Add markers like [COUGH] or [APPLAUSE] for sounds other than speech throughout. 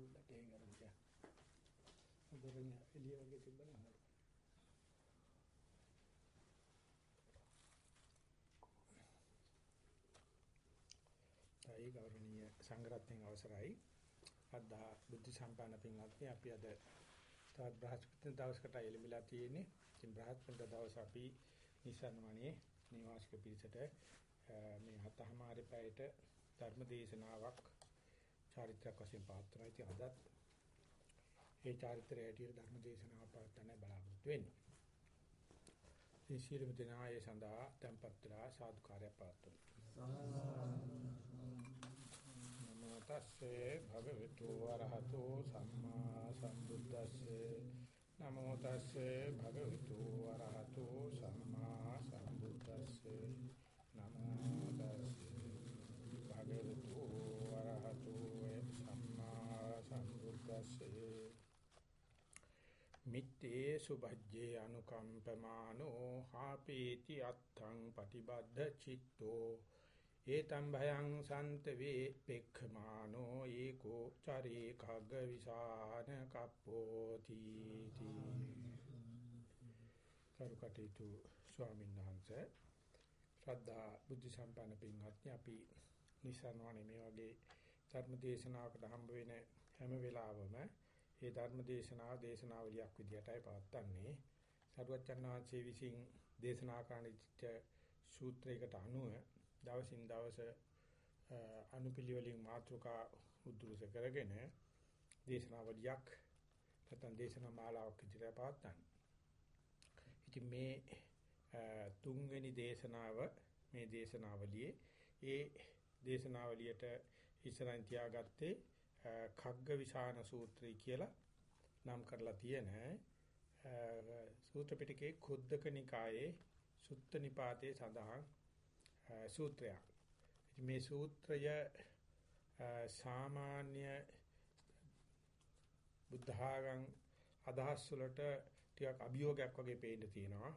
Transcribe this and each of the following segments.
පොඩ්ඩක් එහෙන් අරන් ගියා. උදරින් එළිය වගේ තිබ්බනම් හරි. ඒ ගෞරවනීය සංඝරත්නයන් අවසරයි. අදා බුද්ධ සම්පන්න පින්වත්නි අපි අද තවත් බ්‍රහස්පති දවසකට එළඹිලා තියෙන්නේ. ඉතින් බ්‍රහස්පති දවස් අපි නිසන්වනේ නිවාසික පිරිසට මේ හතමාරි පැයට ධර්ම දේශනාවක් චාරිත්‍රාක් වශයෙන් පාත්‍රයි. ඉතින් අදත් ඒ චාරිත්‍රය ඇටියට ධර්ම දේශනාවක් පවත්වන්න බලාපොරොත්තු වෙන්නේ. ඒ සියලුම දෙනා ඒ සඳහා tempත් වෙලා සාදුකාරය පවත්වමු. නමෝ තස්සේ භගවතු වරහතෝ සම්මා සම්බුද්දස්සේ නමෝ තස්සේ භගවතු වරහතෝ සම්මා සම්බුද්දස්සේ නමෝ තස්සේ භගවතු වරහතෝ සම්මා සම්බුද්දස්සේ මිත්තේ සුභජ්ජේ අනුකම්පමානෝ හාපේති අත්තං පටිබද්ධ චිත්තෝ. ඒතම් භයං සන්ත වේ පෙක්ඛමානෝ ඒකෝ චරේ khග්ග විසාන කප්පෝති තී. කරුකටේතු ස්වාමීන් වහන්සේ ශ්‍රද්ධා බුද්ධ සම්පන්න පින්වත්නි අපි නිසන්වනේ මේ වගේ ධර්ම දේශනාවකට හම්බ වෙන හැම වෙලාවම ඒ ධර්ම දේශනාව දේශනාවලියක් විදියටයි පවත්න්නේ. සරුවච්චන් වහන්සේ විසින් දේශනා කරන සූත්‍රයකට අනුව දවසින් දවස අනුපිළිවෙලින් මාතෘකා උද්දෘස කරගෙන දේශනාවලියක් නැත්නම් දේශනා මාලාවක් ඉදිරියට පවත්වන්න. ඉතින් මේ තුන්වෙනි දේශනාව මේ දේශනාවලියේ ඒ දේශනාවලියට ඉස්සරහින් තියාගත්තේ khagga විසාන සූත්‍රය කියලා නම් කරලා තියෙන සූත්‍ර පිටකේ කුද්දක නිකායේ සුත්ත නිපාතේ සඳහන් සූත්‍රයක්. මේ සූත්‍රය සාමාන්‍ය බුද්ධඝං අදහස් වලට ටිකක් අභියෝගයක් වගේ පේන්න තියෙනවා.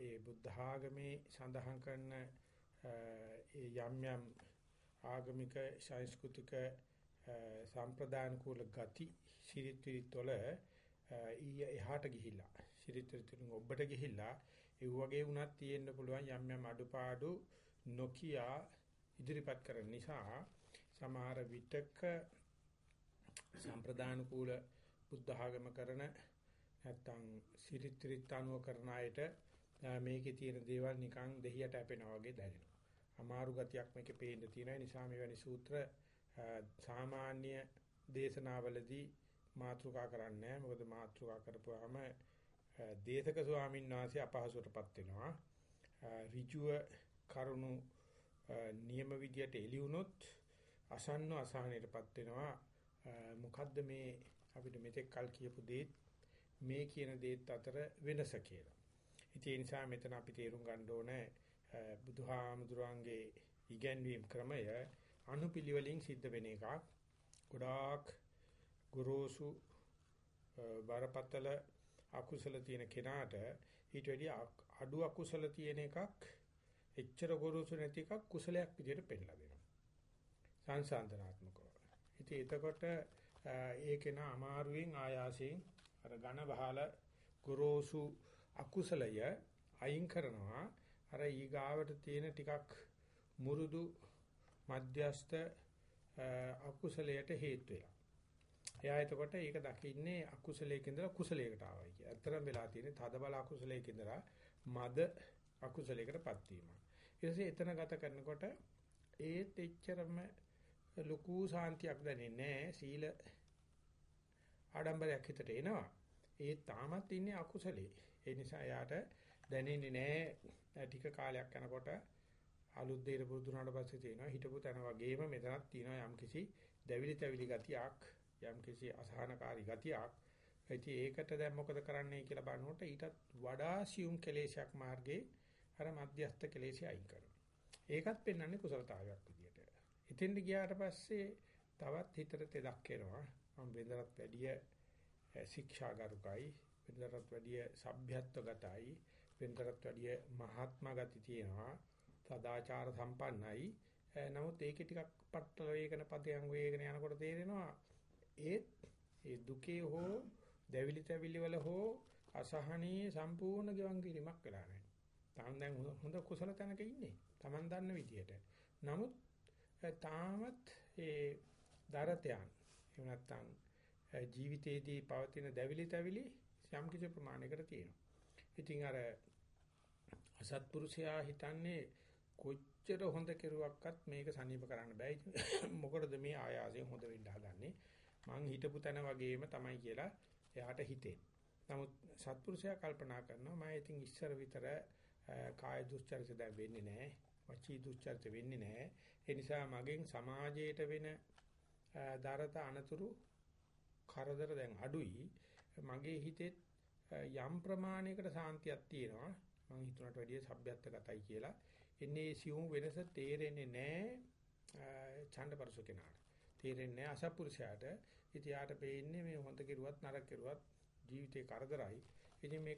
ඒ බුද්ධඝමේ සඳහන් කරන ඒ යම් යම් ආගමික සංස්කෘතික සම්ප්‍රදාන කුල ගති සිරිත් විරිත් වල ඊය එහාට ගිහිල්ලා සිරිත් විරිතුන් ඔබට ගිහිල්ලා ඒ වගේ වුණත් තියෙන්න පුළුවන් යම් යම් අඩුපාඩු නොකිය ඉදිරිපත් කරන නිසා සමහර විටක සම්ප්‍රදාන කුල බුද්ධ ආගම කරන නැත්තම් සිරිත් විරිත් අනුව කරන අයට මේකේ තියෙන දේවල් නිකන් දෙහියට ඇපෙනා වගේ දැනෙනවා. අමාරු ගතියක් මේකේ පේන්න තියෙන නිසා මෙවැනි සූත්‍ර සාමාන්‍ය දේශනාවලදී මාතෘකා කරන්නේ නැහැ. මොකද මාතෘකා කරපුවාම දේශක ස්වාමීන් වහන්සේ අපහසුටපත් වෙනවා. ඍජුව කරුණු නියම විදියට එළි වුණොත් අසන්න අසහනයටපත් වෙනවා. මොකද්ද මේ අපිට මෙතෙක් කල් කියපු දේත් මේ කියන දේත් අතර වෙනස කියලා. ඉතින් ඒ නිසා මෙතන අපි තේරුම් ගන්න ඕනේ බුදුහාමුදුරන්ගේ ඉගැන්වීම් ක්‍රමය අනුපිළිවෙලින් සිද්ධ වෙන එකක්. ගොඩාක් ගුරුසු බරපතල අකුසල තියෙන කෙනාට ඊට වැඩිය අඩු අකුසල තියෙන එකක් එච්චර ගුරුසු නැති එකක් කුසලයක් විදිහට පෙන්නලා දෙනවා. සංසන්දනාත්මකව. ඉතින් එතකොට ඒකේන අමාරුවෙන් ආයාසයෙන් අර ඝන බහල ගුරුසු අකුසලය අයින් කරනවා අර ඊගාවට තියෙන ටිකක් මුරුදු මධ්‍යස්ත අකුසලයට හේතු වෙලා. එයා එතකොට ඒක දකින්නේ අකුසලයක ඉඳලා කුසලයකට ආවයි කියලා. අතරම වෙලා තියෙන්නේ තදබල අකුසලයක ඉඳලා මද අකුසලයකටපත් වීම. ඊට පස්සේ එතන ගත කරනකොට ඒත් එච්චරම ලুকু සාන්තියක් දැනෙන්නේ නැහැ. සීල ආඩම්බරයක් හිතට එනවා. ඒ තාමත් ඉන්නේ අකුසලේ. ඒ නිසා යාට දැනෙන්නේ නැහැ ටික කාලයක් යනකොට අලුත් දෙයක පුරුදුනාට පස්සේ තියෙනවා හිටපු තැන වගේම මෙතනක් තියෙනවා යම්කිසි දැවිලි තැවිලි ගතියක් යම්කිසි අසහනකාරී ගතියක්. ඉතින් ඒකට දැන් මොකද කරන්නයි කියලා බලනකොට ඊටත් වඩා සියුම් කෙලේශයක් මාර්ගේ අර මධ්‍යස්ථ කෙලේශය අයින් කරනවා. ඒකත් පෙන්වන්නේ කුසලතාවයක් විදියට. ඉතින්ද ගියාට පස්සේ තවත් හිතට තෙදක් එනවා. මම වෙනදටත් වැඩිය ශික්ෂාගරුකයි වෙනදටත් වැඩිය සભ્યත්ව ගතයි වෙනදටත් වැඩිය මහාත්මා ගති තියෙනවා සදාචාර සම්පන්නයි නමුත් ඒකේ ටිකක් පටල වේගන පදයන් වේගන යනකොට තේරෙනවා ඒත් ඒ දුකේ හෝ දැවිලි තැවිලි වල හෝ අසහනී සම්පූර්ණ ගෙවන් කිරීමක් වෙලා නැහැ. තාම දැන් හොඳ කුසල තැනක ඉන්නේ. Taman දන්න විදියට. නමුත් තාමත් ඒ දරතයන් එහෙම නැත්නම් ජීවිතයේදී පවතින දැවිලි තැවිලි යම් කිසි ප්‍රමාණයකට තියෙනවා. ඉතින් අර අසත්පුරුෂයා හිතන්නේ කොච්චර හොඳ කෙරුවක්වත් මේක සනീപ කරන්න බෑ. [COUGHS] මොකටද මේ ආයාසයෙන් හොඳ වෙන්න හදන්නේ? මං හිතපු තැන වගේම තමයි කියලා එයාට හිතේ. නමුත් සත්පුරුෂයා කල්පනා කරනවා මම ඉතින් ඉස්සර විතර කාය දුස්චරිත දැන් වෙන්නේ නැහැ. වචී දුස්චරිත වෙන්නේ නැහැ. ඒ නිසා මගෙන් සමාජයට වෙන දරත අනතුරු කරදර දැන් අඩුයි. මගේ හිතේ යම් ප්‍රමාණයකට සාන්තියක් තියෙනවා. මම හිතුණට වැඩිය සભ્યත්වගතයි කියලා. එන්නේ සියුම් වෙනස තේරෙන්නේ නැහැ ඡණ්ඩපරස කෙනාට. තේරෙන්නේ නැහැ අසත්පුරුෂයාට. ඉතින් යාට පේන්නේ මේ හොඳ කෙරුවත් නරක කෙරුවත් ජීවිතේ කරදරයි. ඉතින් මේ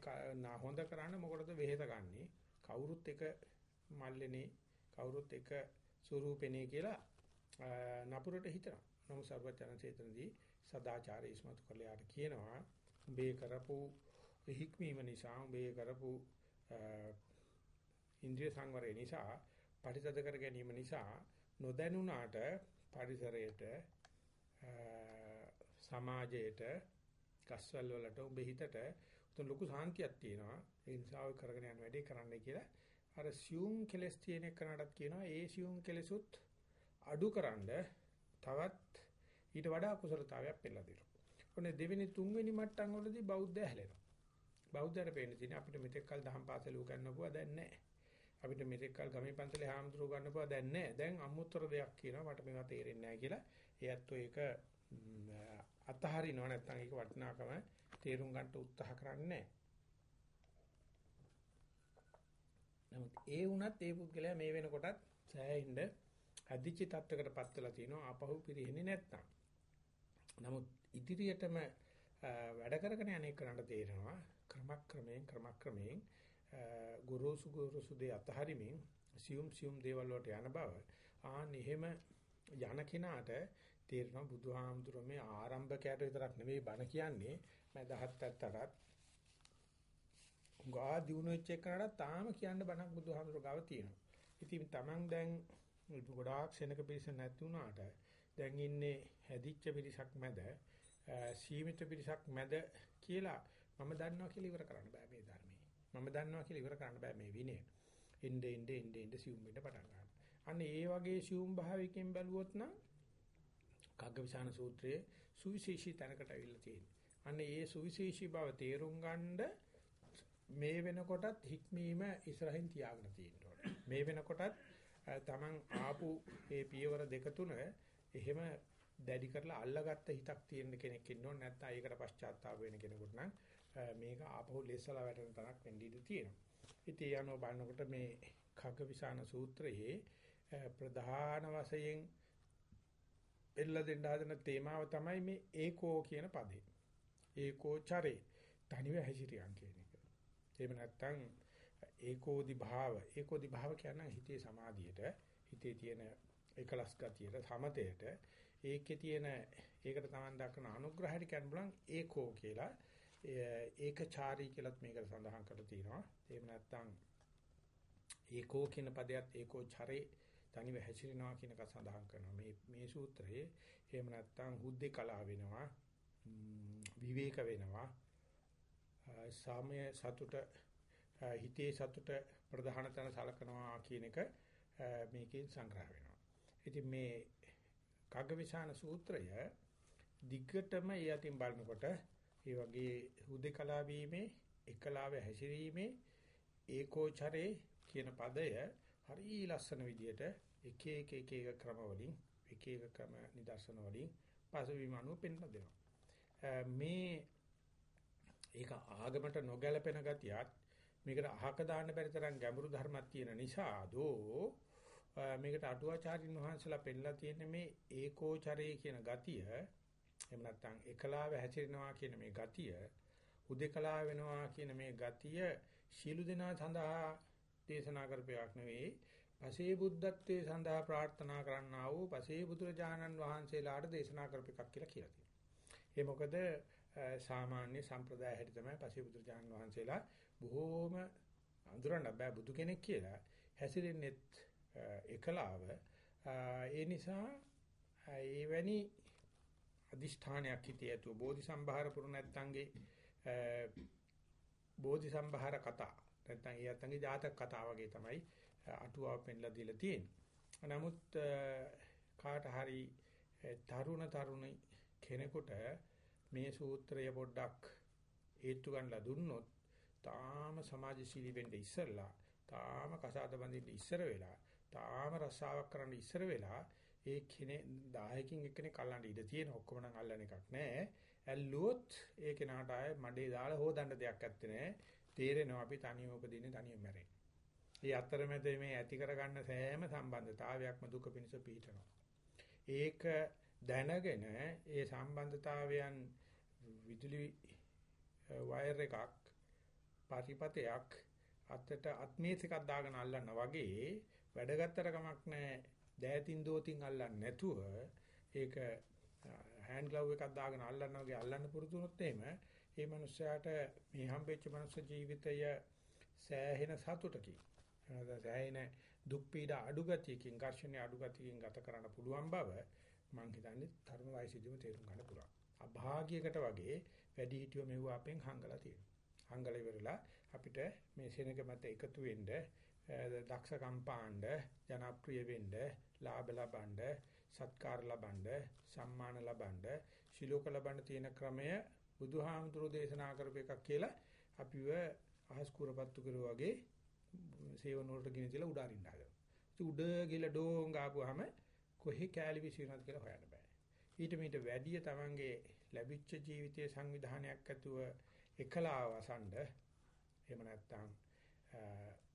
හොඳ කරන්න මොකටද වෙහෙත ගන්නෙ? කවුරුත් එක මල්ලේනේ කවුරුත් එක ස්වරූපෙනේ කියලා නපුරට හිතනවා. නමුත් සර්වචනචේතනදී සදාචාරය ඉස්මතු කරලා යාට කියනවා උඹේ කරපු හික්මීම නිසා උඹේ කරපු ඉන්ද්‍රිය සංවරය නිසා පරිතද කර ගැනීම නිසා නොදැනුණාට පරිසරයට සමාජයට ගස්වල වලට උඹ හිතට උතුම් ලොකු සාන්තියක් තියෙනවා ඒ නිසා ඔය කරගෙන යන වැඩේ කරන්නයි කියලා අර සියුම් කෙලස් තියෙන එකනටත් කියනවා ඒ සියුම් කෙලසුත් අඩුකරනද තවත් ඊට වඩා කුසලතාවයක් පෙළලා දෙනවා. ඔන්නේ දෙවෙනි තුන්වෙනි මට්ටම් වලදී බෞද්ධය හැලෙනවා. බෞද්ධයර පේන්න තියෙන අපිට මෙතෙක් කල් දහම් පාසල උගන්වපුවා දැන් නැහැ. අපිට මෙතෙක් කල් ගමේ පන්සලේ හාමුදුරුවෝ ගන්නපුවා දැන් නැහැ. දැන් අමුත්තර දෙයක් කියනවා මට මේවා තේරෙන්නේ නැහැ කියලා. ඒත් ඔය ඒක අතහරිනව නැත්නම් ඒක වටිනාකම තේරුම් ගන්න උත්සාහ කරන්නේ නමුත් ඒ වුණත් ඒ පුද්ගලයා මේ වෙනකොටත් සෑහින්ද අධිචි තත්වයකටපත් වෙලා තිනවා ආපහු පිරෙන්නේ නැත්නම්. නමුත් ඉදිරියටම වැඩ කරගෙන යන්නේ කරන්න තේරෙනවා ක්‍රමක්‍රමයෙන් ක්‍රමක්‍රමයෙන් ගුරුසු ගුරුසු දේ අතහරිමින් සියුම් සියුම් දේවල් වලට යන බව ආන් එහෙම යන කෙනාට තේරෙනවා බුදුහාමුදුරුවෝ මේ ආරම්භකයට විතරක් නෙවෙයි බණ කියන්නේ මදහත් ඇත්තටත් උගා දිනු වෙච්ච එකනට තාම කියන්න බණක් බුදුහාමුදුරුවෝ ගාව තියෙනවා. ඉතින් Taman දැන් ගොඩාක් සෙනක පිරිස නැති වුණාට දැන් ඉන්නේ හැදිච්ච පිරිසක් මැද සීමිත පිරිසක් මැද කියලා මම දන්නවා කියලා ඉවර කරන්න බෑ මේ ධර්මයේ. මම දන්නවා කියලා ඉවර කරන්න බෑ මේ විනය. එnde ende ende ende සියුම් වෙන්න පටන් ගන්නවා. අන්න ඒ වගේ සියුම් භාවයකින් බැලුවොත් නම් කග්ගවිශාන සූත්‍රයේ සුවිශේෂී තැනකට අවිල්ලා තියෙනවා. අන්න ඒ සුවිශේෂී බව තේරුම් ගන්නද මේ වෙනකොටත් හික්මීම ඉස්සරහින් තියාගෙන තියෙනවා. මේ වෙනකොටත් තමන් ආපු මේ පියවර දෙක තුන එහෙම දැඩි කරලා අල්ලගත්ත හිතක් තියෙන කෙනෙක් ඉන්න ඕනේ නැත්නම් ඒකට පශ්චාත්තාප වෙන කෙනෙකුට නම් මේක ආපහු ලෙස්සලා වැටෙන තරක් වෙන්න ඉඩ තියෙනවා. ඉතින් යනෝ බලනකොට මේ khaggavisana සූත්‍රයේ ප්‍රධාන වශයෙන් එල්ල දෙන්න හදන තේමාව තමයි මේ ඒකෝ කියන පදේ. ඒකෝ චරේ තනිව හැසිරියන් කියන එක. එහෙම නැත්නම් ඒකෝදි භාව ඒකෝදි භාව කියන්නේ හිතේ සමාධියට හිතේ තියෙන එකලස් ගතියට සමතයට ඒකේ තියෙන ඒකට Taman දක්වන අනුග්‍රහයට කියන්න බලන් ඒකෝ කියලා ඒකචාරී කියලත් මේකට සඳහන් කරලා තියෙනවා. එහෙම නැත්නම් ඒකෝ කියන පදයට ඒකෝ චරේ තනිව හැසිරෙනවා කියන එක සඳහන් කරනවා. මේ මේ සූත්‍රයේ එහෙම නැත්නම් හුද්දේ කලාව වෙනවා විවේක වෙනවා. සාමය සතුට හිතේ සතුට ප්‍රධාන තැන සලකනවා කියන එක මේකෙන් සංග්‍රහ වෙනවා. ඉතින් මේ කග්ගවිශාන සූත්‍රය දිග්ගටම ඒ අතින් බලනකොට ඒ වගේ හුදේකලා වීමේ එකලාව හැසිරීමේ ඒකෝචරේ කියන පදය හරි ලස්සන විදියට එක එක එක එක ක්‍රම වලින් එක එක ක්‍රම නිදර්ශන වලින් පසුබිම අනුව පෙන්වලා දෙනවා. මේ ඒක ආගමට නොගැලපෙන ගතියත් මේකට අහක දාන්න බැරි තරම් ගැඹුරු ධර්මයක් තියෙන නිසා දෝ මේකට අටුවාචාරින් වහන්සේලා පෙන්නලා තියෙන මේ ඒකෝචරේ කියන ගතිය එහෙම නැත්නම් එකලාව හැසිරෙනවා කියන මේ ගතිය උදේකලා වෙනවා කියන මේ ගතිය ශීල දෙනා සඳහා දේශනා කරපයක් නෙවෙයි පසේ බුද්ධත්වයේ සඳහා ප්‍රාර්ථනා කරන්නා වූ පසේ බුදුරජාණන් වහන්සේලාට දේශනා කරප එකක් කියලා කියලා තියෙනවා. ඒ මොකද සාමාන්‍ය සම්ප්‍රදාය හැටි තමයි පසිපුත්‍ර ජාන් වහන්සේලා බොහෝම අඳුරන්න බෑ බුදු කෙනෙක් කියලා හැසිරෙන්නෙත් එකලාව ඒ නිසා එවැනි අදිෂ්ඨානයක් හිතේ ඇතුව බෝධි සම්භාර පුරු නැත්තන්ගේ බෝධි සම්භාර කතා නැත්තම් ඒ අතන්ගේ ජාතක කතා වගේ තමයි අටුවාව පෙන්ලා දීලා තියෙන්නේ. නමුත් කාට හරි තරුණ තරුණි කෙනෙකුට මේ සූත්‍රය පොඩ්ඩක් ඒත්තු ගන්නලා දුන්නොත් තාම සමාජශීලී වෙන්න ඉස්සරලා තාම කසාද බඳින්න ඉස්සර වෙලා තාම රසාවක් කරන්න ඉස්සර වෙලා ඒ කෙනේ 10කින් එක්කෙනෙක් අල්ලන්න ඉඩ තියෙන ඔක්කොම නම් අල්ලන එකක් නෑ ඇල්ලුවොත් ඒ කෙනාට ආයේ මඩේ දාලා හොදන්න දෙයක් නැත්තේ නෑ තේරෙනවා අපි තනියම උපදින්නේ තනියම මැරෙන්නේ. ඒ අතරමැද මේ ඇති කරගන්න සෑම සම්බන්ධතාවයක්ම දුක පිණිස පිහිටනවා. ඒක දැනගෙන ඒ සම්බන්ධතාවයන් විදුලි වයර් එකක් පරිපතයක් අතට අත්මේසයක් දාගෙන අල්ලන්න වගේ වැඩගත්තර කමක් නැහැ දෑතින් දෝතින් අල්ලන්නේ නැතුව ඒක හෑන්ඩ් ග්ලව් එකක් දාගෙන අල්ලන්න වගේ අල්ලන්න පුරුදු වුණොත් එහෙම ඒ මනුස්සයාට මේ හම්බෙච්ච මනුස්ස ජීවිතය සෑහෙන සතුටකින් එනද සෑහෙන දුක් පීඩා අඩු ගතියකින් ඝර්ෂණ අඩු ගතියකින් ගත කරන්න පුළුවන් බව මම හිතන්නේ තරුණ වයසේදීම තේරුම් ගන්න පුළුවන්. අභාග්‍යයකට වගේ වැඩි හිටියෝ මෙව අපෙන් හංගලා තියෙනවා. හංගල ඉවරලා අපිට මේ සෙනඟ මත එකතු වෙන්න දක්ෂකම් පාණ්ඩ ජනප්‍රිය වෙන්න ලාභ ලබන්න සත්කාර ලබන්න සම්මාන ලබන්න ශිලෝක ලබන්න තියෙන ක්‍රමය බුදුහාමුදුරෝ දේශනා කරපු එකක් කියලා අපිව අහස් කුරපත්තු කරුවා වගේ සේවන වලට ගෙන තියලා උඩ අරින්න හදනවා. උඩ ගිහලා ඩෝං ගාපුවාම කොහේ කෑලි විසිනවද කියලා හොයන්න බෑ. ඊට මීට වැඩිය තමන්ගේ ලැබිච්ච ජීවිතයේ සංවිධානයක් ඇතුව එකලා වසන්ඩ එහෙම නැත්නම්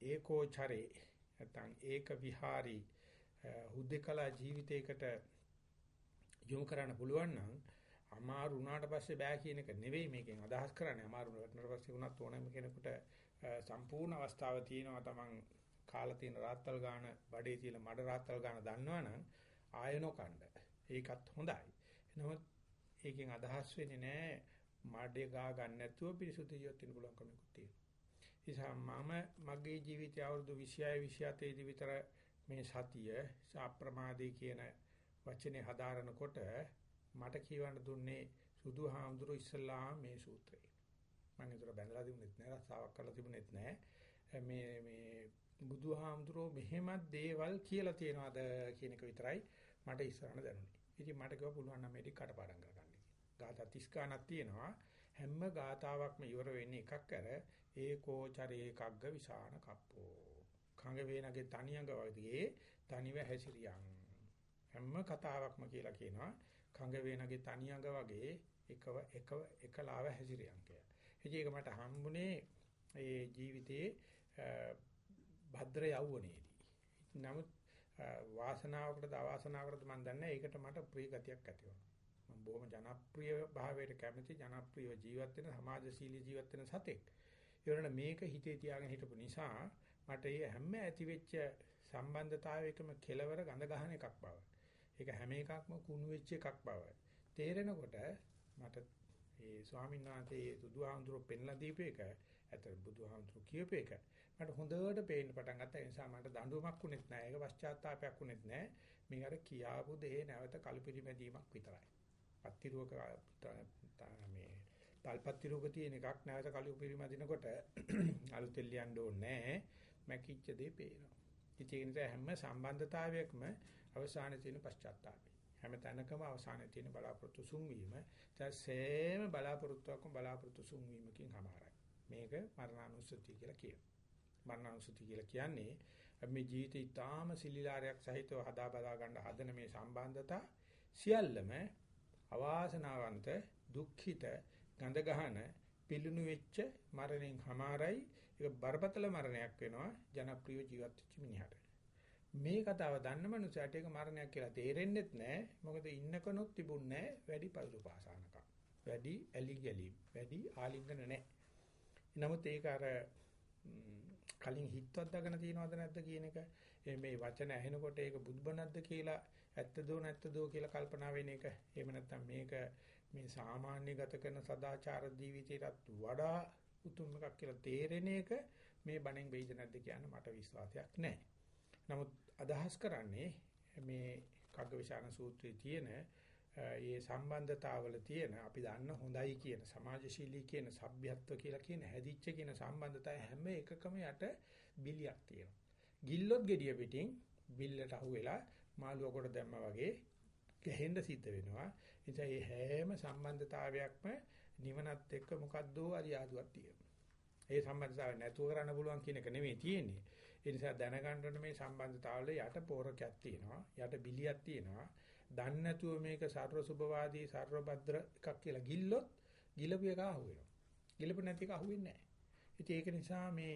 ඒකෝචරේ නැත්නම් ඒක විහාරී හුදෙකලා ජීවිතයකට යොමු කරන්න පුළුවන් නම් අමාරු වුණාට පස්සේ බෑ කියන එක නෙවෙයි මේකෙන් අදහස් කරන්නේ අමාරු වුණාට පස්සේ වුණත් ඕනෑම කෙනෙකුට සම්පූර්ණ අවස්ථාව තියෙනවා තමන් කාලා තියෙන රාත්තල් ගාන බඩේ තියෙන මඩ රාත්තල් ගාන දන්නවනම් ආයනෝ කණ්ඩ. ඒකත් හොඳයි. නමුත් ඒකෙන් අදහස් වෙන්නේ නැහැ මාඩේ ගා ගන්න නැතුව පිරිසුදු ජීවත් වෙන්න පුළුවන් කමකුත් තියෙනවා. නිසා මම මගේ ජීවිතය අවුරුදු 26 27 දී විතර මේ සතිය සාප්‍රමාදී කියන වචනේ හදාරනකොට මට කියවන්න දුන්නේ සුදු හාමුදුරු ඉස්සල්ලා මේ සූත්‍රය. මම ඒතර බැඳලා තිබුණෙත් නෑ රස්සාවක් කරලා තිබුණෙත් නෑ. මේ මේ බුදුහාමුදුරෝ මෙහෙමත් දේවල් කියලා තියනවාද කියන එක විතරයි මට ඉස්සරහට දැනුනේ. ඉතින් මට කිව්වා පුළුවන් නම් මේක කටපාඩම් කරගන්න කියලා. ගාථා 30 ගණක් තියෙනවා. හැම ගාතාවක්ම ඉවර වෙන්නේ එකක් අර ඒකෝ චරේ කග්ග විසාන කප්පෝ. කංග වේනගේ තනියඟ වගේ තනිව හැසිරියන්. හැම කතාවක්ම කියලා කියනවා කංග වේනගේ තනියඟ වගේ එකව එකව එකලාව හැසිරියන් කියලා. ඉතින් ඒක මට හම්බුනේ ඒ ජීවිතයේ භද්‍ර යවුවනේදී. නමුත් වාසනාවකටද අවාසනාවකටද මම දන්නේ ඒකට මට ප්‍රිය ගතියක් ඇති වුණා. මම බොහොම ජනප්‍රිය භාවයට කැමති ජනප්‍රියව ජීවත් වෙන සමාජශීලී ජීවත් වෙන සතෙක්. ඒ මේක හිතේ තියාගෙන හිටපු නිසා මට මේ හැම ඇති වෙච්ච සම්බන්ධතාවයකම කෙලවර ගඳ ගහන එකක් බව. ඒක හැම එකක්ම කුණු වෙච්ච එකක් බව. තේරෙනකොට මට ඒ ස්වාමීන් වහන්සේ සුදුහාමුදුරුව පෙන්ලා දීපු එක ඇතර බුදුහාමුදුරුව කියපු එක මට හොඳට පේන්න පටන් ගත්තා. ඒ නිසා මට දඬුවමක් උනේත් නැහැ. ඒක පශ්චාත්තාවයක් උනේත් නැහැ. මේ අර කියාපු දේ නැවත කලපිරිමැදීමක් විතරයි. පත්තිරුවක මේ තල්පත්තිරුවක තියෙන එකක් නැවත කලපිරිමැදිනකොට අලුතෙන් ලියන්න ඕනේ නැහැ. මැකිච්ච දේ පේනවා. ඉතින් ඒ නිසා හැම සම්බන්ධතාවයකම අවසානයේ තියෙන පශ්චාත්තාපය. හැම තැනකම අවසානයේ තියෙන බලාපොරොත්තු සුන්වීම. දැන් බලාපොරොත්තුවක්ම බලාපොරොත්තු සුන්වීමකින් හමාරයි. මේක මරණානුස්සතිය කියලා කියනවා. මරණානුසුති කියලා කියන්නේ මේ ජීවිතය ඊටාම සිලිලාරයක් සහිතව හදා බදා ගන්න හදන මේ සම්බන්ධතා සියල්ලම අවාසනාවන්ත දුක්ඛිත ගඳ ගහන පිලුණු වෙච්ච මරණයෙන් හමාරයි ඒක බරපතල මරණයක් වෙනවා ජනප්‍රිය ජීවත් වෙච්ච මිනිහට. මේ කතාව දන්න මනුස්සයට ඒක මරණයක් කියලා තේරෙන්නෙත් නැහැ මොකද ඉන්නකනොත් තිබුණේ වැඩි පරිපාසනකම් වැඩි ඇලි ගලි වැඩි ආලිංගන නැහැ නමුත් ඒක අර කලින් හිතවත් දාගෙන තියනවද නැද්ද කියන එක. මේ වචන ඇහෙනකොට ඒක බුද්ධබණක්ද කියලා ඇත්තදෝ නැත්තදෝ කියලා කල්පනා වෙන එක. එහෙම නැත්නම් මේක මේ සාමාන්‍ය ගත කරන සදාචාර ජීවිතයටත් වඩා උතුම් එකක් කියලා තේරෙන එක මේ බණෙන් වෙයිද නැද්ද කියන මට විශ්වාසයක් නැහැ. නමුත් අදහස් කරන්නේ මේ කග්ගවිශාන සූත්‍රයේ තියෙන ඒ සම්බන්ධතාවල තියෙන අපි දන්න හොඳයි කියන සමාජශීලී කියන සભ્યත්ව කියලා කියන හැදිච්ච කියන සම්බන්ධතාවය හැම එකකම යට බිලියක් තියෙනවා. ගිල්ලොත් gediya පිටින් බිල්ලට අහුවෙලා මාළුව කොට දැම්මා වගේ ගැහෙන්න සිද්ධ වෙනවා. නිසා මේ හැම සම්බන්ධතාවයක්ම නිවනත් එක්ක මොකද්ද අරියාදුවක් තියෙනවා. ඒ සම්බන්ධතාවය නැතුව කරන්න පුළුවන් කියන එක නෙමෙයි තියෙන්නේ. ඒ නිසා දැනගන්න මේ සම්බන්ධතාවල යට පෝරකයක් තියෙනවා. යට බිලියක් තියෙනවා. දන්නේ නැතුව මේක සර්ව සුභවාදී සර්ව භද්‍ර එකක් කියලා ගිල්ලොත් ගිලපු එක අහුවෙනවා. ගිලපු නැති එක අහුවෙන්නේ නැහැ. ඉතින් ඒක නිසා මේ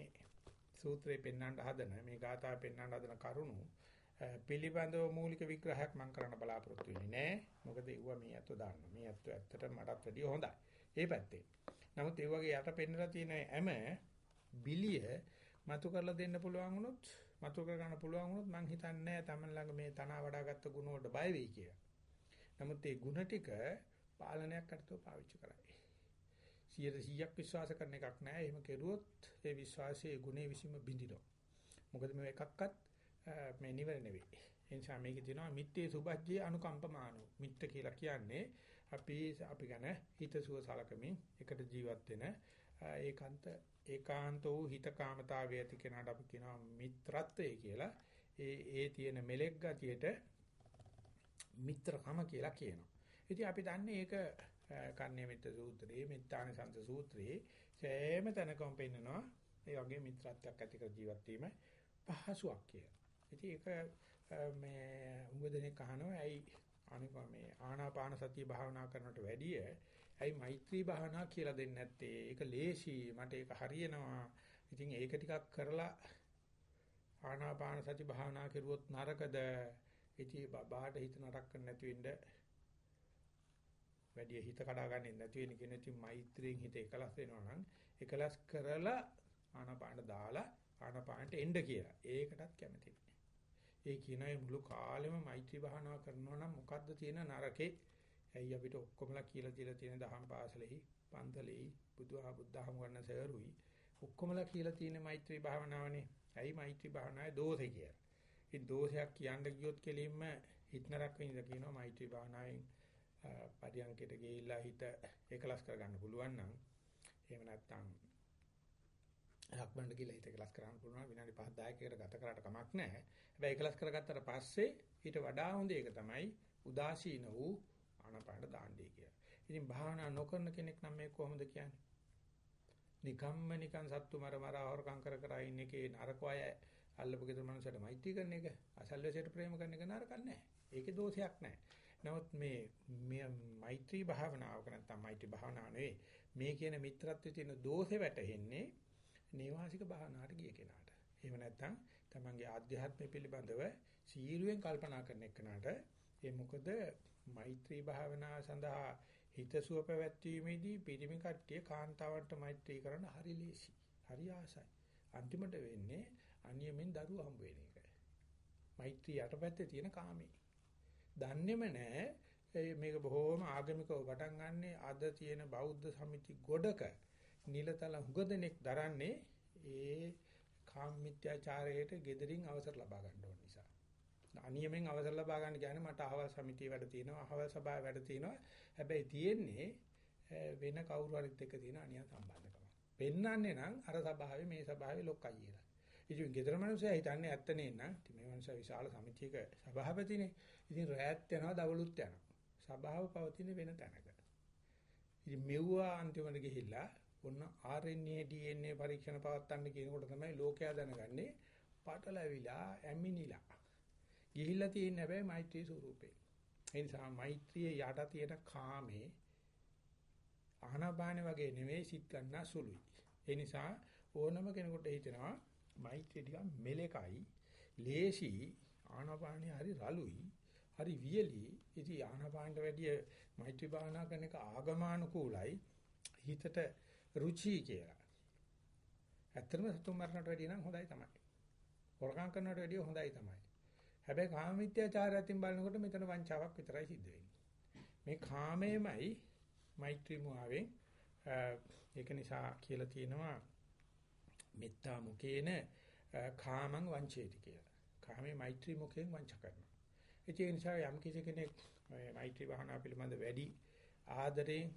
සූත්‍රේ පෙන්වන්න හදන මේ ගාථා පෙන්වන්න හදන කරුණු පිළිබඳව මූලික විග්‍රහයක් මම කරන්න බලාපොරොත්තු වෙන්නේ නැහැ. මොකද ඒව මේ අතෝ දාන්න. මේ අතෝ ඇත්තට මටත් වැඩිය හොඳයි. ඒ පැත්තේ. නමුත් ඒ වගේ යට පෙන්වලා තියෙන හැම බිලිය මතු කරලා දෙන්න පුළුවන් වුණොත් මතු කර ගන්න පුළුවන් වුණොත් මං හිතන්නේ නැහැ තමන් ළඟ මේ තනවා වඩාගත්ත ගුණ වලට බය වෙයි කියලා. නමුත් මේ ගුණ ටික පාලනයක් කරතෝ පාවිච්චි කරයි. 100%ක් විශ්වාස කරන එකක් නැහැ. එහෙම කෙරුවොත් ඒ විශ්වාසයේ ගුණේ විසීම බිඳිනවා. මොකද මේ එකක්වත් මේ නිවර නෙවෙයි. ඒ නිසා මේකේ තියෙනවා මිත්තේ සුභජ්ජේ අනුකම්පමානෝ. මිත්ත කියලා කියන්නේ අපි අපි ගැන හිතසුව සලකමින් එකට ජීවත් වෙන ඒකාන්ත ඒකාන්ත වූ හිතකාමතාවය ඇති කෙනාට අපි කියනවා මිත්‍රත්වය කියලා. ඒ ඒ තියෙන මෙලෙක් ගතියට මිත්‍රකම කියලා කියනවා. ඉතින් අපි දන්නේ ඒක කන්නේ මිත්‍ර සූත්‍රයේ, මෙත්තාන සංස සූත්‍රයේ සෑම තැනකම පෙන්නනවා. ඒ වගේ මිත්‍රත්වයක් ඇති කර ජීවත් වීම පහසුවක් කියලා. ඉතින් ඒක මේ උඹදෙනෙක් අහනවා ඇයි අනික මේ ආනාපාන සතිය භාවනා කරනට වැඩිය ඇයි මෛත්‍රී භාවනා කියලා දෙන්නේ නැත්තේ? ඒක ලේසි. මට ඒක හරියනවා. ඉතින් ඒක ටිකක් කරලා ආනාපාන සති භාවනා කරුවොත් නරකද? ඉතින් බබාට හිත නරක කරන්න නැති වෙන්න වැඩි හිත කඩා ගන්න නැති වෙන කෙනෙක් ඉතින් මෛත්‍රියෙන් හිත එකලස් වෙනවා නම් එකලස් කරලා ආනාපාන දාලා ආනාපානට එන්න කියලා. ඒකටත් කැමති ඒ කියන මුළු කාලෙම මෛත්‍රී භාවනා කරනවා නම් මොකද්ද තියෙන නරකේ? ඇයි අපිට ඔක්කොමලා කියලා තියලා තියෙන දහම් පාසලෙහි පන්තලෙහි බුදුහා බුද්ධහම ගන්න සෑරුයි ඔක්කොමලා කියලා තියෙන මෛත්‍රී භාවනාවනේ. ඇයි මෛත්‍රී භාවනාවේ දෝෂේ කියලා. ඒ දෝෂයක් කියන්න ගියොත් කෙලින්ම හිටනරක් වෙනද කියනවා මෛත්‍රී භාවනාවෙන් පරියන්කයට ගිහිල්ලා හිත එකලස් කරගන්න පුළුවන් නම් එහෙම නැත්නම් රක්බණ්ඩ කියලා හිත එකලස් කරන්න පුළුවන් විනාඩි 5 10කට ගත කරාට කමක් නැහැ. හැබැයි එකලස් කරගත්තට පස්සේ ඊට වඩා හොඳ එක තමයි උදාසීන වූ ආනාපානට දාන්නේ කියලා. ඉතින් භාවනා නොකරන කෙනෙක් නම් මේ කොහොමද කියන්නේ? නිකම්ම නිකන් සත්තු මර මර හොරකම් කර කර ඉන්න එකේ නරක අය අල්ලපු ගෙදර මනුස්සයට මෛත්‍රී කරන එක අසල්වැසියට ප්‍රේම කරන එක නරක නැහැ. ඒකේ දෝෂයක් නැහැ. නමුත් මේ මේ මෛත්‍රී භාවනාවක නැත්නම් මෛත්‍රී භාවනාව නෙවෙයි මේ කියන මිත්‍රත්වයේ තියෙන දෝෂේ වැටෙන්නේ නේවාසික භාවනාවට ගිය කෙනාට. එහෙම නැත්නම් තමන්ගේ ආධ්‍යාත්මය පිළිබඳව සීරුවෙන් කල්පනා කරන එකනට ඒ මොකද මෛත්‍රී භාවනාව සඳහා හිතසුව පැවැත්වීමේදී පිරිමි කට්ටිය කාන්තාවන්ට මෛත්‍රී කරන්න හරි ලේසි. හරි ආසයි. අන්තිමට වෙන්නේ අනියමෙන් දරුවෝ හම්බ වෙන එක. මෛත්‍රී යටපැත්තේ තියෙන කාමේ. දන්නේම නැහැ මේක බොහොම ආගමිකව පටන් ගන්නෙ අද තියෙන බෞද්ධ සමිති ගොඩක නිලතල හුගදෙනෙක් දරන්නේ ඒ කාම මිත්‍යාචාරයට gederin අවසර ලබා ගන්න ඕන නිසා. අනියමෙන් අවසර ලබා ගන්න කියන්නේ මට අහවල් සමිතිය වැඩ තියෙනවා අහවල් සභාව වැඩ තියෙනවා හැබැයි තියෙන්නේ වෙන කවුරු හරිත් එක්ක තියෙන අනියම් සම්බන්ධකම. පෙන්වන්නේ නම් අර සභාවේ මේ සභාවේ ලොක්කයි කියලා. ඉතින් ගෙදර මිනිස්සයා හිතන්නේ ඇත්ත නේනම් මේ මිනිස්සයා විශාල සමිතියක සභාපතිනේ. ඉතින් රැයත් යනවා දවලුත් යනවා. සභාව පවතින වෙන තැනක. ඉතින් මෙව්වා අන්තිමට ගිහිල්ලා ඔන්න RNA DNA පරීක්ෂණ පවත්වන්න කියනකොට තමයි ලෝකයා දැනගන්නේ පටලැවිලා ඇමිනිලා ගිහිල්ලා තියෙන්නේ හැබැයි මෛත්‍රී ස්වරූපේ. ඒ නිසා මෛත්‍රියේ යට තියෙන කාමේ ආනාපාන වගේ නෙවෙයි සිත් ගන්න සුළුයි. ඒ නිසා ඕනම කෙනෙකුට හිතෙනවා මෛත්‍රිය ටිකක් මෙලෙකයි, ලේසි, ආනාපානිය හරි රළුයි, හරි වියලි. ඉතින් ආනාපානට වැඩිය මෛත්‍රී භාවනා කරන එක ආගමානුකූලයි, හිතට රුචි කියලා. ඇත්තටම සතුම් මරණට වැඩිය නම් හොඳයි තමයි. හොරකම් කරනවට වැඩිය හොඳයි තමයි. හැබැයි කාම මිත්‍යාචාරයෙන් බලනකොට මෙතන වංචාවක් විතරයි සිද්ධ වෙන්නේ. මේ කාමයමයි මෛත්‍රී මුවාවෙන් ඒක නිසා කියලා තියෙනවා මෙත්තා මුකේන කාමං වංචේති කියලා. කාමේ මෛත්‍රී මුකෙන් වංච කරනවා. ඒ නිසා යම් කිසි කෙනෙක් මෛත්‍රී භාවනා පිළිබඳ වැඩි ආදරයෙන්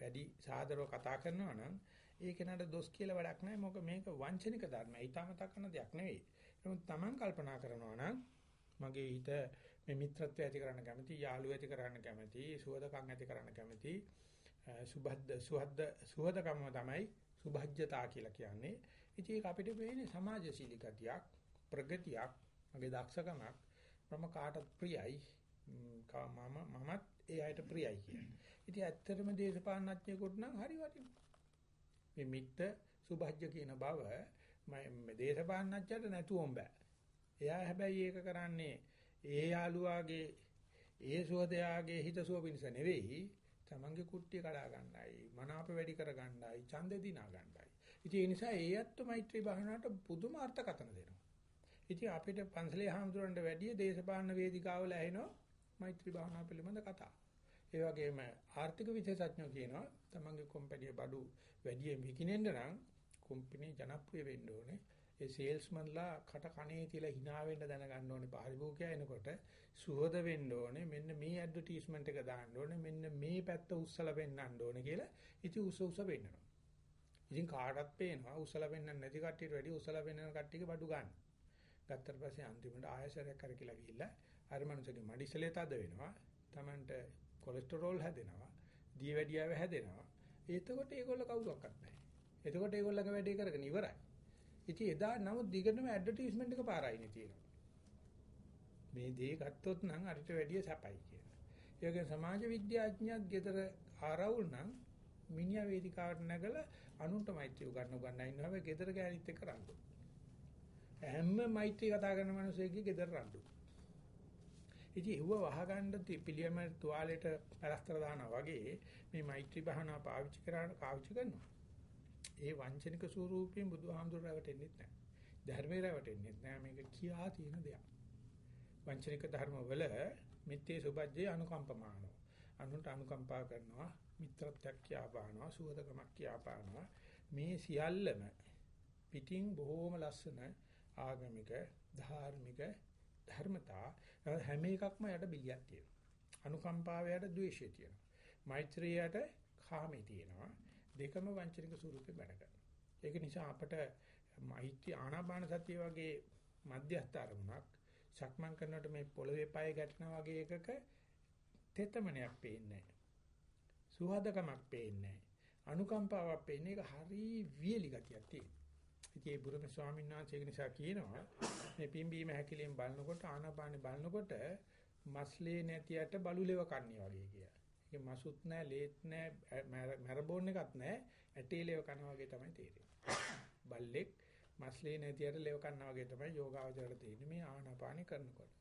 වැඩි සාදරව කතා කරනවා නම් ඒ කෙනාට දොස් කියලා වැඩක් නැහැ. මොකද මේක වංචනික ධර්මයි. ඊටමතා කරන දෙයක් නෙවෙයි. නමුත් Taman කල්පනා කරනවා නම් මගේ හිත මේ මිත්‍රත්වය ඇති කරන්න කැමති, යාළුව ඇති කරන්න කැමති, සුවදකම් ඇති කරන්න කැමති, සුබද්ද සුහද්ද සුහදකම තමයි සුභජ්‍යතා කියලා කියන්නේ. ඉතින් ඒක අපිට වෙන්නේ සමාජශීලී ගතියක්, ප්‍රගතියක්, මගේ දක්ෂකමක්, මම කාටත් ප්‍රියයි. මම මමත් ඒ අයට ප්‍රියයි කියන්නේ. ඉතින් ඇත්තටම දේශපාලනඥයෙකුට නම් හරි වටිනවා. මේ මිත්‍ත සුභජ්‍ය කියන බව මම දේශපාලනඥයට නැතුවම බෑ. එයා හැබැයි ඒක කරන්නේ ඒ යාළුවාගේ ඒ සුවදයාගේ හිතසුව පිණිස නෙවෙයි තමන්ගේ කුට්ටිය කඩා ගන්නයි මනාප වැඩි කර ගන්නයි ඡන්දේ දිනා ගන්නයි. ඉතින් ඒ නිසා ඒ අත්තු මෛත්‍රී භාවනාවට පුදුම අර්ථකථන දෙනවා. ඉතින් අපිට පන්සලේ හාමුදුරන්ට වැඩිය දේශපාලන වේදිකාවල ඇහෙනවා මෛත්‍රී භාවනාව පිළිබඳ කතා. ඒ වගේම ආර්ථික විශේෂඥයෝ කියනවා තමන්ගේ කොම්පැනි බඩු වැඩියෙන් විකිනෙන්න නම් කම්පැනි ජනප්‍රිය වෙන්න ඕනේ. ඒ සේල්ස්මන්ලා කට කනේ තියලා hina වෙන්න දැනගන්න ඕනේ පාරිභෝගිකයා එනකොට සුහද වෙන්න ඕනේ මෙන්න මේ ඇඩ්වර්ටයිස්මන්ට් එක දාන්න ඕනේ මෙන්න මේ පැත්ත උස්සලා පෙන්වන්න ඕනේ කියලා ඉතින් උස උස වෙන්නනවා. ඉතින් කාටවත් පේනවා උස්සලා පෙන්වන්න නැති කට්ටියට වැඩි උස්සලා පෙන්වන කට්ටියක බඩු ගන්න. ගත්තට පස්සේ අන්තිමට ආයසරයක් කර කියලා ගිහිල්ලා අර මනුස්සගේ මඩිසලේ තද වෙනවා. Tamanට කොලෙස්ටරෝල් හැදෙනවා. දියවැඩියාව හැදෙනවා. එතකොට ඒගොල්ල කවුරක්වත් නැහැ. එතකොට ඒගොල්ලගේ වැඩේ කරගෙන ඉවරයි. ඉතින් එදා නමුත් දිගටම ඇඩ්වර්ටයිස්මන්ට් එක පාරයිනේ තියෙනවා. මේ දේ ගත්තොත් නම් අරිට වැඩිය සැපයි කියලා. ඒ වගේ සමාජ විද්‍යාඥයත් ගෙදර ආරවුල් නම් මිනිහා වේදිකාවට නැගලා අනුන්ට මෛත්‍රී උගන්වන්න උගන්නා ඉන්නවා හැබැයි ගෙදර ගෑනිත් එක්ක රණ්ඩු. හැම මෛත්‍රී කතා කරන මිනිස්සෙක්ගේ ගෙදර රණ්ඩු. ඉතින් ඒව වහගන්න පිළියම තුවාලෙට පැලස්තර දානවා වගේ මේ මෛත්‍රී භාවනාව පාවිච්චි කරාට පාවිච්චි කරනවා. ඒ වංචනික ස්වරූපයෙන් බුදුහාමුදුර රැවටෙන්නේ නැහැ. ධර්මේ රැවටෙන්නේ නැහැ. මේක කියා තියෙන දෙයක්. වංචනික ධර්ම වල මිත්‍යේ සුභජ්ජේ අනුකම්පමානෝ. අනුන්ට අනුකම්පා කරනවා, මිත්‍රත්වයක් කියාපානවා, සුවදකමක් කියාපානවා. මේ සියල්ලම පිටින් බොහෝම ලස්සන ආගමික, ධාර්මික ධර්මතා හැම එකක්ම යට බිලියක් තියෙනවා. අනුකම්පාවයට ද්වේෂය තියෙනවා. මෛත්‍රියට කාමේ තියෙනවා. දෙකම වංචනික ස්වරූපේ වැඩ කරනවා. ඒක නිසා අපට මෛත්‍රී ආනාපාන සතිය වගේ මධ්‍යස්ථ අරමුණක් සක්මන් කරනකොට මේ පොළවේ පය ගැටෙනා වගේ එකක තෙතමනයක් පේන්නේ නැහැ. සුහදකමක් පේන්නේ නැහැ. අනුකම්පාවක් පේන්නේ ඒක හරි වියලි ගතියක් තියෙනවා. ඉතින් ඒ බුදුම ස්වාමීන් වහන්සේ ඒක නිසා කියනවා මේ පිම්බීම හැකිලෙන් බලනකොට ආනාපානෙ බලනකොට මස්ලේ නැතියට බලුලෙව කන්නේ වගේ කියලා. ඒක මසුත් නැහැ, ලේත් නැහැ, මැරබෝන් එකක් නැහැ. ඇටේ ලේව කනවා වගේ තමයි තේරෙන්නේ. බල්ලෙක් මස්ලේ නැතිවට ලේව කනවා වගේ තමයි යෝගාවචරයට තේරෙන්නේ මේ ආනාපානි කරනකොට.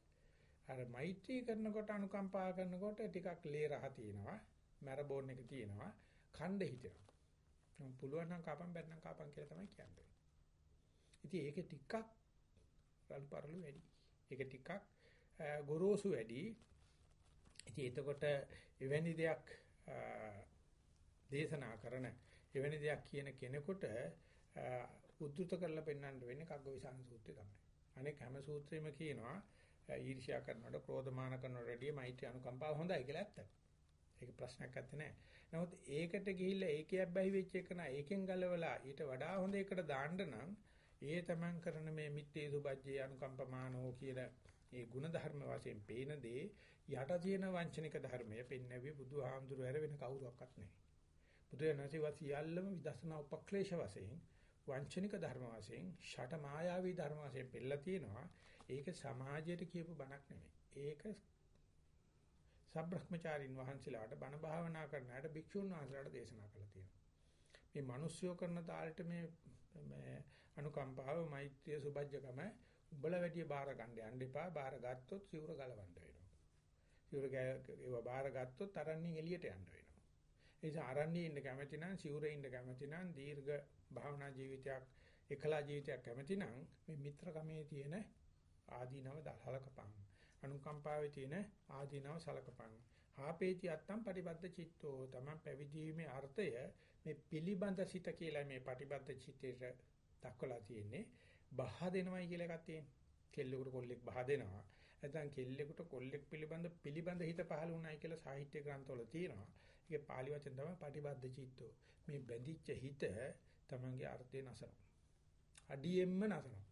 අර මෛත්‍රී කරනකොට අනුකම්පා කරනකොට ටිකක් ලේ රහ තියෙනවා. මැරබෝන් එක තියෙනවා. ඛණ්ඩ හිතෙනවා. නම් පුළුවන් නම් කපන් බැන්නම් කපන් කියලා තමයි කියන්නේ. ඉතින් ඒක ටිකක් රල්පරළු වැඩි. ඒක ටිකක් ගොරෝසු වැඩි. ඉතින් එතකොට එවැනි දෙයක් දේශනා කරන එවැනි දෙයක් කියන කෙනෙකුට උද්දුත කරලා පෙන්වන්න වෙන්නේ කග්ගවිසාන සූත්‍රය තමයි. අනෙක් හැම සූත්‍රෙම කියනවා ඊර්ෂ්‍යා කරනකොට ක්‍රෝධමාන කරනකොට වැඩිය මෛත්‍රී අනුකම්පාව හොඳයි කියලා ඇත්තට. ඒක ප්‍රශ්නයක් නැත්තේ නෑ. නමුත් ඒකට ගිහිල්ලා ඒකේ අබ්බැහි වෙච්ච එක නා ඒකෙන් ගලවලා ඊට වඩා හොඳ එකට දාන්න නම් ඒ තමන් කරන මේ මිත්තේ සුබජ්ජේ අනුකම්පමානෝ කියලා ඒ ಗುಣ ධර්ම වශයෙන් පේන දේ යට තියෙන වංචනික ධර්මය පෙන්වවි බුදුහාමුදුර හැර වෙන කවුරක්වත් නැහැ. බුදුරණසිවත් සියල්ලම විදර්ශනා උපක්ලේශ වශයෙන් වංචනික ධර්ම වශයෙන් ෂට මායාවී ධර්ම වශයෙන් පෙළලා තියෙනවා. ඒක සමාජයට කියපු බණක් නෙමෙයි. ඒක සබ්‍රහ්මචාරින් වහන්සේලාට බණ භාවනා කරනාට භික්ෂුන් වහන්සේලාට දේශනා කළා තියෙනවා. මේ මිනිස්සුયો කරන තාලෙට මේ අනුකම්පාව මෛත්‍රිය සුබජ්ජකම උඹලා වැඩි බාර ගන්න යන්න එපා. බාර ගත්තොත් සිවුර ගලවන්න වෙනවා. සිවුර ඒව බාර ගත්තොත් අරණින් එළියට යන්න වෙනවා. ඒ නිසා අරණියේ ඉන්න කැමති නම් සිවුරේ ඉන්න කැමති නම් දීර්ඝ භාවනා ජීවිතයක් එකලා ජීවිතයක් කැමති නම් මේ මිත්‍රකමේ තියෙන ආදීනව සලකපං. අනුකම්පාවේ තියෙන ආදීනව සලකපං. ආපේති අත්තම් පටිබද්ද චිත්තෝ තමයි පැවිදීමේ අර්ථය මේ පිළිබඳ සිත කියලා මේ පටිබද්ද චිත්තේට දක්වලා තියෙන්නේ බහ දෙනවයි කියලා එකක් තියෙනවා. කෙල්ලෙකුට කොල්ලෙක් බහ දෙනවා. නැත්නම් කෙල්ලෙකුට කොල්ලෙක් පිළිබඳ පිළිබඳ හිත පහළ වුණායි කියලා සාහිත්‍ය ග්‍රන්ථවල තියෙනවා. ඒකේ පාලි වචන තමයි පටිබද්ද චිත්තෝ. මේ බැඳිච්ච හිත තමන්ගේ අර්ථය නැසනවා. අඩියෙන්ම නැසනවා.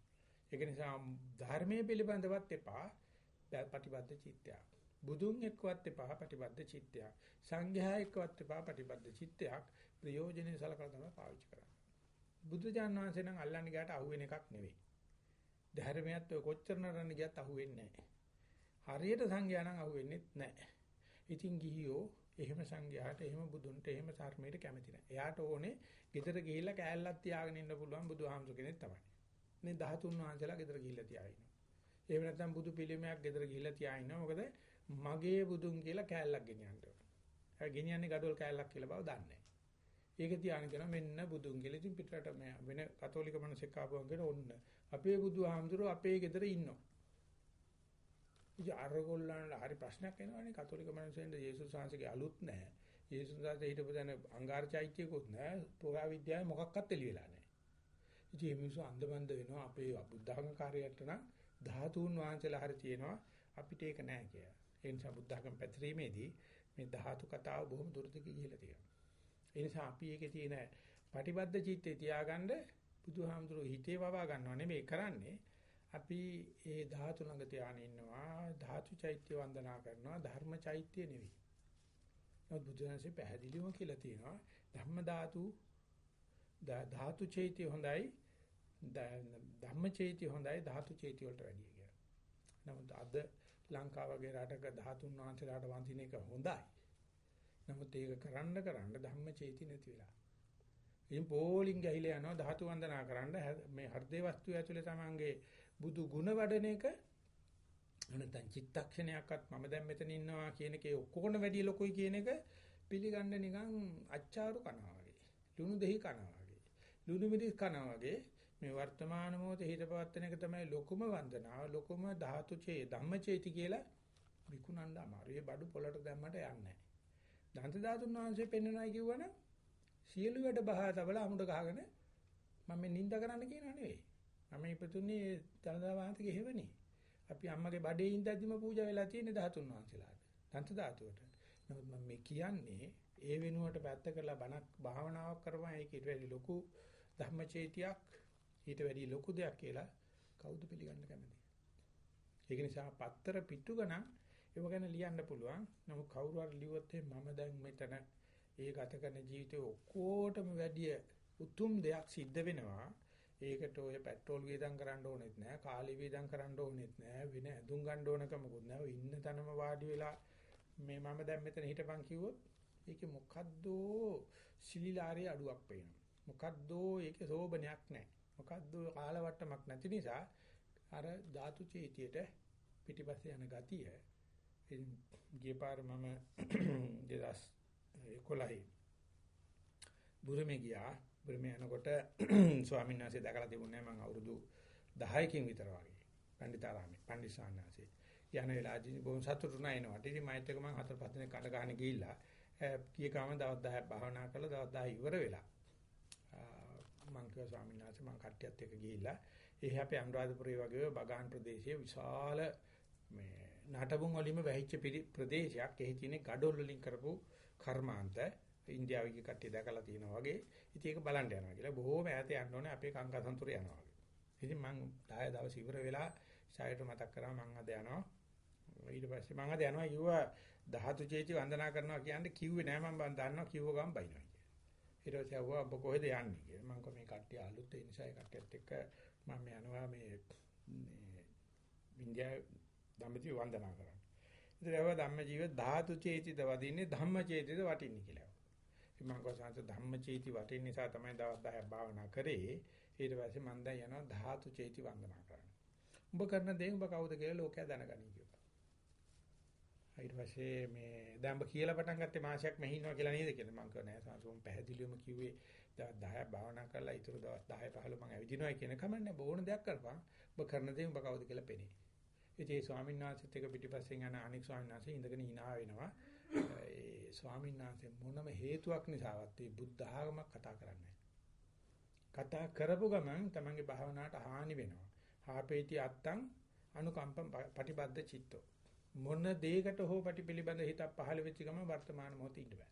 ඒක නිසා ධර්මයේ පිළිබඳවත් එපා පටිබද්ද චිත්තයක්. බුදුන් එක්කවත් එපා පටිබද්ද චිත්තයක්. සංඝයා එක්කවත් එපා පටිබද්ද චිත්තයක්. ප්‍රයෝජනෙයි සලකලා තමයි පාවිච්චි කරන්නේ. බුදුජාණන් වහන්සේ නම් අල්ලන්නේ ගාට අහුවෙන එකක් නෙවෙයි. ධර්මයත් ඔය කොච්චර නරන්න ගියත් අහුවෙන්නේ නැහැ. හරියට සංඝයා නම් අහුවෙන්නේ නැහැ. ඉතින් ගිහියෝ එහෙම සංඝයාට එහෙම බුදුන්ට එහෙම ධර්මයට කැමති නැහැ. එයාට ඕනේ ගෙදර ගිහිල්ලා කෑල්ලක් තියාගෙන ඉන්න පුළුවන් බුදුහාමුදුර කෙනෙක් තමයි. මේ 13 වහන්සේලා ගෙදර ගිහිල්ලා තියාගෙන ඉන්නවා. එහෙම නැත්නම් බුදු පිළිමයක් ගෙදර ගිහිල්ලා තියාගෙන ඉන්නවා. මොකද මගේ බුදුන් කියලා කෑල්ලක් ගෙනියන්න ඕනේ. ඒ ගෙනියන්නේ gadol කෑල්ලක් කියලා බව දන්නේ නැහැ. ඒක තියාගෙන කරන මෙන්න බුදුන් කියලා ඉතින් පිටරට මේ වෙන කතෝලික මිනිස්සෙක් ආපුවම කියන ඔන්න අපේ බුදුහාමුදුරුවෝ අපේ ගෙදර ඉන්නවා. ඉතින් අරගොල්ලන්ට හරි ප්‍රශ්නයක් එනවනේ කතෝලික මිනිස්සුන්ට යේසුස් වහන්සේගේ අලුත් නැහැ. යේසුස් වහන්සේ හිටපු දැන අංගාර චෛත්‍යකුත් නැහැ. පුරා විද්‍යාවේ මොකක්වත් එළි වෙලා නැහැ. ඉතින් මේ මිනිස්සු අන්ධබන්ද වෙනවා අපේ බුද්ධඝම කාර්යයට නම් ධාතුන් වහන්සේලා හරි තියෙනවා අපිට ඒක නැහැ කියලා. ඒ නිසා බුද්ධඝම පැතිරීමේදී මේ ධාතු කතාව බොහොම දුරදිග ගිහිලා තියෙනවා. ඒ නිසා අපි ඒකේ තියෙන පටිබද්ධ චිත්තේ තියාගන්න බුදුහාමුදුරුවෝ හිතේ වවා ගන්නව නෙමෙයි කරන්නේ. අපි ඒ ධාතු ළඟ ධානය ඉන්නවා ධාතු චෛත්‍ය වන්දනා කරනවා ධර්ම චෛත්‍ය නෙවෙයි. නමුත් බුදුහන්සේ පැහැදිලිවම කියලා තියෙනවා ධම්ම ධාතු ධාතු චෛත්‍ය හොඳයි ධම්ම චෛත්‍ය හොඳයි ධාතු චෛත්‍ය වලට වැඩිය කියලා. නමුත් අද ලංකාව වගේ රටක ධාතුන් වහන්සේලාට වඳින එක හොඳයි. නමුත් ඒක කරන්න කරන්න ධම්ම චේති නැති වෙලා. ඉතින් පෝලිං ගහිලා යනවා ධාතු වන්දනා කරන්න මේ හෘදේ වස්තු ඇතුලේ තමන්ගේ බුදු ගුණ වඩන එක නැත්නම් චිත්තක්ෂණයක්වත් මම දැන් මෙතන ඉන්නවා කියන එකේ ඔක්කොම වැඩි ලොකුයි කියන එක පිළිගන්න නිකන් අච්චාරු කනවා වගේ. ලුණු දෙහි කනවා වගේ. ලුණු මිරිස් කනවා වගේ මේ වර්තමාන මොහොතේ හිත පවත්තන එක තමයි ලොකුම වන්දනාව ලොකුම ධාතු චේ ධම්මචේති කියලා විකුණන්න අමාරුයි. ඒ බඩු පොලට දැම්මට යන්නේ නැහැ. දන්ත ධාතුන් වහන්සේ පෙන්වනයි කිව්වනම් සියලු වැඩ බහා තබලා අමුඩ ගහගෙන මම මේ නිඳ කරන්න කියනව නෙවෙයි. මම ඉපතුනේ දන්දා වහන්සේගේ හේවනේ. අපි අම්මගේ බඩේ ඉඳද්දිම පූජා වෙලා තියෙන ධාතුන් වහන්සේලාට. දන්ත ධාතුවට. නමුත් මම මේ කියන්නේ ඒ වෙනුවට පැත්ත කරලා බණක් භාවනාවක් කරපුවා ඒක ඊට වැඩි ලොකු ධම්මචේතියක් ඊට වැඩි ලොකු දෙයක් කියලා කවුද පිළිගන්න කැමති. ඒක නිසා පත්තර පිටු ගණන් ඒව ගැන ලියන්න පුළුවන්. නමුත් කවුරු හරි ලිව්වොත් මම දැන් මෙතන ඒ ගත කරන ජීවිතේ ඔක්කොටම වැඩිය උතුම් දෙයක් සිද්ධ වෙනවා. ඒකට ඔය පෙට්‍රෝල් වේදම් කරන්න ඕනෙත් නෑ, කාලි වේදම් කරන්න ඕනෙත් නෑ, වෙන ඇඳුම් ගන්න ඕනකමකුත් නෑ. ඉන්න තැනම වාඩි වෙලා මේ මම දැන් මෙතන හිටපන් කිව්වොත් ඒකේ මොකද්ද සිලිලාරේ අඩුවක් පේනවා. මොකද්ද ඒකේ සෝබනයක් නෑ. මොකද්ද කාලවට්ටමක් නැති නිසා අර ධාතු චේතියට පිටිපස්සේ යන ගතිය ගිය පාර මම [CLEARS THROAT] 2011 බුරුමේ ගියා. බුරුමේ යනකොට [CLEARS THROAT] ස්වාමීන් වහන්සේ දැකලා තිබුණේ මම අවුරුදු 10කින් විතර වගේ. පණ්ඩිතාරාමේ පණ්ඩිස්සාන්නාසේ. යන වෙලාවදී බොහොම සතුටු නැිනවා. ඉතින් මයිත් එක මම හතර පහ දිනක් කඩ ගන්න ගිහිල්ලා කී කාම දවස් 10ක් භාවනා කරලා දවස් 10 ඉවර වෙලා මම කිව්වා ස්වාමීන් වහන්සේ මම කට්ටියත් එක්ක ගිහිල්ලා ඒ අපේ අනුරාධපුරේ වගේ බගාන් ප්‍රදේශයේ විශාල මේ නටබුන් වලින්ම වැහිච්ච ප්‍රදේශයක් එහි තියෙන gadol වලින් කරපු කර්මාන්ත ඉන්දියාවේ කට්ටිය දැකලා තියෙනවා වගේ ඉතින් ඒක බලන්න යනවා කියලා බොහෝම ඈත යන්න ඕනේ අපේ කංකසන්තුර යනවා වගේ. ඉතින් මම 10 දවස් ඉවර වෙලා ඡායට මතක් කරා මම අද යනවා. ඊට පස්සේ මම අද යනවා කිව්වා ධාතු චේති වන්දනා කරනවා කියන්නේ කිව්වේ නෑ මම දන්නවා කිව්ව ගමන් බයිනවා කියලා. ඊට පස්සේ ආවා ඔබ කොහෙද යන්නේ කියලා. මම කිව්වා මේ කට්ටිය අලුත් ඒ නිසා ඒ කට්ටියත් එක්ක මම යනවා මේ මේ ඉන්දියාවේ ධම්මජීව වන්දනා කරන්න. ඉතින් ඒව ධම්මජීව ධාතු චේතිද වදින්නේ ධම්ම චේතිද වටින්නේ කියලා. ඉතින් මම කොහොමද ධම්ම චේති වටින්න නිසා තමයි දවස් 10ක් භාවනා කරේ. ඊට පස්සේ මම දැන් යනවා ධාතු චේති වන්දනා කරන්න. උඹ කරන දේ උඹ කවුද කියලා ලෝකයා දැනගනි කියලා. ඊට පස්සේ මේ දැන් උඹ කියලා පටන් ගත්තේ මාසයක් මෙහි ඉන්නවා කියලා නේද කියලා මම කිව්වා නෑ සංසෝම් පැහැදිලිවම කිව්වේ දවස් 10ක් භාවනා කරලා ඊටු දවස් 10 15 මම ඇවිදිනවා කියන කමන්නේ බොහොන දෙයක් කරපන්. උඹ කරන දේ උඹ කවුද කියලා පෙනේ. ඉතින් ඒ ස්වාමීන් වහන්සේත් එක පිටිපස්සෙන් යන අනෙක් ස්වාමීන් වහන්සේ ඉඳගෙන hina වෙනවා. ඒ ස්වාමීන් වහන්සේ මොනම හේතුවක් නිසාවත් මේ බුද්ධ ආගමක් කතා කරන්නේ කතා කරපු ගමන් තමන්ගේ භාවනාවට හානි වෙනවා. හාපේති අත්තං අනුකම්පම් පටිබද්ද චිත්තෝ. මොන දෙයකට හෝ පටිපිලිබඳ හිතක් පහළ වෙච්ච ගමන් වර්තමාන මොහොතේ ඉන්න බෑ.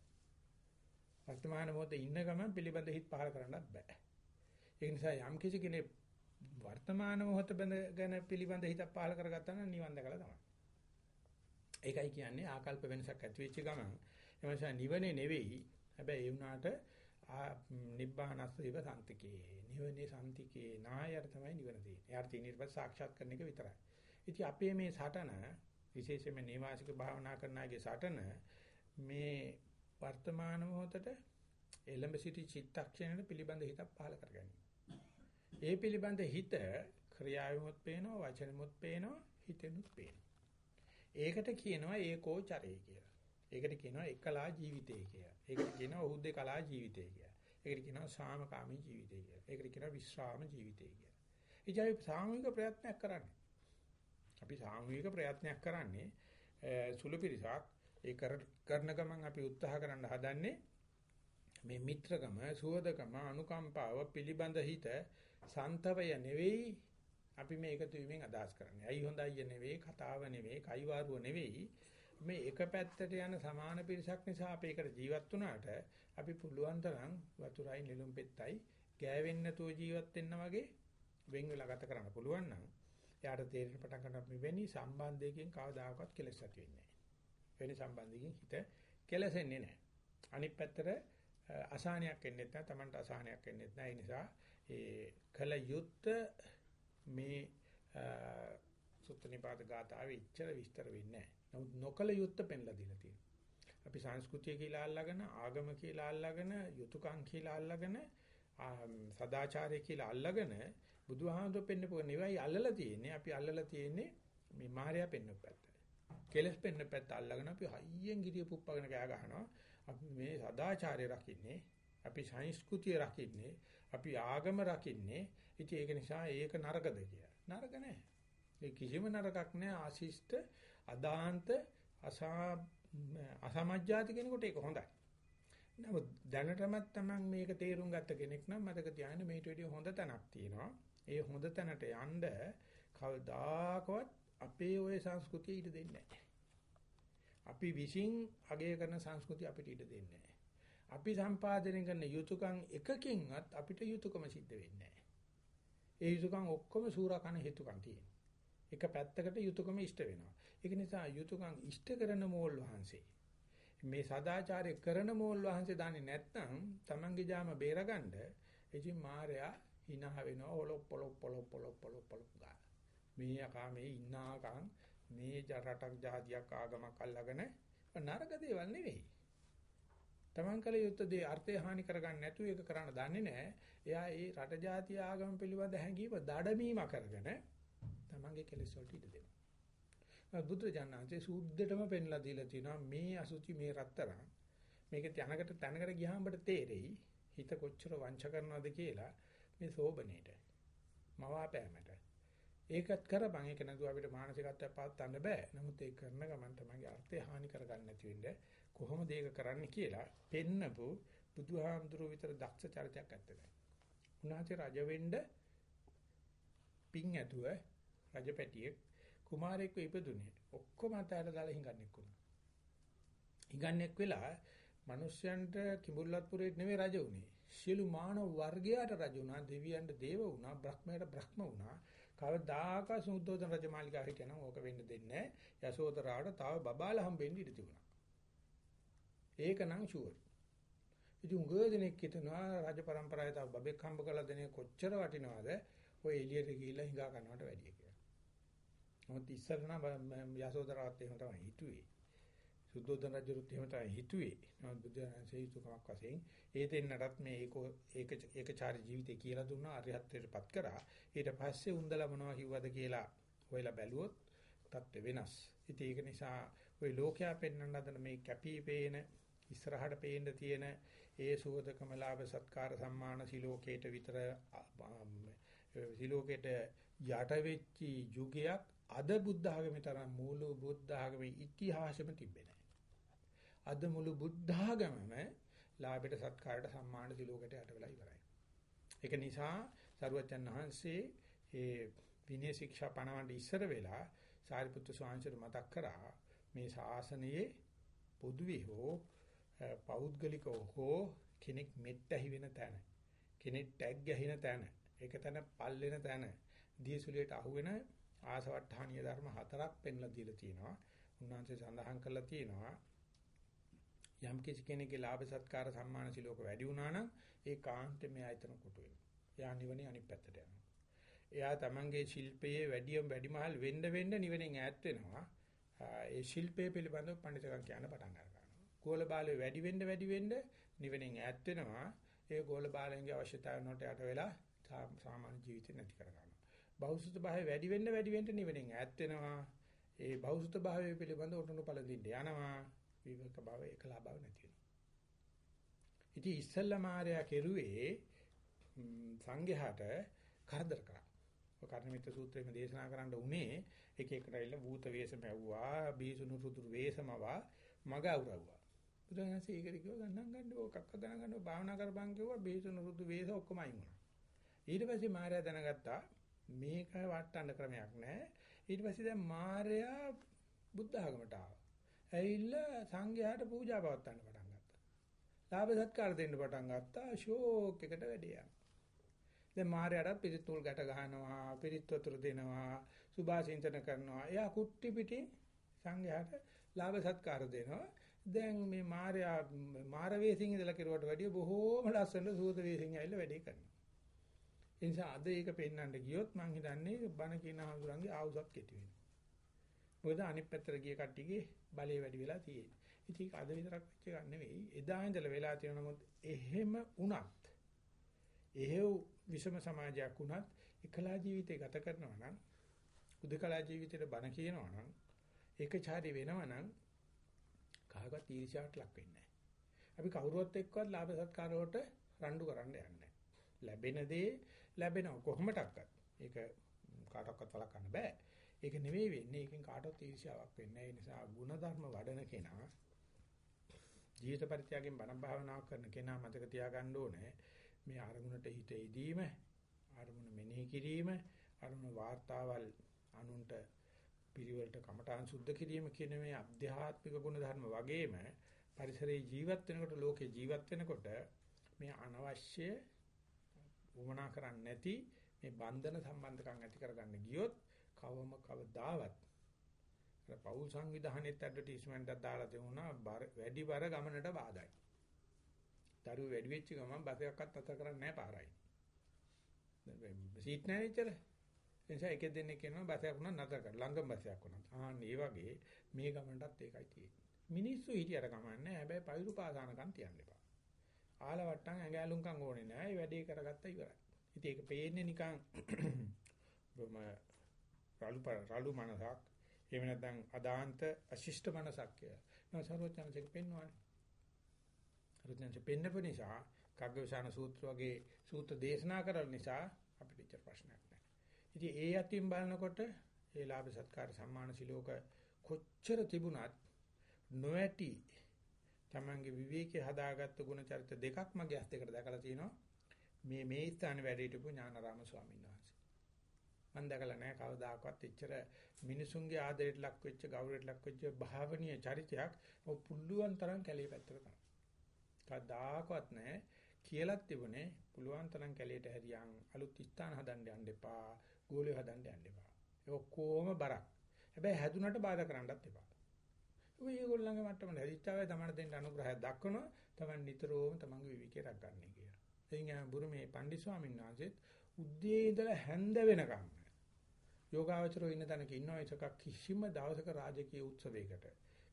වර්තමාන මොහොතේ ඉන්න ගමන් පිළිබඳ හිත පහළ කරන්නත් බෑ. ඒ නිසා යම් කිසි කෙනෙක් වර්තමාන මොහොත ගැන පිළිබඳ හිතක් පහළ කරගත්තා නම් නිවන් දැකලා තමයි. ඒකයි කියන්නේ ආකල්ප වෙනසක් ඇති වෙච්ච ගමන් එමන්සා නිවනේ නෙවෙයි හැබැයි ඒ වුණාට නිබ්බානස්සේව සම්තිකේ නිවනේ සම්තිකේ නායර තමයි නිවන තියෙන්නේ. එයාට තියෙන ඊට පස්සේ සාක්ෂාත් කරන එක විතරයි. ඉතින් අපේ මේ සටන විශේෂයෙන්ම නේවාසික භාවනා කරන අයගේ සටන මේ වර්තමාන මොහොතට එළඹ සිටි චිත්තක්ෂණයට පිළිබඳ හිතක් පහල කරගන්න. ඒ පිළිබඳ හිත ක්‍රියාවෙමුත් පේනවා වචනෙමුත් පේනවා හිතෙමුත් පේනවා. ඒකට කියනවා ඒකෝචරය කියලා. ඒකට කියනවා එකලා ජීවිතය කියලා. ඒකට කියනවා උහුද්දේ කලා ජීවිතය කියලා. ඒකට කියනවා සාමකාමී ජීවිතය කියලා. ඒකට කියනවා විශ්‍රාම ජීවිතය කියලා. ඉතින් අපි සාමූහික ප්‍රයත්නයක් කරන්නේ. අපි සාමූහික ප්‍රයත්නයක් කරන්නේ සුළු පිරිසක් ඒ කරන ගමන් අපි උත්සාහ කරන්න හදන්නේ මේ මිත්‍රකම, සුවදකම, අනුකම්පාව පිළිබඳ හිත සන්තවය නෙවෙයි අපි මේ එකතු වීමෙන් අදහස් කරන්නේ. අයි හොඳයි නෙවෙයි, කතාව නෙවෙයි, කයිවාරුව නෙවෙයි. මේ එක පැත්තට යන සමාන පිරිසක් නිසා අපි ඒකට ජීවත් වුණාට අපි පුළුවන් තරම් වතුරයි නිලුම් පෙත්තයි ගෑවෙන්නේ නැතුව ජීවත් වෙන්න වගේ වෙන් වෙලා ගත කරන්න පුළුවන් නම් එයාට තේරෙන පටන් ගන්න අපි වෙනි සම්බන්ධයකින් කවදාකවත් කෙලස් ඇති වෙන්නේ නැහැ. වෙනි සම්බන්ධයකින් හිත කෙලසෙන්නේ නැහැ. අනිත් පැත්තට අසහනයක් එන්නේ නැහැ. Tamanට අසහනයක් එන්නේ නැහැ. ඒ නිසා ඒ කල යුත්ත මේ සුත්තනිපාත ගාතාවේ ඉච්ඡර විස්තර වෙන්නේ නැහැ. නමුත් නොකල යුත්ත පෙන්ලා දීලා තියෙනවා. අපි සංස්කෘතිය කියලා අල්ලාගෙන ආගම කියලා අල්ලාගෙන යුතුයකම් කියලා අල්ලාගෙන සදාචාරය කියලා අල්ලාගෙන බුදුහාමුදුරු පෙන්නපු නෙවෙයි අල්ලලා තියෙන්නේ. අපි අල්ලලා තියෙන්නේ මේ මායя පෙන්නපු පැත්ත. කෙලස් පෙන්න පැත්ත අල්ලාගෙන අපි හයියෙන් ගිරිය පුප්පගෙන කෑ ගහනවා. අපි මේ සදාචාරය රකින්නේ. අපි සංස්කෘතිය රකින්නේ. අපි ආගම රකින්නේ. ඉතින් ඒක නිසා ඒක නරකද කියලා. නරක නෑ. ඒ කිසිම නරකක් නෑ ආශිෂ්ට අදාන්ත අසා අසමජ්ජාති කෙනෙකුට ඒක හොඳයි. නමුත් දැනටමත් Taman මේක තේරුම් ගත්ත කෙනෙක් නම් මතක තියාගන්න මේට වැඩිය හොඳ තැනක් තියෙනවා. ඒ හොඳ තැනට යන්න කවදාකවත් අපේ ওই සංස්කෘතිය ඊට දෙන්නේ නැහැ. අපි විශ්ින් අගය කරන සංස්කෘතිය අපිට ඊට දෙන්නේ නැහැ. අපි සම්පාදනය කරන යුතුයකම් එකකින්වත් අපිට යුතුයකම සිද්ධ වෙන්නේ නැහැ. ඒ යුතුයකම් ඔක්කොම සූරකන හේතුකම් තියෙනවා. එක පැත්තකට යුතුයකම ඉෂ්ට වෙනවා. ඒක නිසා යුතුයකම් ඉෂ්ට කරන මෝල් වහන්සේ මේ සදාචාරය කරන මෝල් වහන්සේ දන්නේ නැත්නම් Tamange ජාම බේරගන්න ඉතින් මාර්යා hina වෙනවා ඔලොප් පොලොප් පොලොප් පොලොප් පොලොප් පොලොප් ගන්න. මේ යකා මේ ඉන්නාකම් මේ රටක් ජාතියක් ආගමක් අල්ලගෙන නරක දේවල් නෙවෙයි. Taman කල යුත්තේ අර්ථය හානි කරගන්න නැතුව ඒක කරන්න දන්නේ නැහැ. එයා ඒ රට ජාතිය ආගම පිළිබඳ හැඟීම දඩමීම කරගෙන Tamanගේ කෙලෙස් වලට ඉඩ දෙනවා. බුදු ජානන්සේ සූද්දටම පෙන්ලා දීලා තියෙනවා මේ අසුචි මේ රත්තරන් මේක තැනකට තැනකට ගියාම ඔබට තේරෙයි හිත කොච්චර වංච කරනවද කියලා මේ සෝබනේට මවාපෑමට ඒකත් කරපන් ඒක නේද අපිට මානසිකත්වයක් පාත්තන්න බෑ නමුත් ඒක කරන ගමන් තමයි අර්ථය හානි කරගන්න නැති වෙන්නේ කොහොමද ඒක කරන්න කියලා පෙන්නපු බුදුහාමුදුරුව විතර දක්ෂ චරිතයක් ඇත්තද උන්වහන්සේ රජ වෙන්න පිං ඇතුව රජපැටියෙක් කුමාරයෙක්ව ඉපදුනේ ඔක්කොම අතහැරලා දාලා හිඟන්නෙක් වුණා හිඟන්නෙක් වෙලා මිනිස්යන්ට කිඹුල්ලත්පුරේ නෙමෙයි රජ උනේ සියලු මානව වර්ගයාට රජ වුණා, දෙවියන්ට දේව වුණා, බ්‍රහ්මයට බ්‍රහ්ම වුණා. කවදාක සුද්ධෝදන රජමාලිගාව හිටියනම් ඕක වෙන්න දෙන්නේ නැහැ. යසෝදරාට තව බබාලා හම්බෙන්න ඉඩ තිබුණා. ඒකනම් ෂුවර්. ඉතින් උගදෙනෙක් හිටනවා රජ પરම්පරාවේ තව බබෙක් හම්බ කරලා දෙනේ කොච්චර වටිනවද? ඔය එළියට ගිහිල්ලා හිඟා ගන්නවට වැඩිය කියලා. මොකද ඉස්සර නම් යසෝදරාත් එහෙම තමයි හිතුවේ. සුද්ධෝදන රජුත් එහෙම තමයි හිතුවේ. නමුත් බුදුරජාණන්සේ යුතුයකමක් වශයෙන් ඒ දෙන්නටත් මේ ඒක ඒක ඒකචාරී ජීවිතය කියලා දුන්නා අරිහත්ත්වයටපත් කරා. ඊට පස්සේ උන්දලා මොනවා කිව්වද කියලා හොයලා බැලුවොත් තත්ත්ව වෙනස්. ඉතින් ඒක නිසා ওই ලෝකයා පෙන්වන්න හදන මේ කැපී පේන ඉස්සරහට පේන්න තියෙන ඒ සුවදකම ලාභ සත්කාර සම්මාන සිලෝකේට විතර සිලෝකේට යට වෙච්චි යුගයක් අද බුද්ධ ආගමේ තරම් මූල බුද්ධ ආගමේ ඉතිහාසෙම තිබෙන්නේ අද මුළු බුද්ධාගමම ලාභයට සත්කාරයට සම්මාන දිලෝකට යට වෙලා ඉවරයි. ඒක නිසා සරුවචන් වහන්සේ ඒ විනය ශික්ෂා පනවන්න ඉස්සර වෙලා සාරිපුත්තු ස්වාමීන් මතක් කරා මේ ශාසනයේ පොදුවේ හෝ පෞද්ගලිකව හෝ කෙනෙක් මෙට්ටහි වෙන තැන කෙනෙක් ටැග් ගැහින තැන ඒක තැන පල් වෙන තැන දීසුලියට අහුවෙන ආසවට්ටහානීය ධර්ම හතරක් පෙන්ලා දීලා තියෙනවා උන්වහන්සේ සඳහන් කරලා තියෙනවා යම් කිසි කෙනෙකුගේ ලාභ සත්කාර සම්මාන සිලෝක වැඩි වුණා නම් ඒ කාන්තේ මේ ආයතන කොට වෙනවා. එයා නිවනේ අනිත් පැත්තට යනවා. එයා තමන්ගේ ශිල්පයේ වැඩිම වැඩිමහල් වෙන්න වෙන්න නිවනෙන් ඈත් වෙනවා. ඒ ශිල්පයේ පිළිබඳව පඬිතුකම් කියන්න පටන් ගන්නවා. ගෝල බාලේ වැඩි වෙන්න වැඩි වෙන්න නිවනෙන් ඈත් වෙනවා. ඒ ගෝල බාලයන්ගේ අවශ්‍යතාවයන්ට යට වෙලා සාමාන්‍ය ජීවිතේ නැති කර ගන්නවා. බෞසුත භාවය වැඩි වෙන්න වැඩි වෙන්න නිවනෙන් ඈත් වෙනවා. ඒ බෞසුත භාවය පිළිබඳව උටුණු පළඳින්න යනවා. විවක භාවය එකලා භාව නැති වෙනවා. ඉතින් ඉස්සල්ලා මාර්යා කෙරුවේ සංඝයාට කරදර කරා. ඔය කර්ණමිත්‍ර සූත්‍රයේම දේශනා කරන්න උනේ එක එකට ඇවිල්ලා භූත වේශම ඇව්වා, බීසුණු රුදුරු වේශමවා, මග අවරවුවා. බුදුරජාණන්සේ ඒකට කිව්වා ගණන් ගන්න ඕකක්ක ගණන් ගන්න භාවනා කරපන් කිව්වා බීසුණු රුදු වේශ ඔක්කොම අයින් වුණා. ඊට පස්සේ මාර්යා දැනගත්තා මේක වටන්න ක්‍රමයක් නැහැ. ඊට පස්සේ දැන් මාර්යා බුද්ධ ආගමට ආවා. ඇවිල්ලා සංඝයාට පූජා පවත්වන්න පටන් ගත්තා. ලාභ සත්කාර දෙන්න පටන් ගත්තා. ෂෝක් එකට වැඩේ යනවා. දැන් මාර්යාට පිරිත් තුල් ගැට ගහනවා, පිරිත් වතුර දෙනවා, සුභාසින්තන කරනවා. එයා කුට්ටි පිටින් සංඝයාට ලාභ සත්කාර දෙනවා. දැන් මේ මාර්යා මාර වේසින් ඉඳලා කෙරුවට වැඩිය බොහෝම ලස්සන සූද වේසින් ඇවිල්ලා වැඩේ කරනවා. ඒ නිසා අද ඒක පෙන්වන්න ගියොත් මං හිතන්නේ බණ කියන හඳුරන්ගේ ආවුසත් කෙටි වෙනවා. මොකද අනිත් පැත්තට ගිය කට්ටියගේ බලය වැඩි වෙලා තියෙන්නේ. ඉතින් ඒක අද විතරක් වෙච්ච එකක් නෙවෙයි. එදා ඉඳලා වෙලා තියෙන නමුත් එහෙම වුණත් එහෙව් විෂම සමාජයක් වුණත් එකලා ජීවිතය ගත කරනවා නම් උදකලා ජීවිතේට බණ කියනවා නම් ඒකචාරී වෙනවා නම් කාගවත් ඊර්ෂ්‍යාවට ලක් වෙන්නේ නැහැ. අපි කවුරුවත් එක්කවත් ලාභ සත්කාර වලට රණ්ඩු කරන්න යන්නේ ලැබෙන දේ ලැබෙනව කොහොමඩක්වත්. ඒක කාටවත් වළක්වන්න බෑ. ඒක නෙවෙයි වෙන්නේ. ඒකෙන් කාටවත් ඊර්ෂ්‍යාවක් වෙන්නේ නැහැ. ඒ නිසා ಗುಣධර්ම වඩන කෙනා ජීවිත පරිත්‍යාගයෙන් බණ භාවනා කරන කෙනා මතක තියාගන්න ඕනේ. මේ අරමුණට හිත එදීම, අරමුණ මෙනෙහි කිරීම, අරමුණ වාර්තාවල් අනුන්ට පිළිවෙලට කමඨාන් සුද්ධ කිරීම කියන මේ අධ්‍යාත්මික ගුණ ධර්ම වගේම පරිසරයේ ජීවත් වෙනකොට ලෝකේ ජීවත් වෙනකොට මේ අනවශ්‍ය වමනා කරන්නේ නැති මේ බන්ධන සම්බන්ධකම් ඇති කරගන්න ගියොත් කවම කවදාවත් අර පෞල් සංවිධානයේත් ඇඩ්වර්ටයිස්මන්ට් එකක් දාලා දෙවුණා වැඩි බර ගමනට බාධායි. දරුවෝ වැඩි වෙච්ච ගමන් බස් එකක්වත් අත කරන්නේ නැහැ පාරයි. සීට් නැහැ ඉතල. එනිසා එක දෙන්නේ කියනවා බස් එකක් උනත් නතර කර ළඟම බස් එකක් උනත්. ආන්න ඒ වගේ මේ ගමනටත් ඒකයි තියෙන්නේ. මිනිස්සු හිටියට කමන්නේ හැබැයි පයිරු පාසානකම් තියන්න එපා. ආලවට්ටම් ඇඟැලුම්කම් ඕනේ නැහැ. ඒ වැඩේ කරගත්තා ඉවරයි. ඉතින් ඒක පේන්නේ නිකන් [COUGHS] බොම රළු රළු මනසක් එහෙම නැත්නම් අදාන්ත අශිෂ්ට මනසක් කියලා. නෝ සර්වඥාන්සේක පෙන්වන්නේ. සර්වඥාන්සේ පෙන්නපු නිසා කග්ගවිශාන සූත්‍ර වගේ සූත්‍ර දේශනා කරන නිසා අපිට ඉච්ච ප්‍රශ්නයක් නැහැ. ඉතින් ඒ යතින් බලනකොට ඒ ලාභ සත්කාර සම්මාන සිලෝක කොච්චර තිබුණත් නොඇටි තමන්ගේ විවේකයේ හදාගත්ත ගුණ චරිත දෙකක් මගේ ඇස් දෙකට දැකලා තිනවා. මේ මේ ස්ථානේ වැඩ හිටපු ඥානාරාම ස්වාමීන් වහන්සේ. මම දැකලා නැහැ කවදාකවත් එච්චර මිනිසුන්ගේ ආදරයට ලක් වෙච්ච ගෞරවයට ලක් වෙච්ච භාවනීය චරිතයක් ඔය පුල්ලුවන් තරම් කැලේ පැත්තට කරනවා. කවදාකවත් නැහැ කියලාත් තිබුණේ පුළුවන් තරම් කැලේට හැරියන් අලුත් ස්ථාන හදන්න යන්න එපා. ගෝලිය හදන්න යන්න එපා. ඒ ඔක්කොම බරක්. හැබැයි හැදුනට බාධා කරන්නත් එපා. ඔය ඒගොල්ලන්ගේ මට්ටම හැදිච්චාවේ තමන්ට දෙන්න අනුග්‍රහයක් දක්වනවා. තමන් නිතරම තමන්ගේ විවිකේ රැකගන්නේ කියලා. එයින් බුරුමේ පණ්ඩිත ස්වාමීන් වහන්සේත් උද්දී ඉඳලා හැන්ද වෙනකම් යෝගාවචරෝ ඉන්න තැනක ඉන්නවා ඒක කිසිම දවසක රාජකීය උත්සවයකට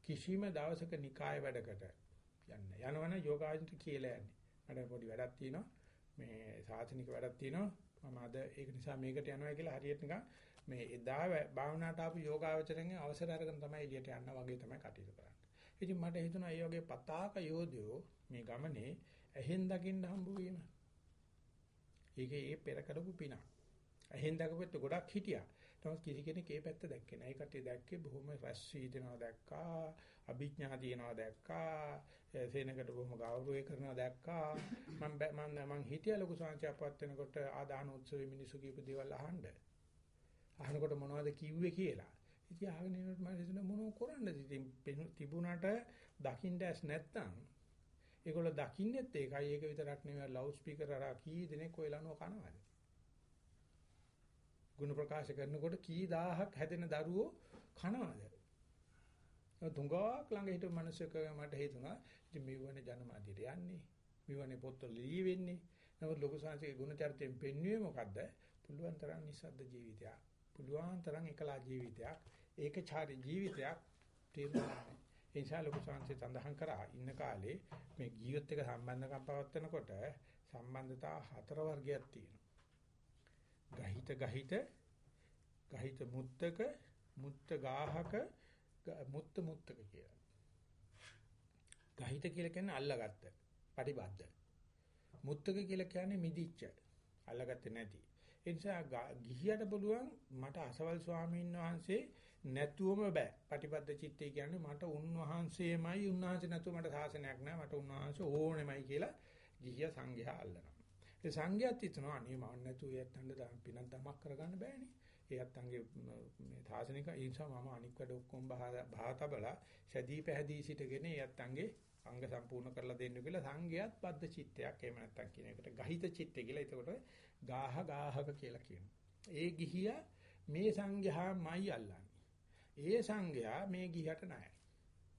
කිසිම දවසක නිකාය වැඩකට යන්නේ යනවනේ යෝගාවචර කියලා යන්නේ මට පොඩි වැඩක් තියෙනවා මේ සාසනික වැඩක් තියෙනවා මම අද ඒක නිසා මේකට යනවා කියලා හරියට නිකන් මේ එදා භාවනාවට ආපු යෝගාවචරයෙන් අවසර අරගෙන තමයි එළියට යන්න වගේ තමයි කටයුතු කරන්නේ. ඉතින් මට හිතුණා මේ වගේ පතාක යෝධයෝ මේ ගමනේ ඇහෙන් දකින්න හම්බ වීම. ඒකේ ඒ පෙර කරපු පිනක්. එහෙන් දැකපෙත් ගොඩක් හිටියා. නමුත් කිසි කෙනෙක් ඒ පැත්ත දැක්කේ නැහැ. ඒ කට්ටිය දැක්කේ බොහොම රැස් වීදෙනවා දැක්කා, අභිඥා තියනවා දැක්කා, සේනකට බොහොම ගෞරවය කරනවා දැක්කා. මම මම මං හිතියා ලොකු සංචාපවත් වෙනකොට ආදාන උත්සවයේ මිනිස්සු කියපු දේවල් අහන්න. අහනකොට මොනවද කිව්වේ කියලා. ඉතින් අහගෙන ඉන්නකොට මම හිතුණා මොනව කරන්නද ඉතින් තිබුණාට දකින්න ඇස් නැත්තම් ඒගොල්ලෝ දකින්නෙත් ඒකයි ඒක විතරක් නෙවෙයි ලවුඩ් ස්පීකර් අරා කී දෙනෙක් ඔයලානෝ කනවාද ගුණ ප්‍රකාශ කරනකොට කී දහහක් හැදෙන දරුවෝ කනවාද? තුඟාක් ළඟ හිටපු මිනිස්සුක මට හිතුණා ඉතින් මෙවනේ ජනමාධ්‍යයට යන්නේ. මෙවනේ පොත්වල ලිය වෙන්නේ. නමුත් ලොකු සංසිකේ ගුණ චරිතයෙන් පෙන්වුවේ මොකද්ද? පුළුවන් තරම් නිසද්ද ජීවිතයක්. පුළුවන් තරම් එකලා ජීවිතයක්. ඒකචාරී ජීවිතයක් තේරුම් ඒ නිසා ලොකු සංසය සඳහන් කරා ඉන්න කාලේ මේ ජීවිත එක සම්බන්ධකම් පවත්වනකොට සම්බන්ධතා හතර වර්ගයක් තියෙනවා. ගහිත ගහිත ගහිත මුත්තක මුත්ත ගාහක මුත්ත මුත්තක කියලා. ගහිත කියලා කියන්නේ අල්ලගත්ත, පටිබද්ද. මුත්තක කියලා කියන්නේ මිදිච්ච, අල්ලගත්තේ නැති. ඒ නිසා ගිහියට බලුවන් මට අසවල් ස්වාමීන් වහන්සේ නැතුවම බෑ. පටිපද්ද චිත්තය කියන්නේ මට උන්වහන්සේමයි උන්වහන්සේ නැතුව මට සාසනයක් නෑ. මට උන්වහන්සේ ඕනෙමයි කියලා ගිහිය සංඝයා අල්ලනවා. ඒ සංඝයාත් හිතනවා අනේ මම නැතුව යත්තන්ට පිනක් දමක් කරගන්න බෑනේ. ඒ අත්තන්ගේ මේ සාසනික ඒ නිසා මම අනික් වැඩ ඔක්කොම බහතබලා සැදී පැහැදී සිටගෙන ඒ අත්තන්ගේ අංග සම්පූර්ණ කරලා දෙන්න කියලා සංඝයාත් බද්ධ චිත්තයක් එහෙම නැත්තම් කියන එකට ගහිත චිත්තය කියලා. එතකොට ගාහ ගාහක කියලා කියනවා. ඒ ගිහියා මේ සංඝයාමයි අල්ලන්නේ. ඒ සංඝයා මේ ගිහට නැහැ.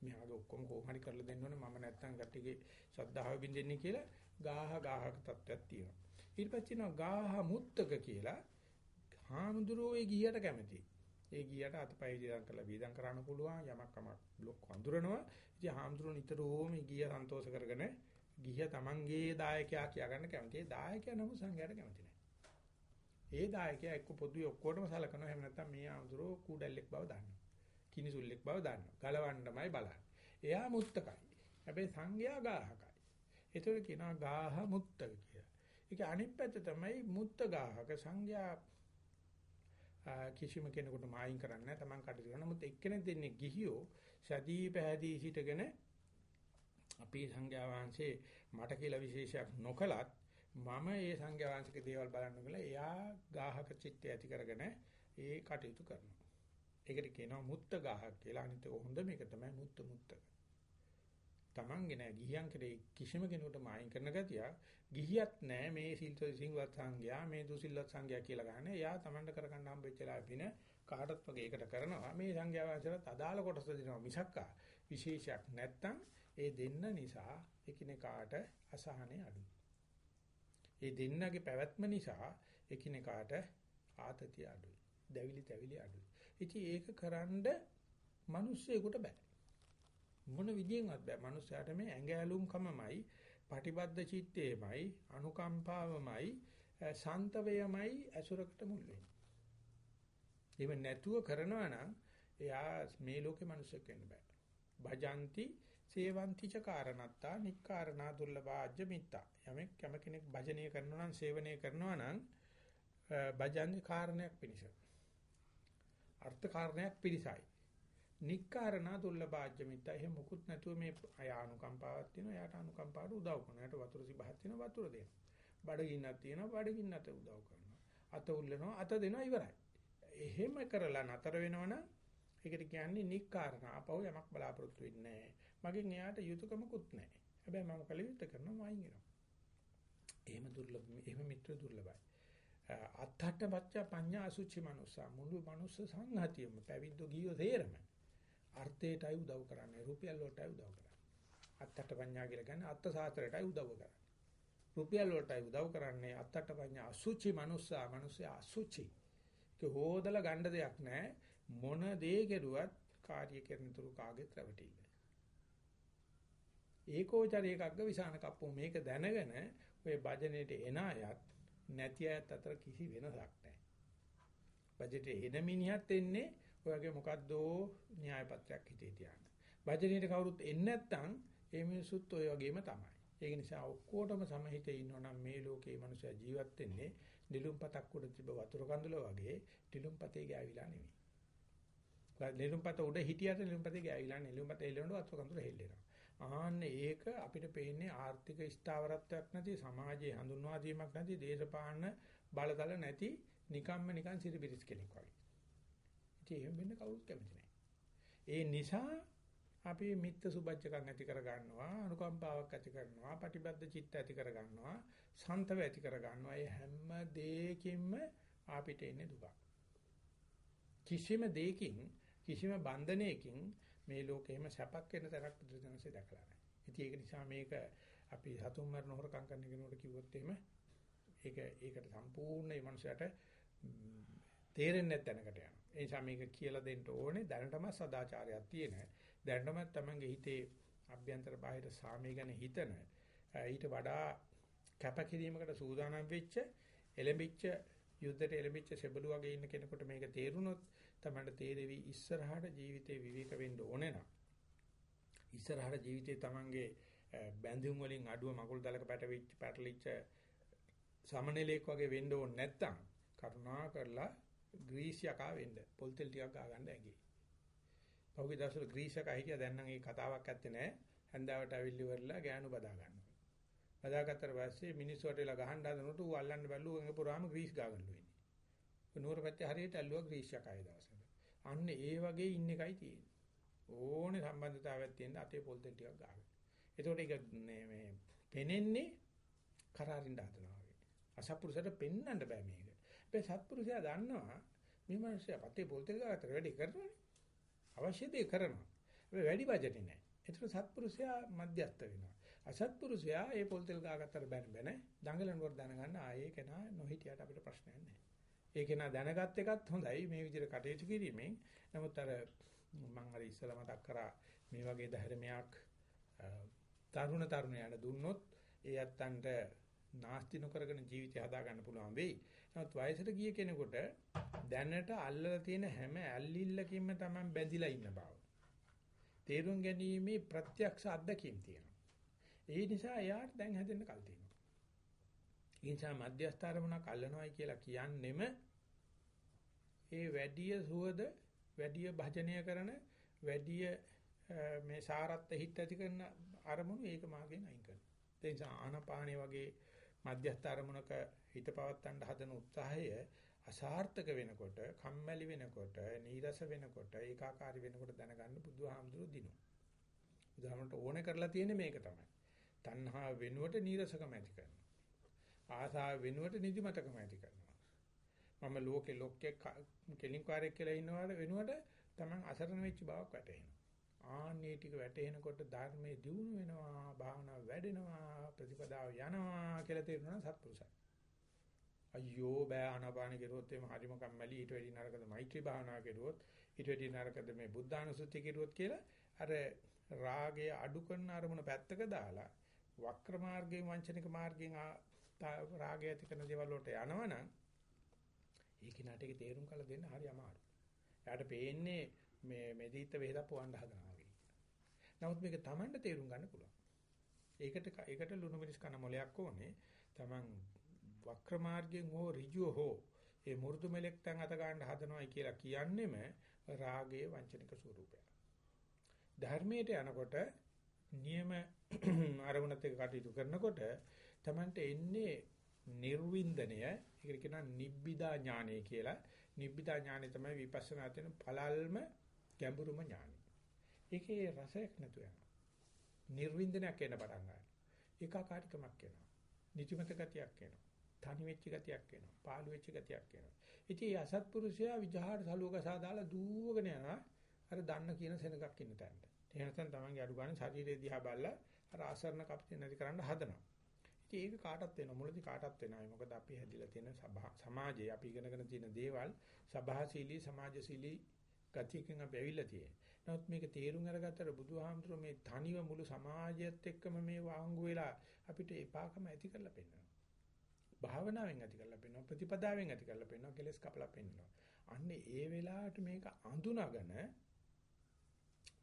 මෙයාගේ ඔක්කොම කොහොම හරි කරලා දෙන්න ඕනේ මම නැත්තම් කට්ටියගේ ශ්‍රද්ධාව බින්දෙන්නේ කියලා ගාහ ගාහක තත්ත්වයක් තියෙනවා. ඊට පස්සේ තියෙනවා ගාහ මුත්තක කියලා හාමුදුරුවෝ ඒ ගිහට කැමතියි. ඒ ගියට අතපය විදම් කරලා විදම් කරන්න පුළුවන් යමක් කමක් ලොක් වඳුරනවා. ඉතින් හාමුදුරුවෝ නිතරම ගිය සන්තෝෂ කරගෙන ගිය තමන්ගේ දායකයා කියා ගන්න කැමතියි. දායකයා නමු සංඝයාට කැමති නැහැ. ඒ දායකයා එක්ක පොදුවේ ඔක්කොටම සලකනවා. එහෙම නැත්නම් මේ හාමුදුරුවෝ කුඩැල්ලෙක් බව දන්නවා. කිනිසුල්ලෙක් බව දන්නවා. ගලවන්නමයි බලන්නේ. එයා මුත්තකයි. හැබැයි සංඝයා ගාහකයි. ඒතර කියනවා ගාහ මුත්තක කියලා. ඒක අනිත් පැත්ත තමයි මුත්ත ගාහක සංඝයා කිසිම කෙනෙකුට මායින් කරන්නේ නැහැ. Taman කටයුතු කරනවා. නමුත් එක්කෙනෙක් දෙන්නේ ගිහියෝ සදී පැහැදී සිටගෙන අපේ සංඝයා වහන්සේ මට කියලා විශේෂයක් නොකලත් මම ඒ සංඝයා වහන්සේගේ දේවල් බලන්න කියලා එයා ගාහක චිත්තය ඇති කරගෙන ඒ කටයුතු කරනවා. ඒකට කියනවා මුත්ත ගහක් කියලා. අනිත් හොඳ මේක තමයි මුත්ත මුත්ත. Tamange නෑ ගිහියන් කෙරේ කිසිම කෙනෙකුට මායින් කරන ගතිය. ගිහියත් නෑ මේ සිල්ත සිංවත් සංඝයා මේ දුසිල්වත් සංඝයා කියලා ගන්න. එයා Tamanට කරගන්න හම්බෙච්ච ලාභින කාටත් වගේ ඒකට කරනවා. මේ සංඝයා වහන්සේලාත් අදාළ කොටස දෙනවා මිසක්කා විශේෂයක් නැත්තම් ඒ දෙන්න නිසා එකිනෙකාට අසහනෙ අඩුයි. ඒ දෙන්නගේ පැවැත්ම නිසා එකිනෙකාට ආතතිය අඩුයි. දැවිලි තැවිලි අඩුයි. ඉතින් ඒක කරන්න මිනිස්සෙකුට බෑ. මොන විදියෙන්වත් බෑ. මිනිස්සයාට මේ ඇඟ ඇලුම් කමමයි, පටිබද්ධ චිත්තේමයි, අනුකම්පාවමයි, සාන්තවයමයි අසුරකට මුල් වෙන්නේ. ඒව නැතුව කරනවා නම් එයා මේ ලෝකේ මිනිස්සෙක් වෙන්න බෑ. භජಂತಿ සේවಂತಿ ච කාරණත්තා නික්කාරණා දුර්ලභාජ්‍ය මිත්තා. යමෙක් යම කෙනෙක් භජනය කරනවා නම් සේවනය කරනවා නම් භජන්නේ කාරණයක් පිණිස. අර්ථ කාරණයක් පිළිසයි. නික්කාරණා දුර්ලභාජ්‍ය මිත්තා. එහෙම මුකුත් නැතුව මේ අය අනුකම්පාවක් තියෙනවා. එයාට අනුකම්පාවට උදව් කරනවා. එයාට වතුර සිබහක් තියෙනවා. වතුර දෙනවා. බඩගින්නක් තියෙනවා. බඩගින්නට උදව් කරනවා. අත උල්ලනවා. අත දෙනවා ඉවරයි. එහෙම කරලා නතර වෙනවනම් ඒකට කියන්නේ නික්කාරණා. අපව යමක් බලාපොරොත්තු වෙන්නේ නැහැ. මගෙන් එයාට යුතුයකමකුත් නැහැ. හැබැයි මම කල යුත්තේ කරනවා වයින් එනවා. එහෙම දුර්ලභ එහෙම මිත්‍ර දුර්ලභයි. අත්තට පච්ච පඤ්ඤා අසුචි මනුස්සා මුළු මනුස්ස සංහතියම පැවිද්දෝ ගියෝ තේරම අර්ථයටයි උදව් කරන්නේ රුපියල් වලටයි උදව් කරන්නේ. අත්තට පඤ්ඤා කියලා කියන්නේ අත්ත සාත්‍රයටයි උදව් කරන්නේ. රුපියල් වලටයි උදව් කරන්නේ අත්තට පඤ්ඤා අසුචි මනුස්සා මනුස්සය අසුචි. ඒක හොදලා ගන්න දෙයක් නැහැ මොන දේ කෙරුවත් කාර්ය කරන තුරු කාගෙත් රැවටිල්ල ඒකෝචර එකක්ග විසාන කප්පෝ. මේක දැනගෙන ඔය භජනෙට එන අයත් නැති අයත් අතර කිසි වෙනසක් නැහැ. බජටේ එන මිනිහත් එන්නේ ඔයගේ මොකද්ද න්‍යාය පත්‍රයක් හිතේ තියාගෙන. බජනේට කවුරුත් එන්නේ නැත්නම් ඒ මිනිසුත් ඔය වගේම තමයි. ඒක නිසා ඔක්කොටම සමහිතේ ඉන්නවනම් මේ ලෝකේ මනුස්සයා ජීවත් වෙන්නේ නිලුම්පතක් උඩ තිබ්බ වතුර කඳුල වගේ නිලුම්පතේ ගෑවිලා නෙමෙයි. නිලුම්පත උඩ හිටියට නිලුම්පතේ ගෑවිලා නෙමෙයි. නිලුම්පත එළවෙනකොට වතුර කඳුල හෙල්ලෙනවා. ආන්න ඒක අපිට පේන්නේ ආර්ථික ස්ථාවරත්වයක් නැති සමාජයේ හඳුන්වා දීමක් නැති දේශපාලන බලතල නැති නිකම්ම නිකන් සිරිබිරිස් කෙනෙක් වගේ. ඉතින් එහෙම වෙන්න කවුරුත් කැමති නැහැ. ඒ නිසා අපි මිත්‍ත සුබච්චකම් ඇති කර ගන්නවා අනුකම්පාවක් ඇති කරනවා ප්‍රතිබද්ධ චිත්ත ඇති කර ගන්නවා සන්තව ඇති කර ගන්නවා ඒ හැම දෙයකින්ම අපිට එන්නේ දුක කිසිම දෙයකින් කිසිම බන්ධනයකින් මේ ලෝකෙම සැපක් වෙන තරක් බුදුදහමසේ දැකලා නැහැ. ඉතින් ඒක නිසා මේක අපි සතුන් මරණ හොරකම් කරන කෙනෙකුට කිව්වොත් එහෙම ඒක ඒකට සම්පූර්ණ මේ මනුස්සයාට තේරෙන්නේ නැත් තැනකට යනවා. ඒ නිසා මේක කියලා දෙන්න ඕනේ. දැනටම සදාචාරයක් තියෙන. දැනටම තමන්ගේ හිතේ අභ්‍යන්තර බාහිර සාමය ගැන හිතන. ඊට වඩා කැපකිරීමකට සූදානම් වෙච්ච එලෙඹිච්ච යුද්ධයට එලෙඹිච්ච සෙබළු වගේ ඉන්න කෙනෙකුට මේක තේරුනොත් තමන්ට තේරෙවි ඉස්සරහට ජීවිතේ විවේක වෙන්න ඕනේ නම්. ඉස්සරහට ජීවිතේ තමන්ගේ බැඳුම් වලින් අඩුව මකුළු දලක පැටවිච්ච පැටලිච්ච සමනලෙක් වගේ වෙන්න ඕනේ නැත්තම් කරුණා කරලා ග්‍රීස් යකා වෙන්න පොල් තෙල් ටිකක් ගා ගන්න ඇඟේ. පහුගිය දවස්වල ග්‍රීස් යකා හිටියා දැන් නම් ඒ කතාවක් ඇත්තේ නැහැ. හැන්දාවට අවිල්ලි වරලා ගෑනු බදා ගන්නවා. බදාගත්තට පස්සේ මිනිස්සු වටේලා ගහන්න හදනකොට ඌ අල්ලන්න බැලුව එංග පුරාම ග්‍රීස් ගාගන්නලු වෙන්නේ. නුවර පැත්තේ හරියට ඇල්ලුවා ග්‍රීස් යකා ඒ දවස්වල. අන්න ඒ වගේ ඉන්න එකයි තියෙන්නේ. ඕනේ සම්බන්ධතාවයක් තියෙන අතේ පොල් තෙල් ටිකක් ගාගෙන. එතකොට ඒක මේ මේ පෙනෙන්නේ කරාරින්න හදනවා වගේ. අසත්පුරුෂයට පෙන්වන්න බෑ මේක. හැබැයි සත්පුරුෂයා දන්නවා මේ මිනිස්සයා පතේ පොල් තෙල් ගාතර වැඩි කරනවානේ. අවශ්‍ය දේ කරනවා. හැබැයි වැඩි බජටේ නැහැ. ඒතර සත්පුරුෂයා මධ්‍යස්ත වෙනවා. අසත්පුරුෂයා ඒ පොල් තෙල් ගාගත්තට බැන බැන දඟලනකොට දැනගන්න ආයේ කෙනා නොහිටියට අපිට ප්‍රශ්නයක් නැහැ. ඒ කෙනා දැනගත් එකත් හොඳයි මේ විදිහට කටයුතු කිරීමෙන්. නමුත් අර මම අර ඉස්සලා මතක් කරා මේ වගේ ධර්මයක් තරුණ තරුණයන්ට දුන්නොත් ඒ අත්තන්ට නාස්ති නොකරගෙන ජීවිතය හදා ගන්න පුළුවන් වෙයි. නමුත් වයසට ගිය කෙනෙකුට දැනට අල්ලලා තියෙන හැම ඇල්ලිල්ලකින්ම තමයි බැඳිලා ඉන්න බව. තේරුම් ගැනීමේ ප්‍රත්‍යක්ෂ අත්දැකීම් තියෙනවා. ඒ නිසා එයාට දැන් හැදෙන්න කල් තියෙනවා. ඒ නිසා මධ්‍යස්ථාරමුණක් අල්ලනවායි කියලා කියන්නෙම ඒ වැඩිය සුවද වැඩිය භජනය කරන වැඩිය මේ සාරත්ත හිත ඇති කරන අරමුණු ඒක මාගෙන් අයින් කරනවා. ඒ නිසා ආනපානේ වගේ මධ්‍යස්ථ අරමුණක හිත පවත්තන්න හදන උත්සාහය අසාර්ථක වෙනකොට, කම්මැලි වෙනකොට, නීරස වෙනකොට, ඒකාකාරී වෙනකොට දැනගන්න බුදුහාමුදුරු දිනු. බුදුහාමුදුරට ඕනේ කරලා තියෙන්නේ මේක තමයි. තණ්හා වෙනුවට නීරසකම ඇති කරනවා. ආසාව වෙනුවට නිදිමතකම ඇති කරනවා. මම ලෝකේ ලොක්කේ කෙලින්කාරයෙක් කියලා ඉන්නවට වෙනුවට Taman අසරණ වෙච්ච බවක් වැටහෙනවා. ආන්නේ ටික වැටෙනකොට ධර්මයේ දියුණු වෙනවා, භාවනාව වැඩෙනවා, ප්‍රතිපදාව යනවා කියලා තේරෙනවා සත්පුරුෂය. අයියෝ බෑ ආනාපාන කෙරුවොත් එimhe හරිම කම්මැලි ඊට වැඩි නරකද මෛත්‍රී භාවනාව කෙරුවොත් ඊට වැඩි නරකද මේ බුද්ධානුසුති කෙරුවොත් කියලා අර රාගය අඩු කරන අරමුණ පැත්තක දාලා වක්‍ර මාර්ගයෙන් වංචනික මාර්ගයෙන් රාගය ඇති කරන දේවල් වලට යනවනම් ඒ කිනාට ඒක තේරුම් කරලා දෙන්න හරි අමාරුයි. එයාට පේන්නේ මේ මෙදිත වේදක් පොවන්න හදනවා වගේ. නමුත් මේක Tamanට තේරුම් ගන්න පුළුවන්. ඒකට ඒකට ලුණු මිරිස් කන මොලයක් ඕනේ. Taman වක්‍ර මාර්ගයෙන් හෝ ඍජුව හෝ ඒ මෘදු මෙලෙක් තන් අත ගන්න හදනවයි කියලා කියන්නෙම රාගයේ වංචනික ස්වરૂපය. ධර්මයට යනකොට නියම [CLEARS THROAT] අරමුණත් එක්ක කටයුතු කරනකොට Tamanට එන්නේ නිර්වින්දනය ඒකට කියනවා නිබ්බිදා ඥානය කියලා. නිබ්බිදා ඥානය තමයි විපස්සනා තියෙන පළල්ම ගැඹුරුම ඥානය. ඒකේ රසයක් නැතු යනවා. නිර්වින්දනයක් එන්න පටන් ගන්නවා. ඒකාකාරීකමක් එනවා. නිතිමත ගතියක් එනවා. තනි වෙච්ච ගතියක් එනවා. පාළු වෙච්ච ගතියක් එනවා. ඉතින් මේ අසත්පුරුෂයා විජහාට සලුවක සාදාලා දූවගෙන යනවා. අර දන්න කියන සෙනගක් ඉන්න තැනට. ඒ නැත්නම් තමන්ගේ අඩු ගන්න ශරීරය දිහා බලලා අර ආසරණ කප්පේ නැති කරන්න හදනවා. ඉතින් ඒක කාටත් වෙනවා. මුලදී කාටත් වෙනවා. මොකද අපි හැදිලා තියෙන සමාජයේ අපි ඉගෙනගෙන තියෙන දේවල් සභාශීලී සමාජශීලී ගතියකින් අපි ඇවිල්ලා තියෙන්නේ. නමුත් මේක තේරුම් අරගත්තට බුදුහාමුදුරුවෝ මේ තනිව මුළු සමාජයත් එක්කම මේ වාංගු වෙලා අපිට එපාකම ඇති කරලා පෙන්නනවා. භාවනාවෙන් ඇති කරලා පෙන්නනවා ප්‍රතිපදාවෙන් ඇති කරලා පෙන්නනවා කෙලස් කපලා පෙන්නනවා. අන්න ඒ වෙලාවට මේක අඳුනගෙන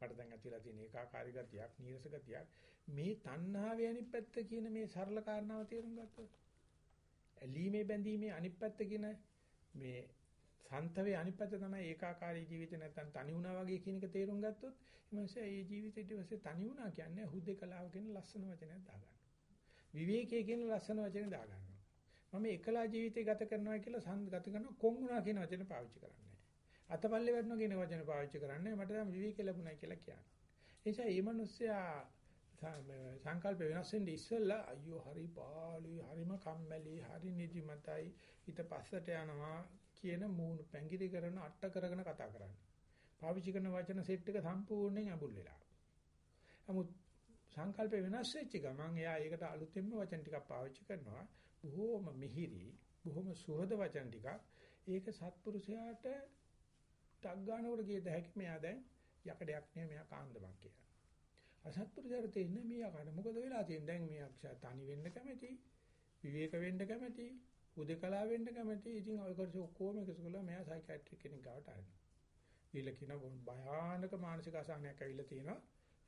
මට දැන් ඇතිලා තියෙන ඒකාකාරී ගතියක්, නීරස ගතියක්. මේ තණ්හාවේ අනිත් පැත්ත කියන මේ සරල කාරණාව තේරුම් ගත්තොත්. ඇලීමේ බැඳීමේ අනිත් පැත්ත කියන මේ සන්තවේ අනිත් පැත්ත තමයි ඒකාකාරී ජීවිත නැත්තම් තනි වුණා වගේ කියන එක තේරුම් ගත්තොත් එමන්සේ ඒ ජීවිතේට ඊපස්සේ තනි වුණා කියන්නේ හුදේකලාව කියන ලස්සන වචනයක් දාගන්න. විවේකයේ කියන ලස්සන වචනේ දාගන්නවා. මම එකලා ජීවිතය ගත කරනවා කියලා ගත කරනවා කොන් වුණා කියන වචන පාවිච්චි කරන්නේ. අතපල්ලේ වැටෙනවා කියන වචන පාවිච්චි කරන්නේ මට දැන් විවේක ලැබුණා කියලා කියන්නේ. ඒ නිසා මේ මිනිස්සයා සංකල්ප වෙනස් වෙන්නේ ඉස්සෙල්ලා අයියෝ හරි පාළුයි හරිම කම්මැලි හරි නිදිමතයි ඊට පස්සට යනවා කියන මූණ පැංගිරි කරන අට්ට කරගෙන කතා කරන්නේ. පාවිච්චි කරන වචන සෙට් එක සම්පූර්ණයෙන් අඹුල් වෙලා. නමුත් සංකල්ප වෙනස් වෙච්ච ගමන් එයා ඒකට අලුතෙන්ම වචන ටිකක් පාවිච්චි කරනවා. බොහෝම මිහිරි, බොහෝම සුහද වචන ටිකක්. ඒක සත්පුරුෂයාට ටක් ගන්නකොට කියද හැකි මෙයා දැන් යකඩයක් නෙවෙයි මෙයා කාන්දමක් කියලා. අසත්පුරුෂයාට තේින්නේ මෙයා කාට මොකද වෙලා තියෙන්නේ දැන් මෙයා තනි වෙන්න කැමති, විවේක වෙන්න කැමති, උදේකලා වෙන්න කැමති. ඉතින් ඔය කරේ ඔක්කොම එකතු කරලා මෙයා සයිකියාට්‍රික් කෙනෙක් ගාවට ආනවා. ඊළ කියන භයානක මානසික අසහනයක් ඇවිල්ලා තියෙනවා.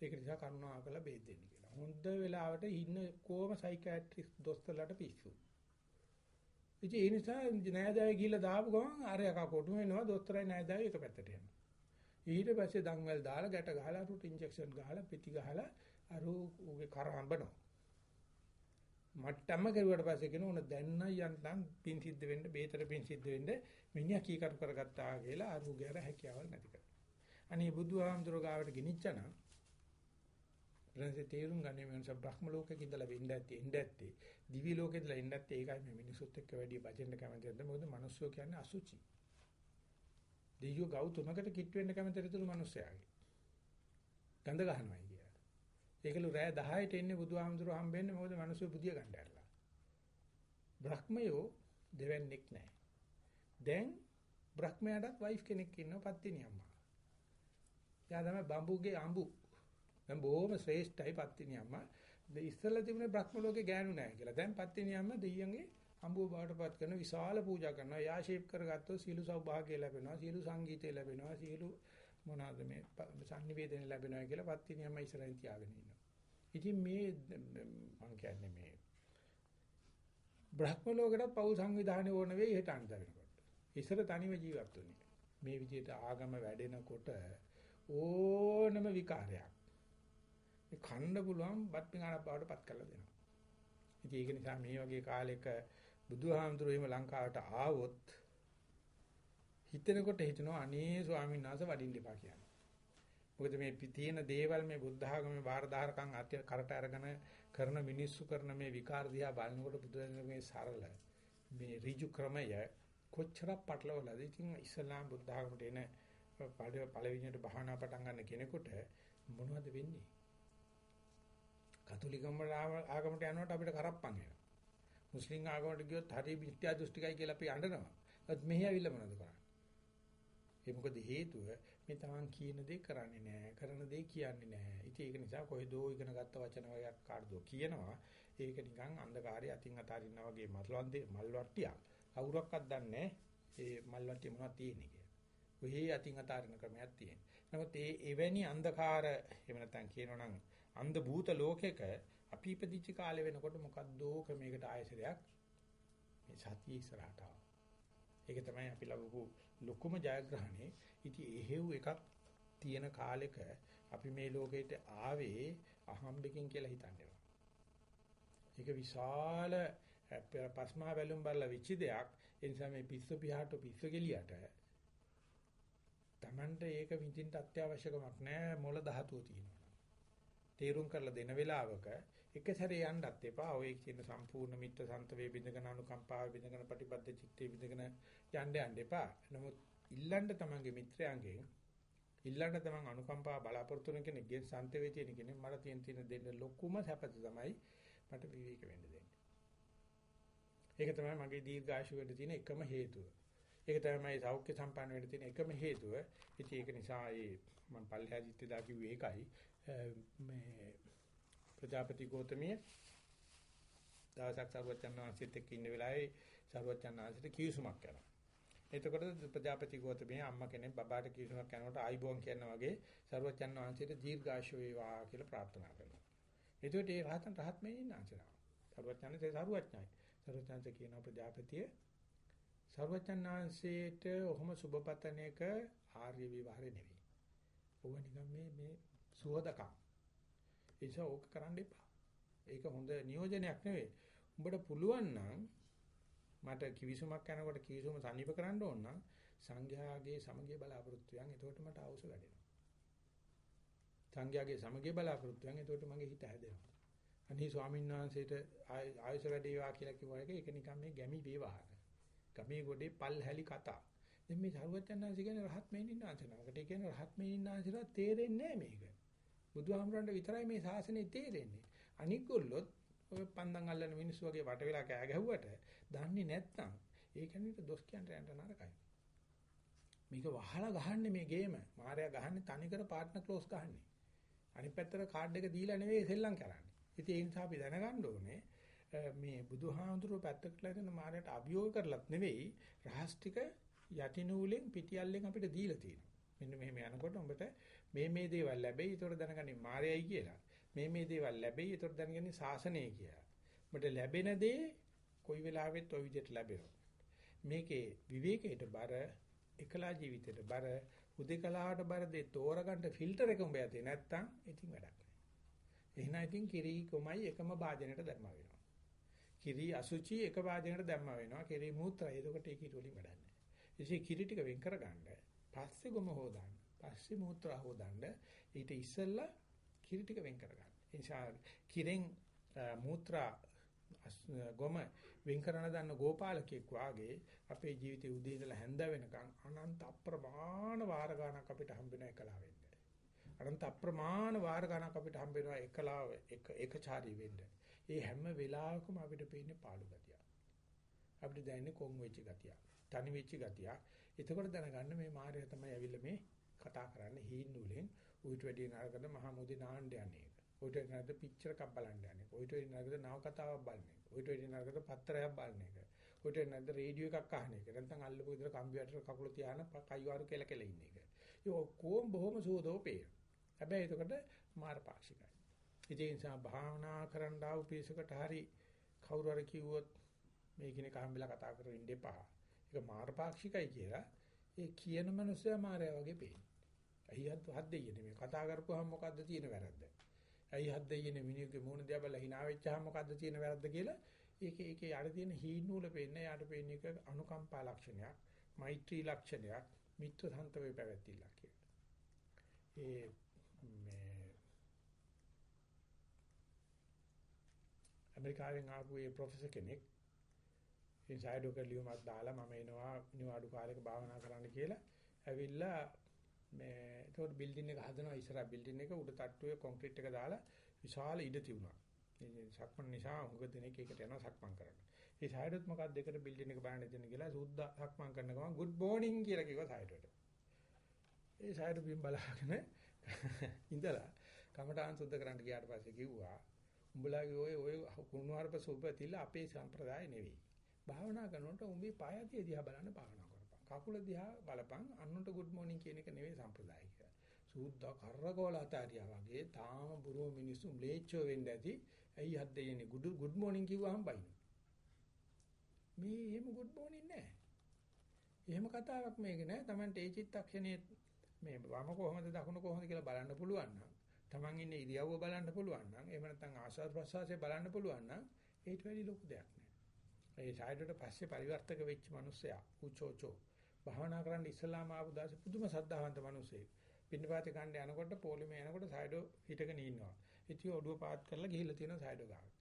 ඒක නිසා කරුණා කරලා බේත් දෙන්න කියලා. හොඳ වෙලාවට ඉන්න කොහොම සයිකියාට්‍රික් දොස්තරලාට පිස්සු. ඉතින් ඒ නිසා නෑදෑය ගිහිල්ලා දාපු ගමන් ආරයක කොටු වෙනවා දොස්තරයි නෑදෑය එක පැත්තට යනවා. ඊට පස්සේ දන්වැල් දාලා ගැට ගහලා රුට් ඉන්ජෙක්ෂන් ගහලා පිටි ගහලා අර උගේ කර හම්බනවා. මට්ටම කරුවට පස්සේ කියන උන දැන්න යන්තම් පින් සිද්ධ වෙන්න බේතර පින් සිද්ධ වෙන්න මිනිහා කීකරු කරගත්තා කියලා අර උගේ අර හැකියාවල් නැති කරනවා. අනේ බුදුහාමුදුරුවෝ ගාවට ගෙනිච්චනම් ඊළඟට තේරුම් ගන්නේ මනස බ්‍රහ්ම ලෝකෙක ඉඳලා වෙන්න ඇත්තේ එන්න ඇත්තේ. දිවි ලෝකෙ ඉඳලා එන්න ඇත්තේ ඒකයි මේ මිනිසුත් එක්ක වැඩි බජෙන්න කැමති නැද්ද මොකද මිනිස්සු කියන්නේ අසුචි. දෙයියෝ ගව් තුනකට කිට් වෙන්න කැමති රිතුළු මිනිස්සයාගේ. ගඳ ගහනවායි. කියලා ඒකලු රෑ 10ට එන්නේ බුදුහාමුදුරුවෝ හම්බෙන්නේ මොකද මිනිස්සු බුදිය ගන්න ඇරලා බ්‍රහ්මයෝ දෙවන්නේක් නැහැ දැන් බ්‍රහ්මයාටත් වයිෆ් කෙනෙක් ඉන්නවා පත්තිනි අම්මා එයා තමයි බම්බුගේ අඹු දැන් බොහොම ශ්‍රේෂ්ඨයි පත්තිනි අම්මා. ඉස්සෙල්ලා තිබුණේ බ්‍රහ්ම ලෝකේ ගෑනු නැහැ කියලා. දැන් පත්තිනි අම්මා දෙයියන්ගේ අඹුව බාටපත් කරන විශාල පූජා කරනවා. යා ෂේප් කරගත්තොත් සීළු සෞභාග්‍ය ලැබෙනවා. සීළු සංගීතය ලැබෙනවා. සීළු මොනවාද මේ සංනිවේදනය ලැබෙනවා කියලා පත්තිනි අම්මා ඉස්සරහින් තියාගෙන ඉන්නවා. ඉතින් මේ මම කියන්නේ මේ බ්‍රහ්ම ලෝකෙට පෞ සංවිධානය ඕන වෙයි එහෙට අන්ත වෙනකොට. ඉස්සර තනිව ජීවත් වුණේ. මේ විදිහට ආගම වැඩෙනකොට ඕනම විකාරයක් මේ කන්න පුළුවන් බත් පිඟානක් බවට පත් කරලා දෙනවා. ඉතින් ඒක නිසා මේ වගේ කාලයක බුදුහාමුදුරුවෝ එහෙම ලංකාවට ආවොත් හිතෙනකොට හිතනවා අනේ ස්වාමීන් වහන්සේ වඩින්න එපා කියන්නේ. මොකද මේ තියෙන දේවල් මේ බුද්ධ ආගමේ බාරදාරකම් අත්‍ය කරට අරගෙන කරන මිනිස්සු කරන මේ විකාර දිහා බලනකොට බුදුරජාණන් මේ සරල මේ ඍජු ක්‍රමය කොච්චර පටලවලාද ඉතින් ඉස්ලාම් බුද්ධ ආගමට එන පළවෙනියට භාවනා පටන් ගන්න කෙනෙකුට මොනවද වෙන්නේ කතෝලිකම ආගමට යනකොට අපිට කරප්පන් වෙනවා. මුස්ලිම් ආගමට ගියොත් හරි මිත්‍යා දෘෂ්ටිකයි කියලා අපි අඬනවා. ඒත් මෙහි ඇවිල්ලා මොනවද කරන්නේ? ඒ මොකද හේතුව මේ තමන් කියන දේ කරන්නේ නැහැ. කරන දේ කියන්නේ නැහැ. ඉතින් ඒක නිසා කොහෙදෝ ඉගෙන ගත්ත වචන වර්ගයක් කාටදෝ කියනවා. ඒක නිකන් අන්ධකාරයේ අතින් අතාරිනා වගේ මල්වන්දේ මල්වට්ටියක්. කවුරක්වත් දන්නේ ඒ මල්වට්ටිය මොනවද තියෙන්නේ කියලා. ඔහි අතින් අතාරින ක්‍රමයක් තියෙනවා. නමුත් ඒ එවැනි අන්ධකාර එහෙම නැත්නම් කියනවනම් අන්ධ භූත ලෝකෙක අපි ඉපදිච්ච කාලේ වෙනකොට මොකද්දෝ ක්‍රමයකට ආයසරයක් මේ සතිය ඉස්සරහට ඒක තමයි අපි ලබපු ලොකුම ජයග්‍රහණේ. ඉතින් එහෙව් එකක් තියෙන කාලෙක අපි මේ ලෝකෙට ආවේ අහම්බකින් කියලා හිතන්නේ. ඒක විශාල පස්මා බැලුම් බලලා වෙච්ච දෙයක්. ඒ නිසා මේ පිස්සු පියාට පිස්සු ගෙලියට Tamanට ඒක විඳින්න අත්‍යවශ්‍යකමක් නැහැ මොළ ධාතුව තියෙනවා. තේරුම් කරලා දෙන වෙලාවක එක සැරේ යන්නත් එපා. ඔය කියන සම්පූර්ණ මිත්‍ර සන්තවේ බිඳගෙන අනුකම්පාව බිඳගෙන ප්‍රතිබද්ධ චිත්තේ බිඳගෙන යන්න යන්න එපා. නමුත් ඉල්ලන්න තමන්ගේ මිත්‍රයන්ගෙන් ඉල්ලන්න තමන් අනුකම්පාව බලාපොරොත්තු වෙන කෙනෙක්ගෙන් සන්තවේ තියෙන කෙනෙක් මට තියෙන තියෙන දෙන්න ලොකුම සැපත තමයි මට විවේක වෙන්න දෙන්නේ. ඒක තමයි මගේ දීර්ඝායුෂ වෙන්න තියෙන එකම හේතුව. ඒක තමයි සෞඛ්‍ය සම්පන්න වෙන්න තියෙන එකම හේතුව. ඉතින් ඒක නිසා ඒ මම පල්ලෙහා ජීවිතය කිව්වේ ඒකයි. මේ ප්‍රජාපති ගෝතමිය දවසක් සර්වචන් වහන්සේත් එක්ක ඉන්න වෙලාවේ සර්වචන් වහන්සේට කිවිසුමක් කරනවා. එතකොට ප්‍රජාපති ගෝතමයේ අම්මා කෙනෙක් බබාට කිවිසුමක් කරනකොට ආයිබෝන් කියනවා වගේ සරුවචන් වහන්සේට දීර්ඝාෂ වේවා කියලා ප්‍රාර්ථනා කරනවා. එතකොට ඒ රහතන් රහත් මේ ඉන්න ආචරණ. සරුවචන්සේ සරුවචනයි. සරුවචන්සේ කියන ප්‍රජාපතිය සරුවචන් වහන්සේට ඔහොම සුබපතනයක ආර්ය විවහාරේ නෙවෙයි. ඕව නිකන් මේ මේ සුවදකම්. ඒ නිසා ඕක කරන්න එපා. ඒක හොඳ නියෝජනයක් නෙවෙයි. උඹට පුළුවන් නම් මට කිවිසුමක් යනකොට කිවිසුම සනීප කරන්න ඕන නම් සංඝයාගේ සමගිය බලාපොරොත්තුයන් එතකොට මට අවශ්‍ය වැඩෙනවා. සංඝයාගේ සමගිය බලාපොරොත්තුයන් එතකොට මගේ හිත හැදෙනවා. අනිත් ස්වාමීන් වහන්සේට ආයුෂ වැඩේවා කියලා කිව්වා එක ඒක නිකන් මේ ගැමි වේවාර. ගමේ ගොඩේ පල් හැලි කතා. දැන් මේ සරුවචන්නාංශ කියන්නේ රහත් මෙයින් ආසනාවකට. ඒ කියන්නේ රහත් මෙයින් ආසනාවට තේරෙන්නේ නැහැ මේක. බුදුහාමුදුරන්ට විතරයි මේ ශාසනය තේරෙන්නේ. අනික් ගොල්ලොත් ඔය පන්දන් අල්ලන මිනිස්සු වගේ වට වෙලා කෑ ගැහුවට දන්නේ නැත්නම් ඒ කෙනෙකුට දොස් කියන්න යන්න නරකයි. මේක වහලා ගහන්නේ මේ ගේම. මායя ගහන්නේ තනිකර පාර්ට්නර් ක්ලෝස් ගහන්නේ. අනිත් පැත්තට කාඩ් එක දීලා නෙවෙයි සෙල්ලම් කරන්නේ. ඉතින් ඒ නිසා අපි දැනගන්න ඕනේ මේ බුදුහාමුදුරුවෝ පැත්තකට ලැබෙන මායයට අභියෝග කරලත් නෙවෙයි රහස් ටික යටිනූලෙන් පිටියල්ලෙන් අපිට දීලා තියෙනවා. මෙන්න මෙහෙම යනකොට උඹට මේ මේ දේවල් ලැබෙයි. ඒතකොට දැනගන්නේ මායයි කියලා. මේ මේ දේවල් ලැබෙයි. ඒතකොට දැනගන්නේ සාසනය කියලා. උඹට ලැබෙන දේ කොයි වෙලාවෙත් ওই විදිහට ලැබෙනවා. මේකේ විවේකයට බර එකලා ජීවිතයට බර උදේකලාවට බර දෙ තෝරගන්න ෆිල්ටර් එක උඹ යතේ නැත්තම් ඉතින් වැඩක් නැහැ. එහෙනම් ඉතින් කිරි කොමයි එකම භාජනයට දැම්ම වෙනවා. කිරි අසුචි එක භාජනයට දැම්ම වෙනවා. කිරි මූත්‍රා එතකොට ඒක ඊට වලින් වැඩක් නැහැ. ඉතින් කිරි ටික වෙන් කරගන්න පස්සේ ගොම හොදන්න. පස්සේ මූත්‍රා හොදන්න ඊට ඉස්සෙල්ලා කිරි ටික වෙන් කරගන්න. ඒ නිසා කිරෙන් මූත්‍රා ගොම වෙන් කරන දන්න ගෝපාලකෙක් වාගේ අපේ ජීවිතේ උදේ ඉඳලා හැන්ද වෙනකන් අනන්ත අප්‍රමාණ වාර ගණක් අපිට හම්බ වෙන එකලා වෙන්න. අනන්ත අප්‍රමාණ වාර ගණක් අපිට හම්බ වෙනවා එකලාව එක එකචාරී වෙන්න. ඒ හැම වෙලාවකම අපිට පේන්නේ පාළු ගතිය. අපිට දැනෙන්නේ කොන් වෙච්ච ගතිය. තනි වෙච්ච ගතිය. එතකොට දැනගන්න මේ මායя තමයි ඇවිල්ලා මේ කතා කරන්නේ හීන් නූලෙන් උවිත වැඩි නරකද මහා මොදි නාන්න යන්නේ. ඔයිට නේද පික්චර් එකක් බලන්න යන්නේ. ඔයිට නේද නව කතාවක් බලන්නේ. ඔයිට නේද පත්‍රයක් බලන එක. ඔයිට නේද රේඩියෝ එකක් අහන එක. නැත්නම් අල්ලපු විතර කම්පියුටර් කකුල තියාන කයිවාරු කෙල කෙල ඉන්න එක. ඒ ඔක්කොම බොහොම සෝදෝ පේන. හැබැයි එතකොට මාර පාක්ෂිකයි. ඒ නිසා භාවනා කරන්න ආව පිසකට හරි කවුරු හරි කිව්වොත් මේ කෙනෙක් අහම්බෙලා කතා කරගෙන ඉන්න එපා. ඒක මාර පාක්ෂිකයි කියලා ඒ කියන මනුස්සයා මාරයා වගේ පේනවා. අයියත් හත් දෙයියනේ මේ කතා කරපුවාම මොකද්ද තියෙන වැරද්ද? ඇයි හත් දෙයියනේ මිනිහගේ මූණ දිහා බලලා hina වෙච්චාම මොකද්ද තියෙන වැරද්ද කියලා ඒකේ ඒකේ යට තියෙන හීන නූල පෙන්නේ යට පෙන්නේ එක අනුකම්පා ලක්ෂණයක් මෛත්‍රී ලක්ෂණයක් මිත්‍ර සන්තවේ පැවැත්තිලා කියලා. ඒ මේ ඇමරිකාවෙන් ආපු ඒ ප්‍රොෆෙසර් කෙනෙක් ඉතින් සයිඩෝකර් ලියුමක් දාලා මම එනවා නිවාඩු කාලයක භාවනා කරන්න කියලා ඇවිල්ලා මේ ඒතකොට බිල්ඩින් එක හදනවා ඉස්සරහ බිල්ඩින් එක උඩ තට්ටුවේ කොන්ක්‍රීට් එක දාලා විශාල ඉඩ තිබුණා. මේ සක්මන් නිසා හුඟ දෙනෙක් ඒකට යනවා සක්මන් කරන්න. ඒ සයිඩොත් මොකක්ද දෙකට බිල්ඩින් එක බලන්න දෙන්න කියලා සුද්දා සක්මන් කරන ගමන් good morning කියලා කිව්වා සයිඩොට. ඒ සයිඩො බිම් බලාගෙන ඉඳලා කමටහන් සුද්ධ කරන්න ගියාට පස්සේ කිව්වා උඹලාගේ ඔය ඔය කුණුහරුප සුබතිල අපේ සම්ප්‍රදාය නෙවෙයි. භාවනා කරනකොට උඹේ පායතිය දිහා බලන්න භාවනා කකුල දිහා බලපන් අන්නට good morning කියන එක නෙවෙයි සම්ප්‍රදාය කියලා. සූද්දා කරකවල අතාරියා වගේ තාම බුරුව මිනිස්සු ම්ලේච්චෝ වෙන්න ඇති. ඇයි හත් දෙයනේ good good morning කිව්වහම බයින. මේ එහෙම good morning නෑ. එහෙම කතාවක් මේක නෑ. Tamante ඒ චිත්තක්ෂණයේ මේ වම කොහොමද දකුණ කොහොමද කියලා බලන්න පුළුවන් නම් Taman ඉන්නේ ඉරියව්ව බලන්න පුළුවන් නම් එහෙම නැත්නම් ආස්වාද ප්‍රසවාසය බලන්න පුළුවන් නම් ඒට වැඩි ලොකු දෙයක් නෑ. ඒ සයිඩට පස්සේ පරිවර්තක වෙච්ච මිනිස්සයා උචෝචෝ භාවනා කරන්න ඉස්සලාම ආපු දාසේ පුදුම සද්ධාවන්ත මිනිසෙක්. පින්නපාතේ කණ්ඩ යනකොට පොලිමේ යනකොට සයිඩෝ හිටගෙන ඉන්නවා. ඉතින් ඔළුව පාත් කරලා ගිහිල්ලා තියෙනවා සයිඩෝ ගාවට.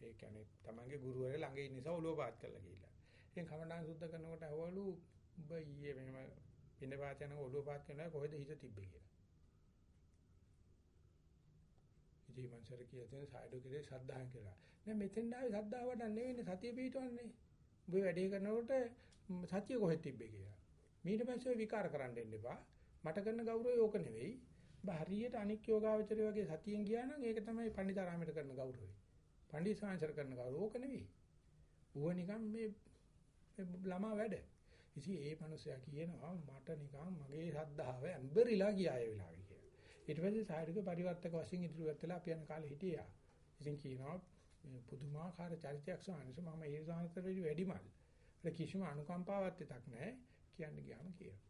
ඒ කියන්නේ තමන්ගේ ගුරුවරයා ළඟ ඉන්න නිසා ඔළුව පාත් කරලා ගිහිල්ලා. ඉතින් කමඩාන් සුද්ධ කරනකොට අහවලු උඹ ඊයේ මෙහෙම පින්නපාත යනකොට ඔළුව පාත් කරනවා කොහෙද හිත තිබ්බේ කියලා. ඉතින් මංසර කියලා තියෙන සයිඩෝ කිරේ සද්ධාහන් කියලා. නෑ මෙතෙන් ආවේ සද්ධාව වඩන්න නෙවෙයි සතිය පිටවන්නේ. උඹ වැඩේ කරනකොට සත්‍ය කොහෙද තිබ්බේ කියලා. ඊට පස්සේ විකාර කරන්න දෙන්න එපා. මට කරන ගෞරවය ඕක නෙවෙයි. ඔබ හරියට අනික් යෝගාවචරය වගේ සතියෙන් ගියා නම් ඒක තමයි පණ්ඩිතාරාමයට කරන ගෞරවය. පණ්ඩිත සාංශර කරන ගෞරවය ඕක නෙවෙයි. ඌව නිකන් මේ ළමා වැඩ. ඉතින් ඒ මනුස්සයා කියනවා මට නිකන් මගේ ශ්‍රද්ධාව ඇම්බරිලා ගියා ඒ වෙලාවේ කියලා. ඊට පස්සේ සායනික පරිවර්තක වශයෙන් ඉදිරියට වෙලා අපි යන කාලේ හිටියා. ඉතින් කියනවා මේ පුදුමාකාර චරිතයක් සානස මම ඒ සානතරේ වැඩිමල්. ඒක කිසිම අනුකම්පාවක් දෙයක් නැහැ කියන්න ගියාම කියනවා.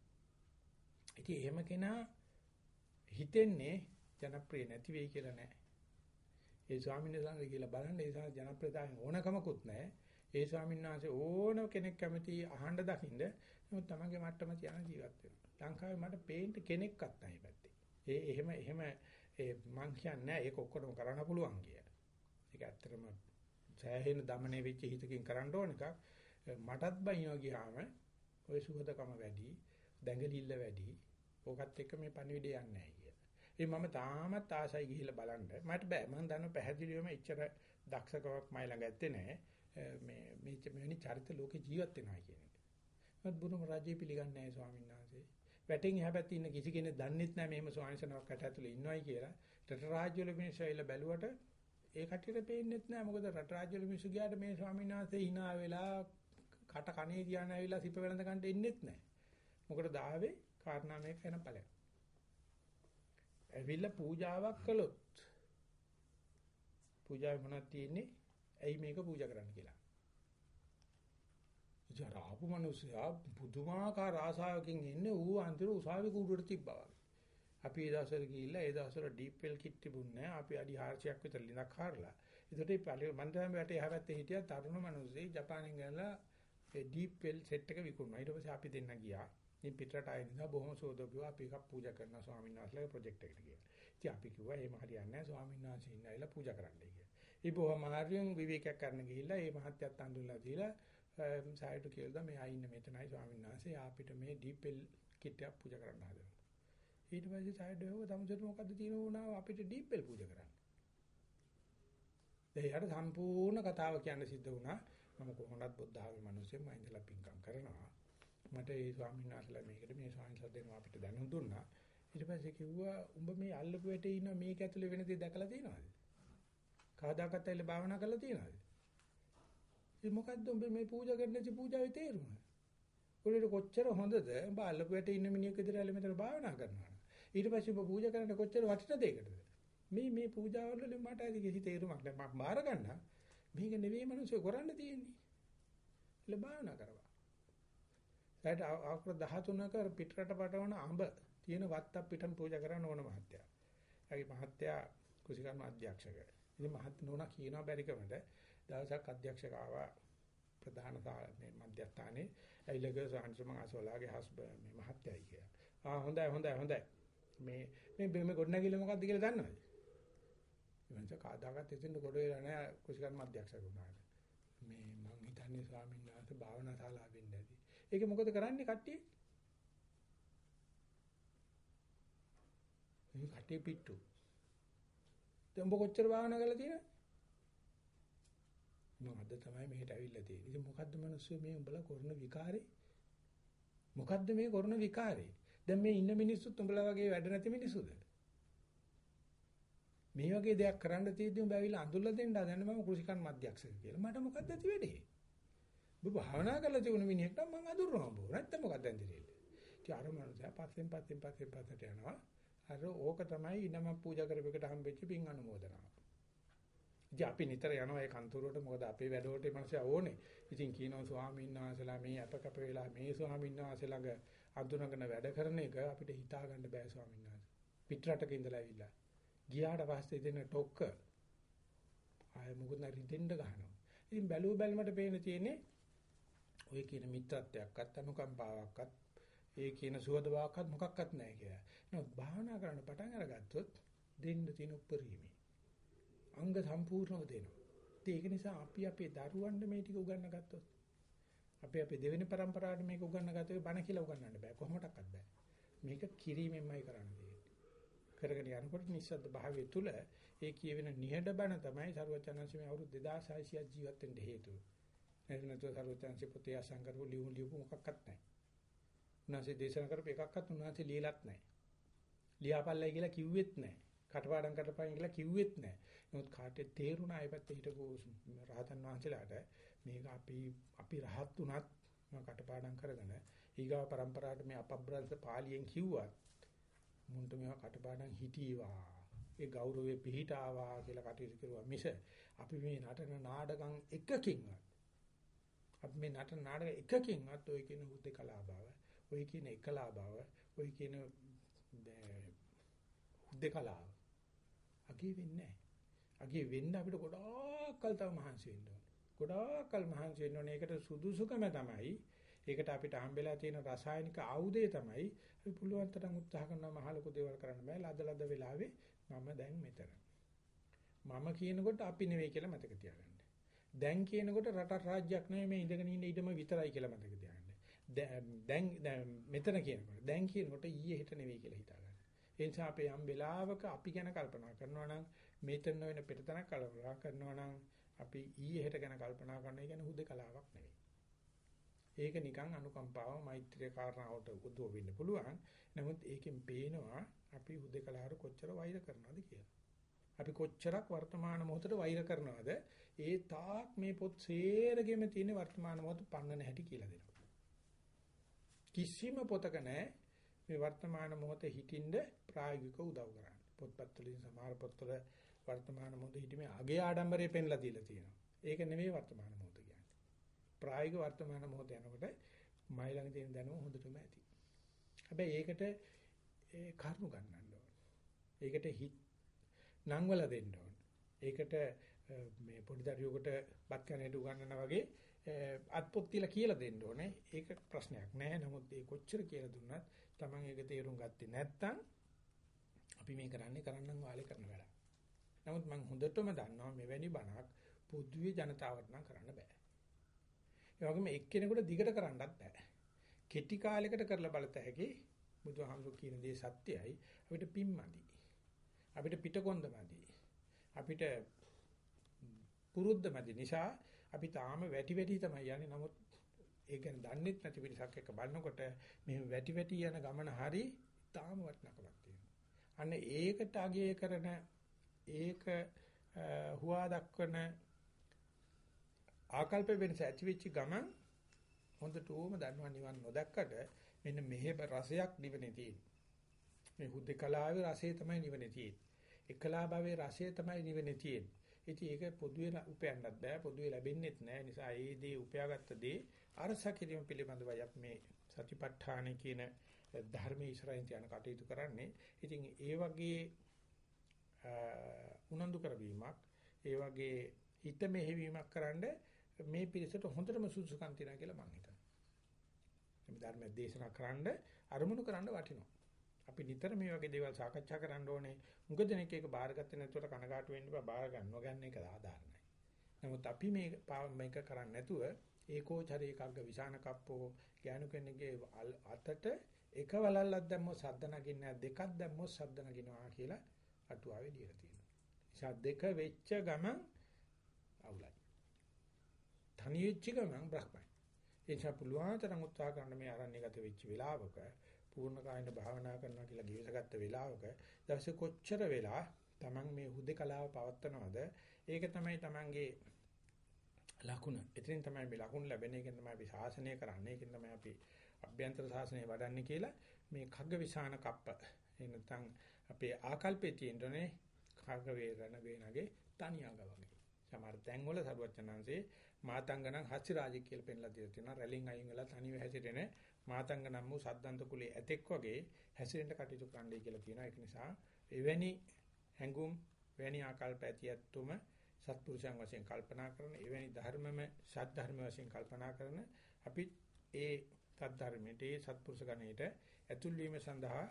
ඉතින් එහෙම කෙනා හිතෙන්නේ ජනප්‍රිය නැති වෙයි කියලා නෑ. ඒ ස්වාමීන් වහන්සේ කියලා බලන්න ඒ සා ජනප්‍රියතාවෙන් ඕනකමකුත් නෑ. ඒ ස්වාමීන් වහන්සේ ඕන කෙනෙක් කැමති අහන්න දකින්න නමුත් තමන්ගේ මට්ටම තියාන ජීවත් වෙනවා. ලංකාවේ මට පේන්න කෙනෙක්වත් නැහැ පැත්තේ. ඒ එහෙම එහෙම ඒ මං කියන්නේ ඒක ඔක්කොම කරන්න පුළුවන් කියලා. ඒක ඇත්තටම සෑහෙන দমনය වෙච්ච හිතකින් කරන්න ඕන එකක්. මටත් බයිනවා ගියාම ওই සුහදකම වැඩි, දැඟලිල්ල වැඩි. ඕකත් එක්ක මේ පණිවිඩය යන්නේ නැහැ කියලා. ඒ මම තාමත් ආසයි ගිහිල්ලා බලන්න. මට බෑ. මම දන්නවා පැහැදිලිවම එච්චර දක්ෂකමක් මයි ළඟ ඇත්තේ නැහැ. මේ මේ මෙවැනි චරිත ලෝකේ ජීවත් වෙනවා කියන එක. මත් බුදුම රජේ පිළිගන්නේ නැහැ ස්වාමීන් වහන්සේ. වැටෙන් එහා පැත්තේ ඉන්න කිසි කෙනෙක් දන්නෙත් නැහැ මෙහෙම ස්වාමීන් වහන්සේනක් කට ඇතුලේ ඉන්නවයි කියලා. රට රාජ්‍ය වල මිනිස්සු ඇවිල්ලා බැලුවට ඒ කටියට පේන්නෙත් නැහැ. මොකද රට රාජ්‍ය වල මිනිස්සු ගියාට මේ ස්වාමීන් වහන්සේ hina වෙලා කට කනේ තියාන ඇවිල්ලා සිප වෙනඳ ගන්න එන්නෙත් නැහැ. මොකටද ආවේ? කාරණා මේක එන ඵලයක්. ඇවිල්ලා පූජාවක් කළොත් පූජාවේ මොනවද තියෙන්නේ? ඇයි මේක පූජා කරන්න කියලා. ඉතින් ආපු මිනිස්සයා පුදුමාකාර ආසාවකින් ඉන්නේ ඌ අන්තිම උසාවි කූඩුවට තිබ්බා වගේ. අපි ඒ දවස්වල ගිහිල්ලා ඒ දවස්වල ඩීප් වෙල් කිට් තිබුණේ නැහැ. අපි අඩි 400ක් විතර ලිඳක් හරලා. ඒකට ඒ මන් තමයි වැටේ හැවැත්තේ හිටියා තරුණ මිනිස්සෙක් ජපානෙන් ගිහලා ඒ ඩීප් වෙල් සෙට් එක විකුණනවා. ඊට පස්සේ අපි දෙන්න ගියා. ඉතින් පිටරට ආයෙ නිසා බොහොම සෝදෝපියව අපි එකක් පූජා කරනවා ස්වාමීන් වහන්සේලාගේ ප්‍රොජෙක්ට් එකට කියලා. ඉතින් අපි කිව්වා එහෙම හරියන්නේ නැහැ ස්වාමීන් වහන්සේ ඉන්න ඇවිල්ලා පූජා කරන්නයි කියලා. ඉතින් බොහොම මාර්යන් විවේකයක් කරන්න ගිහිල්ලා මේ මහත්යත් අඳුල්ලා දීලා සායට කියලා මෙයා ඉන්න මෙතනයි ස්වාමීන් වහන්සේ අපිට මේ ඩීපෙල් කිට් එකක් පූජා කරන්න හදනවා. ඊට පස්සේ සායට හොව තමසට මොකද්ද තියෙන උනාව අපිට ඩීපෙල් පූජා කරන්න. එයාට සම්පූර්ණ කතාව කියන්න සිද්ධ වුණා. මම කොහොමවත් බුද්ධ ආගමේ මිනිස්සෙක් මම ඉඳලා පින්කම් කරනවා. මට ඒ ස්වාමීන් වහන්සේලා මේකට මේ ස්වාමීන් දෙනවා අපිට දැනුම් දුන්නා. ඊට පස්සේ කිව්වා උඹ මේ අල්ලපු වැටේ ඉන්න මේක ඇතුලේ වෙන දේ දැකලා තියෙනවද? කවදාකවත් ඇවිල්ලා භාවනා කරලා තියෙනවද? ඉතින් මොකද්ද උඹ මේ පූජා කරන ඉති පූජාවේ තේරුම? උඹට කොච්චර හොඳද? උඹ අල්ලපු වැටේ ඉන්න මිනිහෙක් විතර ඇවිල්ලා මෙතන භාවනා කරනවා. ඊට පස්සේ ඔබ පූජා කරන්න කොච්චර වටින දෙයකටද? මේ මේ පූජාවල වලින් මට ඇති කිසි තේරුමක් නැහැ. මම බාර ගන්න. මේක නෙවෙයි මිනිස්සු කරන්න තියෙන්නේ. ඉල භාවනා කරවා. ඒකට අවුරුදු 13ක පිටරට පටවන අඹ තියෙන වත්තක් පිටන් පූජා කරන්න ඕන මහත්තයා. එයාගේ මහත්තයා කුසිකර්ම අධ්‍යක්ෂක. ඉතින් මහත් නෝනා කියනවා බැරිකමට දවසක් අධ්‍යක්ෂක ආවා ප්‍රධාන මේ මධ්‍යස්ථානයේ ඇවිල්ලා සාංශම අසෝලාගේ හස්බන්ඩ් මේ මහත්තයයි කියලා. ආ හොඳයි හොඳයි හොඳයි. මේ මේ මේ ගොඩනැගිල්ල මොකක්ද කියලා දන්නවද? ඉවන්ස කාදාගත් එතෙන් ගොඩ වෙලා නැහැ කුසිකර්ම අධ්‍යක්ෂක වුණාට. මේ මං හිතන්නේ ස්වාමීන් වහන්සේ භාවනා ශාලාව වෙන්න ඇති. ඒකේ මොකද කරන්නේ කට්ටිය? මේ කට්ටිය පිට්ටු. දැන් ඔබ කොච්චර භාවනා කරලා තියෙනවද? මම අද තමයි මෙහෙට ඇවිල්ලා තියෙන්නේ. ඉතින් මොකද්ද මිනිස්සු මේ උඹලා කරන විකාරේ? මොකද්ද මේ කරන විකාරේ? දැන් මේ ඉන්න මිනිස්සුත් උඹලා වගේ වැඩ නැති මිනිස්සුද? මේ වගේ දෙයක් කරන්න තියෙද්දි උඹ ඇවිල්ලා අඳුල්ලා දෙන්න හදන මම කෘෂිකන් මධ්‍යක්ෂක කියලා. මට මොකද්ද ඇති වෙන්නේ? ඔබ භාවනා කරලා තිබුණ මිනිහෙක් නම් මං අඳුරනවා බෝ. නැත්නම් මොකද්ද ඇන්දිරෙන්නේ? ඉතින් අර මනුස්සයා පස්සෙන් පස්සෙන් පස්සෙන් පස්සට යනවා. අර ඕක තමයි ඉනම පූජා කරපෙකට හම්බෙච්ච පින් අනුමෝදනාව. ඉතින් අපි නිතර යනවා ඒ කන්තරුවට මොකද අපේ වැඩවලට මනුස්සයා ඕනේ. ඉතින් කියනවා ස්වාමීන් වහන්සේලා මේ අපකප වෙලා මේ ස්වාමීන් වහන්සේ ළඟ අඳුනගෙන වැඩ කරන එක අපිට හිතා ගන්න බෑ ස්වාමීන් වහන්සේ. පිටරටක ඉඳලා ඇවිල්ලා. ගියාට පස්සේ දෙන ටොක්ක ආය මොකද රිදෙන්න ගහනවා. ඉතින් බැලුව බැලමට පේන තියෙන්නේ ඔය කියන මිත්‍රත්වයක්වත් අනුකම්පාවක්වත් ඒ කියන සුවද වාක්වත් මොකක්වත් නැහැ කියලා. නමුත් භාවනා කරන්න පටන් අරගත්තොත් දෙන්න තියෙන උපරිමයි. අංග සම්පූර්ණව දෙනවා. ඒක නිසා අපි අපේ දරුවන්ට මේ ටික උගන්ව ගත්තොත් අපි අපේ දෙවෙනි પરම්පරාවට මේක උගන්ව ගත්තොත් බණ කියලා උගන්වන්න බෑ කොහොමඩක්වත් බෑ. මේක කිරීමෙන්මයි කරන්නේ. කරගෙන යනකොට නිස්සද්ද භාවය තුල ඒ කියවෙන නිහඬ බණ තමයි සරුවචනංශමේ අවුරුදු 2600 ජීවත් වෙන්න හේතුව. එහෙම නැත්නම් සරුවචනංශ පොතේ අසංකරව ලියුම් ලියපු මොකක්වත් නැහැ. උන්වහන්සේ දේශනා කරපු එකක්වත් උන්වහන්සේ ලියලත් නැහැ. ලියාපල්ලයි කියලා කිව්වෙත් නැහැ. කටපාඩම් කරපන් කියලා කිව්වෙත් නැහැ. නමුත් කාටේ තේරුණා ඒ පැත්තේ හිටපු රහතන් වහන්සේලාට මේක අපි අපි රහත් උනත් මම කටපාඩම් කරගෙන ඊගාව પરම්පරාවට මේ අපබ්‍රන්ත පාලියෙන් කිව්වත් මුන්ට මේවා කටපාඩම් හිටීවා. ඒ ගෞරවයේ පිහිටාවා කියලා කටයුතු කරුවා මිස අපි මේ නටන නාටකම් එකකින්වත් අපි මේ නටන නාටක එකකින්වත් ඔය කියන හුදේ කලාභාව, ඔය කියන එකලාභාව, ඔය කියන හුදේ කලාව අගේ වෙන්නේ නැහැ. අගේ වෙන්න අපිට ගොඩාක් කල් තව මහන්සි වෙන්න ඕනේ. ගොඩාක් කල් මහන්සි වෙන්න ඕනේ. ඒකට සුදුසුකම තමයි ඒකට අපිට හම්බෙලා තියෙන රසායනික ආයුධය තමයි අපි පුළුවන් තරම් උත්සාහ කරනවා මහ ලොකු දේවල් කරන්න බෑ. ලද ලද වෙලාවේ මම දැන් මෙතන. මම කියනකොට අපි නෙවෙයි කියලා මතක තියාගන්න. දැන් කියනකොට රට රාජ්‍යයක් නෙවෙයි මේ ඉඳගෙන ඉන්න ඉඩම විතරයි කියලා මතක තියාගන්න. දැන් දැන් මෙතන කියනකොට දැන් කියනකොට ඊයේ හෙට නෙවෙයි කියලා හිතාගන්න. ඒ නිසා අපි යම් වෙලාවක අපි ගැන කල්පනා කරනවා නම් මෙතන වෙන පිටතනක් කල්පනා කරනවා නම් අපි ඊයේ හෙට ගැන කල්පනා කරන එක කියන්නේ හුදකලාවක් නෙවෙයි. ඒක නිකන් අනුකම්පාව මෛත්‍රිය කාරණාවට උදව් වෙන්න පුළුවන්. නමුත් ඒකෙන් පේනවා අපි හුදකලාවට කොච්චර වෛර කරනවද කියලා. අපි කොච්චරක් වර්තමාන මොහොතට වෛර කරනවද? ඒ තාක් මේ පොත් සේරගෙම තියෙන වර්තමාන මොහොත පන්නන හැටි කියලා දෙනවා. කිසිම පොතක නැහැ මේ වර්තමාන මොහොතේ හිටින්න ප්‍රායෝගික උදව් කරන්න. පොත්පත් වලින් සමහර පොත්වල වර්තමාන මොහොතේ හිටීමේ අගේ ආඩම්බරය පෙන්ලා දීලා තියෙනවා. ඒක නෙමෙයි වර්තමාන මොහොත කියන්නේ. ප්‍රායෝගික වර්තමාන මොහොත යනකොට මයි ළඟ තියෙන දැනුම හොඳටම ඇති. හැබැයි ඒකට ඒ කරුණු ගන්නන්න ඕන. ඒකට හිත නංවල දෙන්න ඕන. ඒකට මේ පොඩි දරුවෙකුට බත් කනේට උගන්වනා වගේ අත්පොත් කියලා කියලා දෙන්න ඕනේ. ඒක ප්‍රශ්නයක් නෑ. නමුත් ඒ කොච්චර කියලා දුන්නත් Taman ඒක තේරුම් ගත්තේ නැත්නම් අපි මේ කරන්නේ කරන්නම් වාලේ කරන වැඩක්. නමුත් මම හොඳටම දන්නවා මෙවැනි බණක් පොදුවේ ජනතාවට නම් කරන්න බෑ. ඒ වගේම එක්කෙනෙකුට දිගට කරන්නත් බෑ. කෙටි කාලයකට කරලා බලත හැකි බුදුහාමුදුරු කියන දේ සත්‍යයි. අපිට පිම්මදි. අපිට පිටකොන්දමදි. අපිට පුරුද්දමදි නිසා අපි තාම වැටි වැටි තමයි යන්නේ. නමුත් ඒ ගැන දන්නෙත් නැති පිරිසක් එක්ක බලනකොට මේ වැටි වැටි යන ගමන හරි තාම වටිනකමක් තියෙනවා. අන්න ඒකට අගය කරන ඒක හුවා දක්වන ආකල්ප වෙනස ඇති වෙච්ච ගමන් හොඳටම දන්නවා නිවන් නොදැක්කට මෙන්න මෙහෙ රසයක් නිවනේ තියෙන්නේ. මේ හුදේකලාවේ රසය තමයි නිවනේ තියෙන්නේ. එකලා භවයේ රසය තමයි නිවනේ තියෙන්නේ. ඉතින් ඒක පොදුවේ උපයන්නත් බෑ පොදුවේ ලැබෙන්නෙත් නෑ නිසා ඒ දේ උපයාගත්ත දේ අරස කිරීම පිළිබඳවයි අපි මේ සතිපට්ඨාන කියන ධර්මයේ ඉස්සරහින් තියන කටයුතු කරන්නේ. ඉතින් ඒ වගේ උනන්දු කරවීමක් ඒ වගේ හිත මෙහෙවීමක් කරන්න මේ පිරිසට හොඳටම සුසුකම් තියනවා කියලා මම හිතනවා. මේ ධර්ම දේශනා කරන්න අරමුණු කරන්න වටිනවා. අපි නිතර මේ වගේ දේවල් සාකච්ඡා කරන්න ඕනේ. මුග දෙනෙක් ඒක බාරගත්තේ නැතුවට කනගාටු වෙන්න බෑ. බාර ගන්නව ගන්න එක ආධාරණයි. නමුත් අපි මේ මේක කරන්නේ නැතුව ඒකෝ චරේකග්ග විසාන කප්පෝ ඥානු කෙනෙක්ගේ අතට එක වලල්ලක් දැම්මොත් සද්ද නගින්නේ දෙකක් දැම්මොත් සද්ද නගිනවා කියලා අටුවාවේ ලියලා තියෙනවා. නිසා දෙක වෙච්ච ගමන් අවුලයි. තනි වෙච්ච ගමන් බ්‍රහ්මයි. ඒ නිසා පුළුවන් තරම් උත්සාහ කරන මේ අරණ්‍යගත වෙච්ච වෙලාවක පූර්ණ කායින භාවනා කරනවා කියලා ගිවිසගත්ත වෙලාවක දවසේ කොච්චර වෙලා Taman මේ හුදේකලාව පවත්නවද ඒක තමයි Tamanගේ ලකුණ. එතනින් තමයි මේ ලකුණ ලැබෙන එකෙන් තමයි අපි ශාසනය කරන්නේ. ඒකෙන් තමයි අපි අභ්‍යන්තර ශාසනය වඩන්නේ කියලා මේ khagga විසාන කප්ප. ඒ නැත්නම් අපේ ආකල්පයේ තියෙනනේ khagga වේරණ වේනගේ තනියාග වගේ. සමහර තැන්වල සරුවචනංශේ මාතංගණන් හස්ති රාජික කියලා පෙන්ලා දීලා තියෙනවා. රැලින් අයින් වෙලා තනිව හැසිරෙන මාතංග නම් වූ සද්දන්ත කුලයේ ඇතෙක් වගේ හැසිරෙන්න කටයුතු කරන්නයි කියලා කියනවා. ඒක නිසා එවැනි හැඟුම්, වැනි ආකල්ප ඇති ඇත්තුම සත්පුරුෂයන් වශයෙන් කල්පනා කරන එවැනි ධර්මම සත් ධර්ම වශයෙන් කල්පනා කරන අපි ඒ සත් ධර්මයේ ඒ සත්පුරුෂ ගණයට ඇතුල් වීම සඳහා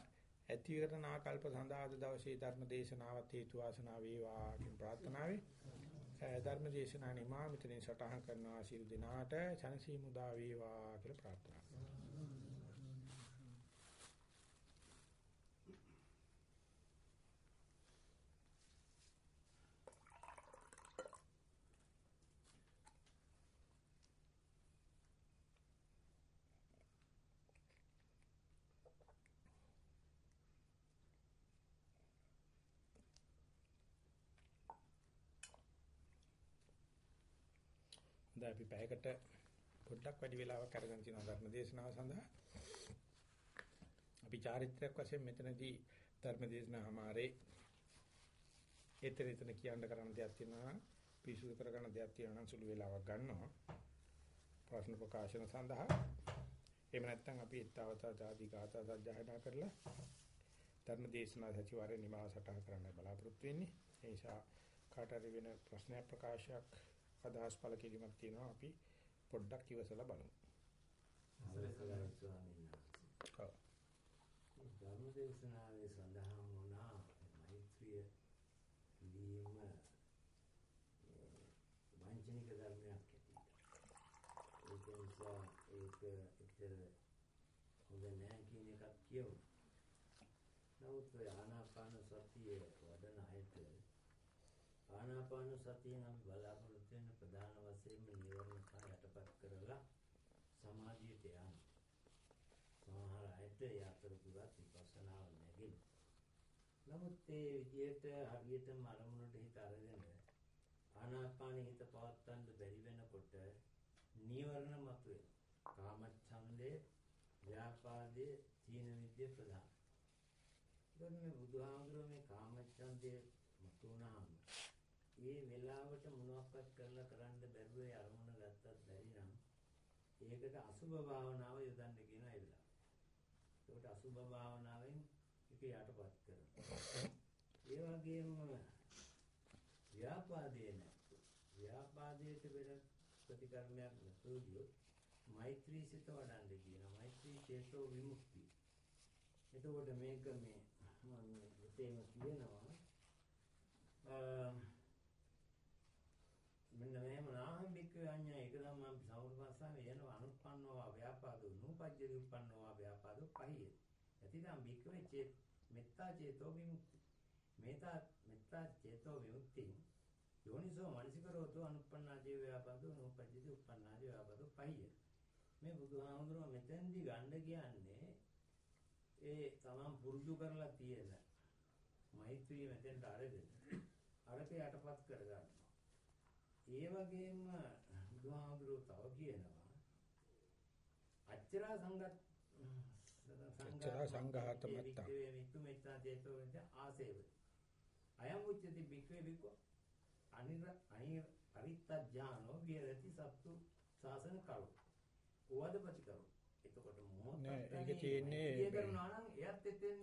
ඇති කරන ආකල්ප සඳහා අද දවසේ ධර්ම දේශනාවත් හේතු වාසනා වේවා කියන ප්‍රාර්ථනාවයි. ධර්ම දේශනා නිමා මෙතනින් සටහන් කරනවා සියලු දෙනාට චන්සී මුදා වේවා කියලා ප්‍රාර්ථනා කරනවා. හොඳයි අපි පැයකට පොඩ්ඩක් වැඩි වෙලාවක් අරගෙන තියෙනවා ධර්ම දේශනාව සඳහා. අපි චාරිත්‍රාක් වශයෙන් මෙතනදී ධර්ම දේශනාවමාරේ ඊතර ඊතන කියන්න කරන්න දෙයක් තියෙනවා නම් පිසුදු කරගන්න දෙයක් තියෙනවා නම් සුළු වෙලාවක් ගන්නවා. ප්‍රශ්න ප්‍රකාශන සඳහා. එහෙම නැත්නම් අපි ඊතාවතා ආදී ගාථා සජ්ජායනා කරලා ධර්ම දේශනා සතිವಾರේ නිමාව සටහන් කරන්න බලාපොරොත්තු වෙන්නේ. ඒ නිසා කාට හරි වෙන ප්‍රශ්නයක් ප්‍රකාශයක් අදහස් පළ කිරීමක් තියෙනවා අපි පොඩ්ඩක් ඉවසලා බලමු. අවසරයි ස්වාමීන් වහන්සේ. ධර්ම දේශනාවේ සඳහන් වුණා මෛත්‍රිය දීම වංචනික ධර්මයක් ඇටියට. ඒක නිසා ඒක එච්චර හොඳ නැහැ කියන එකක් කියවුණා. නමුත් ඔය ආනාපාන සතිය වඩන අයට ආනාපාන සතිය නම් බලාපොරොත්තු වෙන ප්‍රධාන වශයෙන්ම නිවර්ණ පහ යටපත් කරලා සමාධියට යනවා. සමහර අයට ඒ අතරතුරත් විපස්සනාව නැගෙන. නමුත් ඒ විදිහට හරියටම අරමුණට හිත අරගෙන ආනාපානෙ හිත පවත්වන්න බැරි වෙනකොට නිවර්ණ මතුවේ. කාමච්ඡන්දේ, ව්‍යාපාදේ, තීන විද්‍ය ප්‍රධාන. ඒකනේ මේ බුදුහාමුදුරුවෝ මේ කාමච්ඡන්දේ මතුවනාම ඒ වෙලාවට මොනවක්වත් කරලා කරන්න බැරුව ඒ අරමුණ ගත්තත් බැරි නම් ඒකට අසුභ භාවනාව යොදන්න කියන ඒ වෙලාව. ඒකට අසුභ භාවනාවෙන් ඒක යටපත් කරනවා. ඒ වගේම ව්‍යාපාදේ නැත්තු. ව්‍යාපාදයට පෙර ප්‍රතිකර්මයක් නැතුව මෛත්‍රී සිත වඩන්න කියනවා. මෛත්‍රී චේතෝ විමුක්තිය. එතකොට මේක මේ මම මෙතේම කියනවා මෙන්න මෙහෙම නාහම් බික්කේ අඤ්ඤා ඒක තමයි මම සෞරභාසාවේ යනවා අනුප්පන්නෝවා ව්‍යාපාදෝ නූපජ්ජති උප්පන්නෝවා ව්‍යාපාදෝ පහිය. ඇතිනම් බික්කේ චේත මෙත්තා චේතෝ විමුක්ති. මේතා මෙත්තා චේතෝ විමුක්ති යෝනිසෝ මනසිකරෝතෝ අනුප්පන්නා ජීව ව්‍යාපාදෝ නූපජ්ජති උප්පන්නා ජීව ව්‍යාපාදෝ පහිය. මේ බුදුහාමුදුරුවෝ මෙතෙන්දි ගන්න කියන්නේ ඒ තමන් පුරුදු කරලා තියෙන මෛත්‍රිය මෙතෙන්ට අරගෙන අරක යටපත් කරගන්නවා. ඒ වගේම බුදුහාමුදුරුවෝ තව කියනවා අච්චරා සංගත් අච්චරා සංඝාත මත්තා ඒ මිත්තු දේතෝ වෙන ආසේව. අයම් උච්චති බික්වේ බිකෝ අනිර අනිර අරිත්ත ඥානෝ විරති සත්තු සාසන කරු. ඕවද ප්‍රතිකරු. එතකොට නෑ ඒක තියෙන්නේ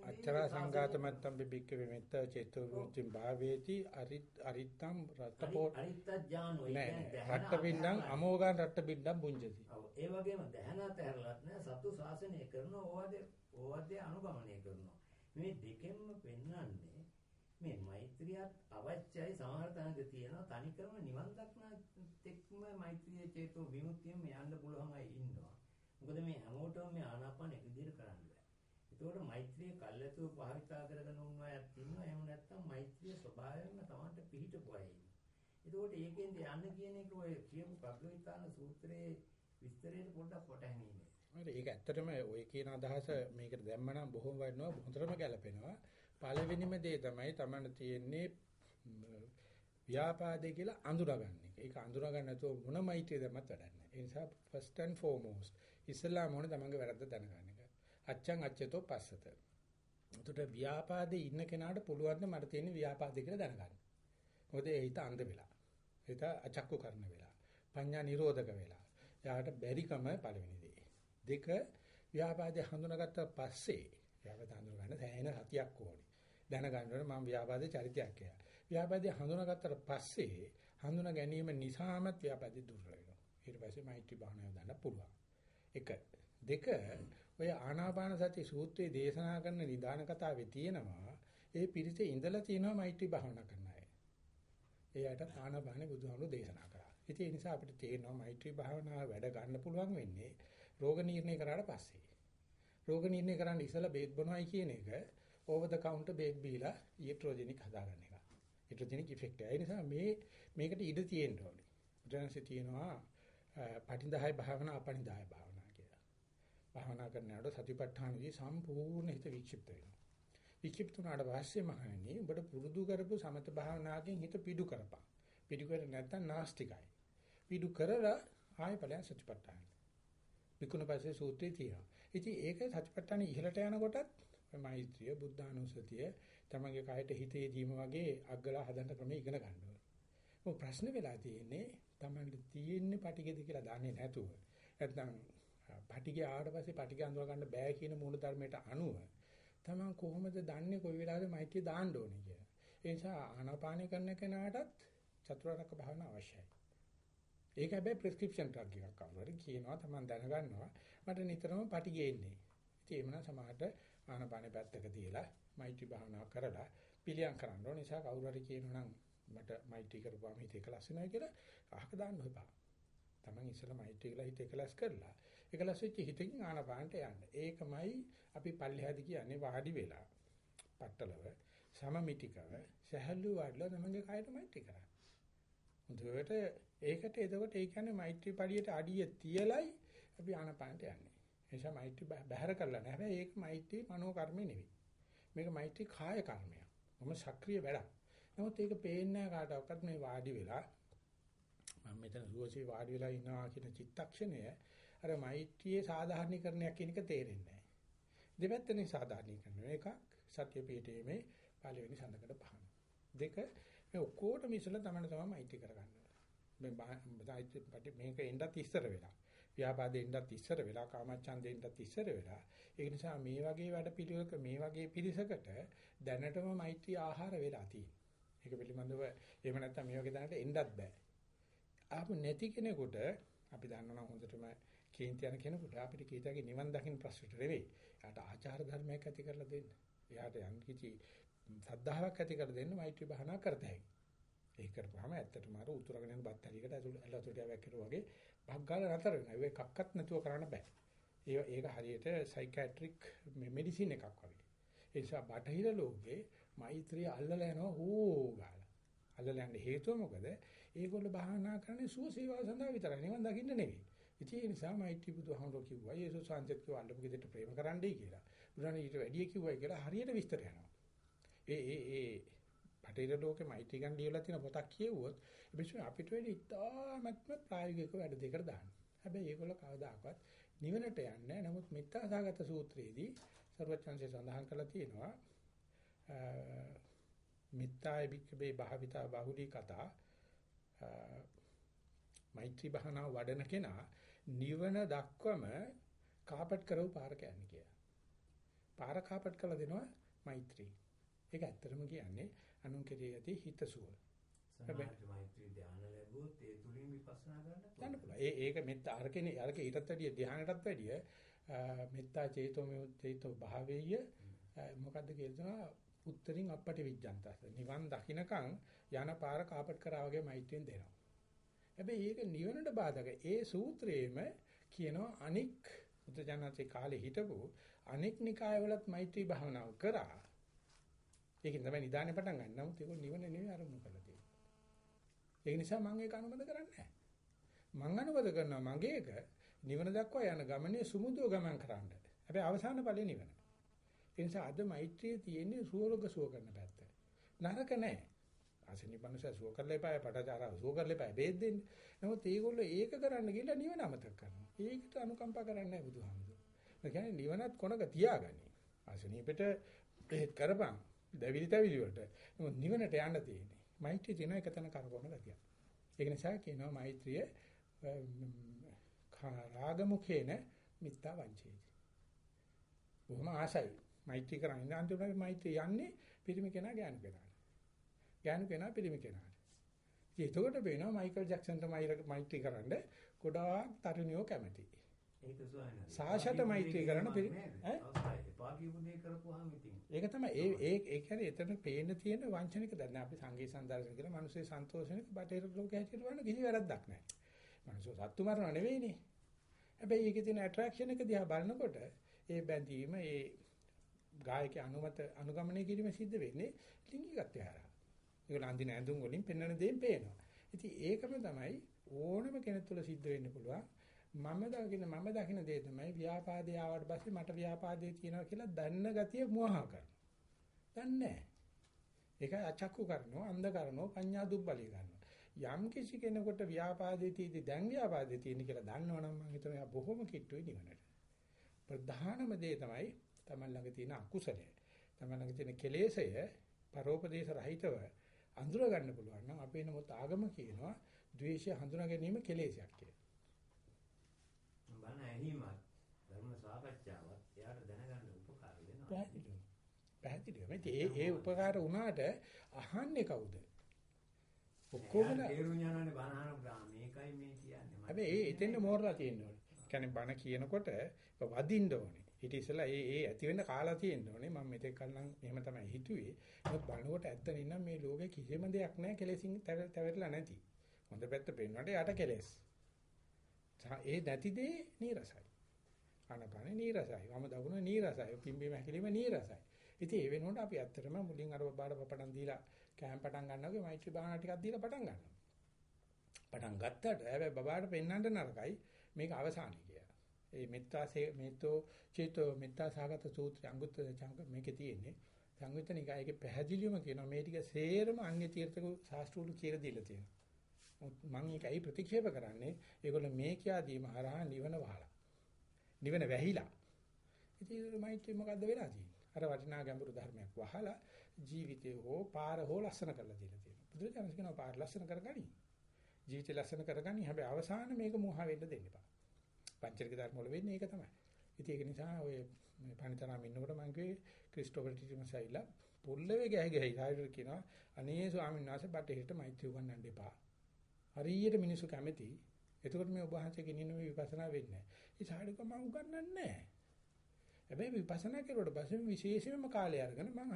අච්චරා සංඝාත මත්තම් බිබ්බික්ක මෙත්ත චේතෝ විමුක්තිය භාවේති අරිත් අරිත්තම් රත්තපෝ අරිත්ත ඥානෝ නෑ රට්ට බින්දං අමෝගාන් රට්ට බින්දං බුඤ්ජති ඔව් ඒ වගේම දැහනත් ඇරලත් නෑ සතු ශාසනය කරන ඕවද ඕවද අනුගමනය කරනවා. මේ දෙකෙන්ම පෙන්වන්නේ මේ මෛත්‍රියත් අවශ්‍යයි සමහර තැනක තියෙනවා තනිකරම නිවන් දක්නා තෙක්ම මෛත්‍රියේ චේතෝ විමුක්තියෙන් යන්න පුළුවන් අය ඉන්නවා මොකද මේ හැමෝටම මේ ආනාපාන එක විදිහට කරන්න බෑ. ඒකෝට මෛත්‍රිය කල්ැතුව භාවිතා කරගෙන උන් අයත් ඉන්නවා. එහෙම නැත්නම් මෛත්‍රිය ස්වභාවයෙන්ම Tamanට පිහිටපු අය ඉන්නවා. ඒකෝට ඒකෙන්ද යන්න කියන එක ඔය කියපු පග්ගවිතාන සූත්‍රයේ විස්තරයට පොඩ්ඩක් කොටහනින්නේ. හරි ඒක ඇත්තටම ඔය කියන අදහස මේකට දැම්මනම් බොහොම වටිනවා හොඳටම ගැලපෙනවා. පළවෙනිම දේ තමයි Tamanට තියෙන්නේ ව්‍යාපාදේ කියලා අඳුරගන්න එක. ඒක අඳුරගන්න නැතුව මොන මෛත්‍රිය දැම්මත් වැඩක් නැහැ. ඒ නිසා first and foremost ඉස්සල්ලාම ඕනේ තමන්ගේ වැරද්ද දැනගන්න එක. අච්චං අච්චතෝ පස්සත. උතට ව්‍යාපාදේ ඉන්න කෙනාට පුළුවන් මට තියෙන ව්‍යාපාදේ කියලා දැනගන්න. මොකද ඒ හිත අන්ධ වෙලා. හිත අචක්කු කරන වෙලා. පඤ්ඤා නිරෝධක වෙලා. එයාට බැරිකම පළවෙනි දේ. දෙක ව්‍යාපාදේ හඳුනාගත්ත පස්සේ ව්‍යාපාද හඳුනගන්න සෑහෙන සතියක් ඕනේ. දැනගන්න ඕනේ මම ව්‍යාපාදේ චරිතයක් කියලා. ව්‍යාපාදේ හඳුනාගත්තට පස්සේ හඳුනා ගැනීම නිසාමත් ව්‍යාපාදේ දුර වෙනවා. ඊට පස්සේ මෛත්‍රී භාවනාව දාන්න පුළුවන්. එක දෙක ඔය ආනාපාන සති සූත්‍රයේ දේශනා කරන නිදාන කතාවේ තියෙනවා ඒ පිරිසේ ඉඳලා තියෙනවා මෛත්‍රී භාවනා කරන අය. එයාට ආනාපානෙ බුදුහාමුදුරු දේශනා කරා. ඉතින් ඒ නිසා අපිට තේරෙනවා මෛත්‍රී භාවනාව වැඩ ගන්න පුළුවන් වෙන්නේ රෝග නිర్ణය කරාට පස්සේ. රෝග නිర్ణය කරන්න ඉස්සලා බේත් බොනවයි කියන එක over the counter බේත් බීලා ඊට්‍රොජෙනික් හදාගන්න එක. ඊට්‍රොජෙනික් ඉෆෙක්ට් ඒ නිසා මේ මේකට ඉඩ තියෙන්න ඕනේ. බුදුන්සේ තියෙනවා පටිඳහය භාවනා අපටිඳහය භාවනා භාවනා කරනකොට සතිපට්ඨානදී සම්පූර්ණ හිත වික්ෂිප්ත වෙනවා. වික්ෂිප්ත වුණාට පස්සේ මහණෙනි ඔබට පුරුදු කරපු සමත භාවනාවකින් හිත පිඩු කරපන්. පිඩු කර නැත්නම් නාස්තිකයි. පිඩු කරලා ආයෙ ඵලයන් සතිපට්ඨාන. විකුණ පස්සේ සූත්‍රයේ තියෙනවා. ඉතින් ඒක සතිපට්ඨාන ඉහළට යනකොටත් මෛත්‍රිය, බුද්ධානුස්සතිය, තමගේ කයට හිතේ දීම වගේ අග්ගලා හදන්න ක්‍රම ඉගෙන ගන්න ඕනේ. මොකද ප්‍රශ්න වෙලා තියෙන්නේ තමන්ට තියෙන්නේ පටිගෙද කියලා දන්නේ නැතුව. නැත්නම් පටිගය ආවට පස්සේ පටිගය අඳුර ගන්න බෑ කියන මූල ධර්මයට අනුව තමන් කොහොමද දන්නේ කොයි වෙලාවෙද මෛත්‍රිය දාන්න ඕනේ කියලා. ඒ නිසා ආනාපානය කරන කෙනාටත් චතුරාර්යක භාවනා අවශ්‍යයි. ඒක හැබැයි ප්‍රෙස්ක්‍රිප්ෂන් ඩ්‍රග් එකක් කවුරුහරි කියනවා තමන් දැනගන්නවා මට නිතරම පටිගේ එන්නේ. ඉතින් එමනම් සමහරට ආනාපානෙ පැත්තක තියලා මෛත්‍රී භාවනාව කරලා පිළියම් කරන්න ඕන නිසා කවුරු හරි කියනවා නම් මට මෛත්‍රී කරපුවාම හිත එකලස් වෙනවා කියලා අහක දාන්න එපා. තමන් ඉස්සෙල්ලා මෛත්‍රී කියලා හිත එකලස් කරලා එකලස් වෙච්ච හිතකින් ආනාපානට යන්න. ඒකමයි අපි පල්ලෙහාදී කියන්නේ වාඩි වෙලා පట్టලව සමමිතිකව සහැල්ලු වාඩිලා තමන්ගේ කයට මෛත්‍රී කරන්න. හොඳට ඒකට එතකොට ඒ කියන්නේ මෛත්‍රී පඩියට අඩිය තියලයි අපි ආනපානට යන්නේ. ඒ නිසා මෛත්‍රී බහැර කරලා නැහැ. හැබැයි ඒක මෛත්‍රී මනෝ කර්මේ නෙවෙයි. මේක මෛත්‍රී කාය කර්මයක්. මොම සක්‍රීය වැඩක්. නමුත් ඒක පේන්නේ කාටවත් මේ වාඩි වෙලා මම මෙතන සුවසේ වාඩි වෙලා ඉන්නවා කියන චිත්තක්ෂණය අර මෛත්‍රියේ සාධාරණීකරණයක් කියන එක තේරෙන්නේ නැහැ. දෙපැත්තනේ සාධාරණීකරණය. එකක් සත්‍ය පීඨයේ පළවෙනි සඳකඩ පහන. දෙක මේ ඔක්කොටම ඉස්සලා තමයි තමයි මෛත්‍රී කරගන්න මේ මේක එන්නත් ඉස්සර වෙලා ව්‍යාපාදේ එන්නත් ඉස්සර වෙලා කාමච්ඡන්දේ එන්නත් ඉස්සර වෙලා ඒ නිසා මේ වගේ වැඩ පිළිවෙලක මේ වගේ පිරිසකට දැනටම මෛත්‍රී ආහාර වෙලා තියෙනවා ඒක පිළිබඳව එහෙම නැත්නම් මේ වගේ දැනට එන්නත් බෑ ආපු නැති කෙනෙකුට අපි දන්නවා හොඳටම කේන්ති යන කෙනෙකුට අපිට කීතගේ නිවන් දකින්න ප්‍රශ්නට නෙවෙයි. එයාට ආචාර ධර්මයක් ඇති කරලා දෙන්න. එයාට යම් කිසි සද්ධාාවක් ඇති කර දෙන්න මෛත්‍රී භාවනා කරත හැකියි. ඒක කරපුවාම ඇත්තටම අර උතුරගෙන යන බත් ඇලියකට ඇතුළ ඇලතුටියක් කරුවා වගේ භග්ගාල නතර වෙනවා. ඒක කක්කත් නැතුව කරන්න බෑ. ඒ ඒක හරියට සයිකියාට්‍රික් මෙඩිසින් එකක් වගේ. ඒ නිසා බටහිර ලෝකේ මෛත්‍රිය අල්ලලා යනවා හෝ ගාලා. අල්ලලා යන්න හේතුව මොකද? ඒගොල්ලෝ භාවනා කරන්නේ සුවසේවාව සඳහා විතරයි. නිවන් දකින්න නෙවෙයි. ඉතින් ඒ නිසා මෛත්‍රී බුදුහාමුදුරුවෝ කිව්වා යේසුස් වහන්සේත් කිව්වා අල්ලපු ගෙදරට ප්‍රේම කරන්නයි කියලා. බුදුරණන් ඊට වැඩිය කිව්වයි කියලා හරියට විස්තර යනවා. ඒ ඒ ඒ පටේර ලෝකේ මෛත්‍රී ගන්න දීලා තියෙන පොතක් කියවුවොත් එපිට අපිට වෙඩි ඉතාමත්ම ප්‍රායෝගික වැඩ දෙකට දාන්න. හැබැයි ඒගොල්ලෝ කවදාකවත් නිවනට යන්නේ නමුත් මෙත්තාසගත සූත්‍රයේදී ਸਰවචන්සේ සඳහන් කරලා තියෙනවා මිත්තාය වික්කබේ භාවිතා බහුලී කතා මෛත්‍රී භානාව වඩන කෙනා නිවන දක්වම කාපට් කරව පාරක යන්නේ කියලා. පාර කාපට් කරලා දෙනවා මෛත්‍රී. ඒක ඇත්තටම කියන්නේ අනුන් කෙරෙහි ඇති හිතසුව. හැබැයි මෛත්‍රී ධානය ලැබුවොත් ඒ තුලින් විපස්සනා කරන්න පුළුවන්. ඒ ඒක මෙත්ත අරකනේ අරක ඊටත් වැඩිය ධානයටත් වැඩිය මෙත්තා චේතෝ චේතෝ භාවේය මොකද්ද කියනවා උත්තරින් අපට විඥාන්තස. නිවන් දකින්නකම් යන පාර කාපට් කරා වගේ මෛත්‍රියෙන් දෙනවා. හැබැයි ඒක නිවනට බාධක. ඒ සූත්‍රයේම කියනවා අනික් බුද්ධ කාලේ හිටපු අනික් නිකායවලත් මෛත්‍රී භාවනාව කරා ඒකෙන් තමයි නිදානේ පටන් ගන්න. නමුත් ඒක නිවන නෙවෙයි අරමුණු කරලා තියෙන්නේ. ඒ නිසා මම ඒක අනුමත කරන්නේ නැහැ. මං අනුමත කරනවා මගේ එක නිවන දක්වා යන ගමනේ සුමුදුව ගමන් කරන්න. හැබැයි අවසාන ඵලෙ නිවන. ඒ නිසා අද මෛත්‍රියේ තියෙන්නේ සුවලෝක සුව කරන පැත්ත. නරක නැහැ. අසනිපනස සුව කරලා එපා පටචාරා සුව කරලා එපා බෙහෙත් දෙන්න. නමුත් ඒගොල්ලෝ ඒක කරන්න ගිහලා නිවන අමතක කරනවා. ඒකට අනුකම්පා කරන්නේ නැහැ බුදුහාමුදුරුවෝ. ඒ කියන්නේ නිවනත් කොනක තියාගනි. අසනීපෙට බෙහෙත් කරපන්. දැවිලි තැවිලි වලට. නමුත් නිවනට යන්න තියෙන්නේ. මෛත්‍රිය තියෙන එක තැන කරකවන ගතිය. ඒක නිසා කියනවා මෛත්‍රිය රාගමුඛේන මිත්තා වංචේති. බොහොම ආසයි. මෛත්‍රී කරන්නේ අන්තිමට මෛත්‍රිය යන්නේ පිරිමි කෙනා ගෑනු කෙනාට. ගෑනු කෙනා පිරිමි කෙනාට. ඉතින් එතකොට පේනවා මයිකල් ජැක්සන්ට මෛත්‍රී කරන්න ගොඩාක් තරුණියෝ කැමතියි. ඒක සුවයන. සාශත මෛත්‍රී කරන. ඒක තමයි ඒ ඒ ඒ කියන්නේ එතන පේන්න තියෙන වංචනික දැන් අපි සංගීත සංදර්ශන කියලා මිනිස්සේ සන්තෝෂණක බටේර ලෝකයේ හැටියට වන්න කිසි වැරද්දක් නැහැ. මිනිස්සු සත්තු මරනවා නෙවෙයිනේ. හැබැයි ඒකේ තියෙන ඇට්‍රැක්ෂන් එක දිහා බලනකොට ඒ බැඳීම ඒ ගායක අනුමත අනුගමනය කිරීම සිද්ධ වෙන්නේ ලිංගිකත්වය හරහා. ඒක ලන්දින ඇඳුම් වලින් පෙන්වන දේෙන් පේනවා. ඉතින් ඒකම තමයි ඕනම කෙනෙක් තුළ සිද්ධ වෙන්න පුළුවන්. මම දකින මම දකින දේ තමයි ව්‍යාපාදේ ආවට පස්සේ මට ව්‍යාපාදේ තියෙනවා කියලා දන්න ගතිය මෝහා කරනවා. දන්නේ ඒක අචක්කු කරනවා, අන්ධ කරනවා, පඤ්ඤා දුබ්බලී කරනවා. යම් කිසි කෙනෙකුට ව්‍යාපාදේ තියෙදි දැන් ව්‍යාපාදේ තියෙන කියලා දන්නවනම් මම හිතනවා එයා බොහොම කිට්ටුයි නිවනට. ප්‍රධානම දේ තමයි තමන් ළඟ තියෙන අකුසලය. තමන් ළඟ තියෙන කෙලෙසය පරෝපදේශ රහිතව අඳුර ගන්න පුළුවන් නම් අපේ නමුත් ආගම කියනවා ද්වේෂය හඳුනා ගැනීම කෙලෙසයක් කියලා. බණ ඇහිමත් ධර්ම සාකච්ඡාවත් එයාට දැනගන්න උපකාර වෙනවා. පැහැදිලිව. පැහැදිලිව. මේ ඒ උපකාර වුණාට අහන්නේ කවුද? ඔක්කොම තේරුම් යනවානේ බණ අහනකොට මේකයි මේ කියන්නේ. හැබැයි ඒ එතෙන්ද මෝරලා තියෙන්න. කියන්නේ බණ කියනකොට වදින්න ඕනේ. ඊට ඉස්සෙල්ලා ඒ ඒ ඇති වෙන්න කාලා තියෙන්න ඕනේ. මම මෙතෙක් කලින් එහෙම තමයි හිතුවේ. නමුත් බලනකොට ඇත්ත නින්නම් මේ ලෝකේ කිසිම දෙයක් නැහැ කෙලෙසින් තැවෙරලා නැති. හොඳ පැත්ත පෙන්වන්නට යට කෙලෙස්. ඒ නැති දේ නීරසයි. ආනපානේ නීරසයි. වම දකුණ නීරසයි. පිම්බීම හැකිලිම නීරසයි. ඉතින් ඒ වෙනකොට අපි ඇත්තටම මුලින් අර බබාට පපඩම් දීලා කෑම් පටන් ගන්නවා වගේ මෛත්‍රී භාවනා ටිකක් දීලා පටන් ගන්නවා. පටන් ගත්තට හැබැයි බබාට පෙන්වන්න නරකයි මේක අවසානයි කියලා. ඒ මෙත්තාසේ මේතෝ චේතෝ මෙත්තා සාගත සූත්‍රය අංගුත්තර චංග මේකේ තියෙන්නේ. සංයුත්ත නිකායේ පැහැදිලිවම කියනවා මේ ටික සේරම අන්‍ය තීර්ථක ශාස්ත්‍රවල කියලා දීලා තියෙනවා. මම ඒකයි ප්‍රතික්ෂේප කරන්නේ. ඒගොල්ලෝ මේ කියා දීම හරහා නිවන වහලා. නිවන වැහිලා. ඉතින් මෛත්‍රී මොකද්ද වෙලා තියෙන්නේ? අර වටිනා ගැඹුරු ධර්මයක් වහලා ජීවිතේ හෝ පාර හෝ ලස්සන කරලා දීලා තියෙනවා. බුදුරජාණන් කියනවා පාර ලස්සන කරගනි. ජීවිතය ලස්සන කරගනි. හැබැයි අවසාන මේක මෝහ වෙන්න දෙන්න එපා. පංචරික ධර්ම වල වෙන්නේ ඒක තමයි. ඉතින් ඒක නිසා ඔය මේ පණිතරාම ඉන්නකොට මම කිව්වේ ක්‍රිස්ටෝෆර් ටිටිමස් ඇවිල්ලා පොල්ලවේ ගැහ ගැහි සාහිත්‍ය කියනවා අනේ ස්වාමීන් වහන්සේ බටහිරට මෛත්‍රී උගන්වන්න එපා. හරියට මිනිස්සු කැමති. එතකොට මේ ඔබ වහන්සේ ගෙනින්න මේ විපස්සනා වෙන්නේ නැහැ. ඒ සාහිත්‍යක මම උගන්වන්නේ නැහැ. හැබැයි විපස්සනා කරුවට පස්සේ විශේෂයෙන්ම කාලය අරගෙන මම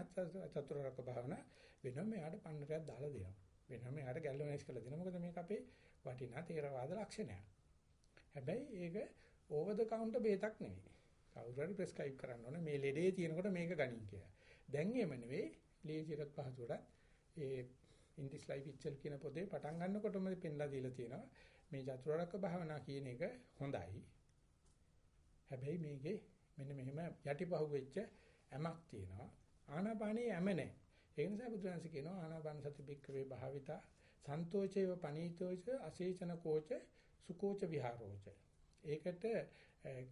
චතුරාර්යක භාවනා වෙනවා මෙයාට පන්නරයක් දාලා දෙනවා. වෙනවා මෙයාට ගැල්වනයිස් කරලා දෙනවා. මොකද මේක අපේ වටිනා තේරවාද ලක්ෂණයක්. හැබැයි ඒක ඕවර් ද කවුන්ටර් බේතක් නෙවෙයි. කවුරු හරි ප්‍රෙස්ක්‍රයිබ් කරන්න ඕනේ මේ ලෙඩේ තියෙනකොට මේක ගනින් කියලා. දැන් එහෙම නෙවෙයි ලේසියට පහසුවට ඒ ඉන්දිස් ලයිෆ් ඉච්චල් කියන පොතේ පටන් ගන්නකොටම පෙන්ලා දීලා තියෙනවා මේ චතුරාර්යක භාවනා කියන එක හොඳයි. හැබැයි මේකේ මෙන්න මෙහෙම යටිපහුව වෙච්ච ඇමක් තියෙනවා. ආනාපානේ ඇම නැහැ. ඒ නිසා බුදුරජාණන් කියනවා ආනාපාන සති බික්කවේ භාවිතා සන්තෝචේව පනීතෝච අසේචන කෝච සුකෝච විහාරෝච. ඒකට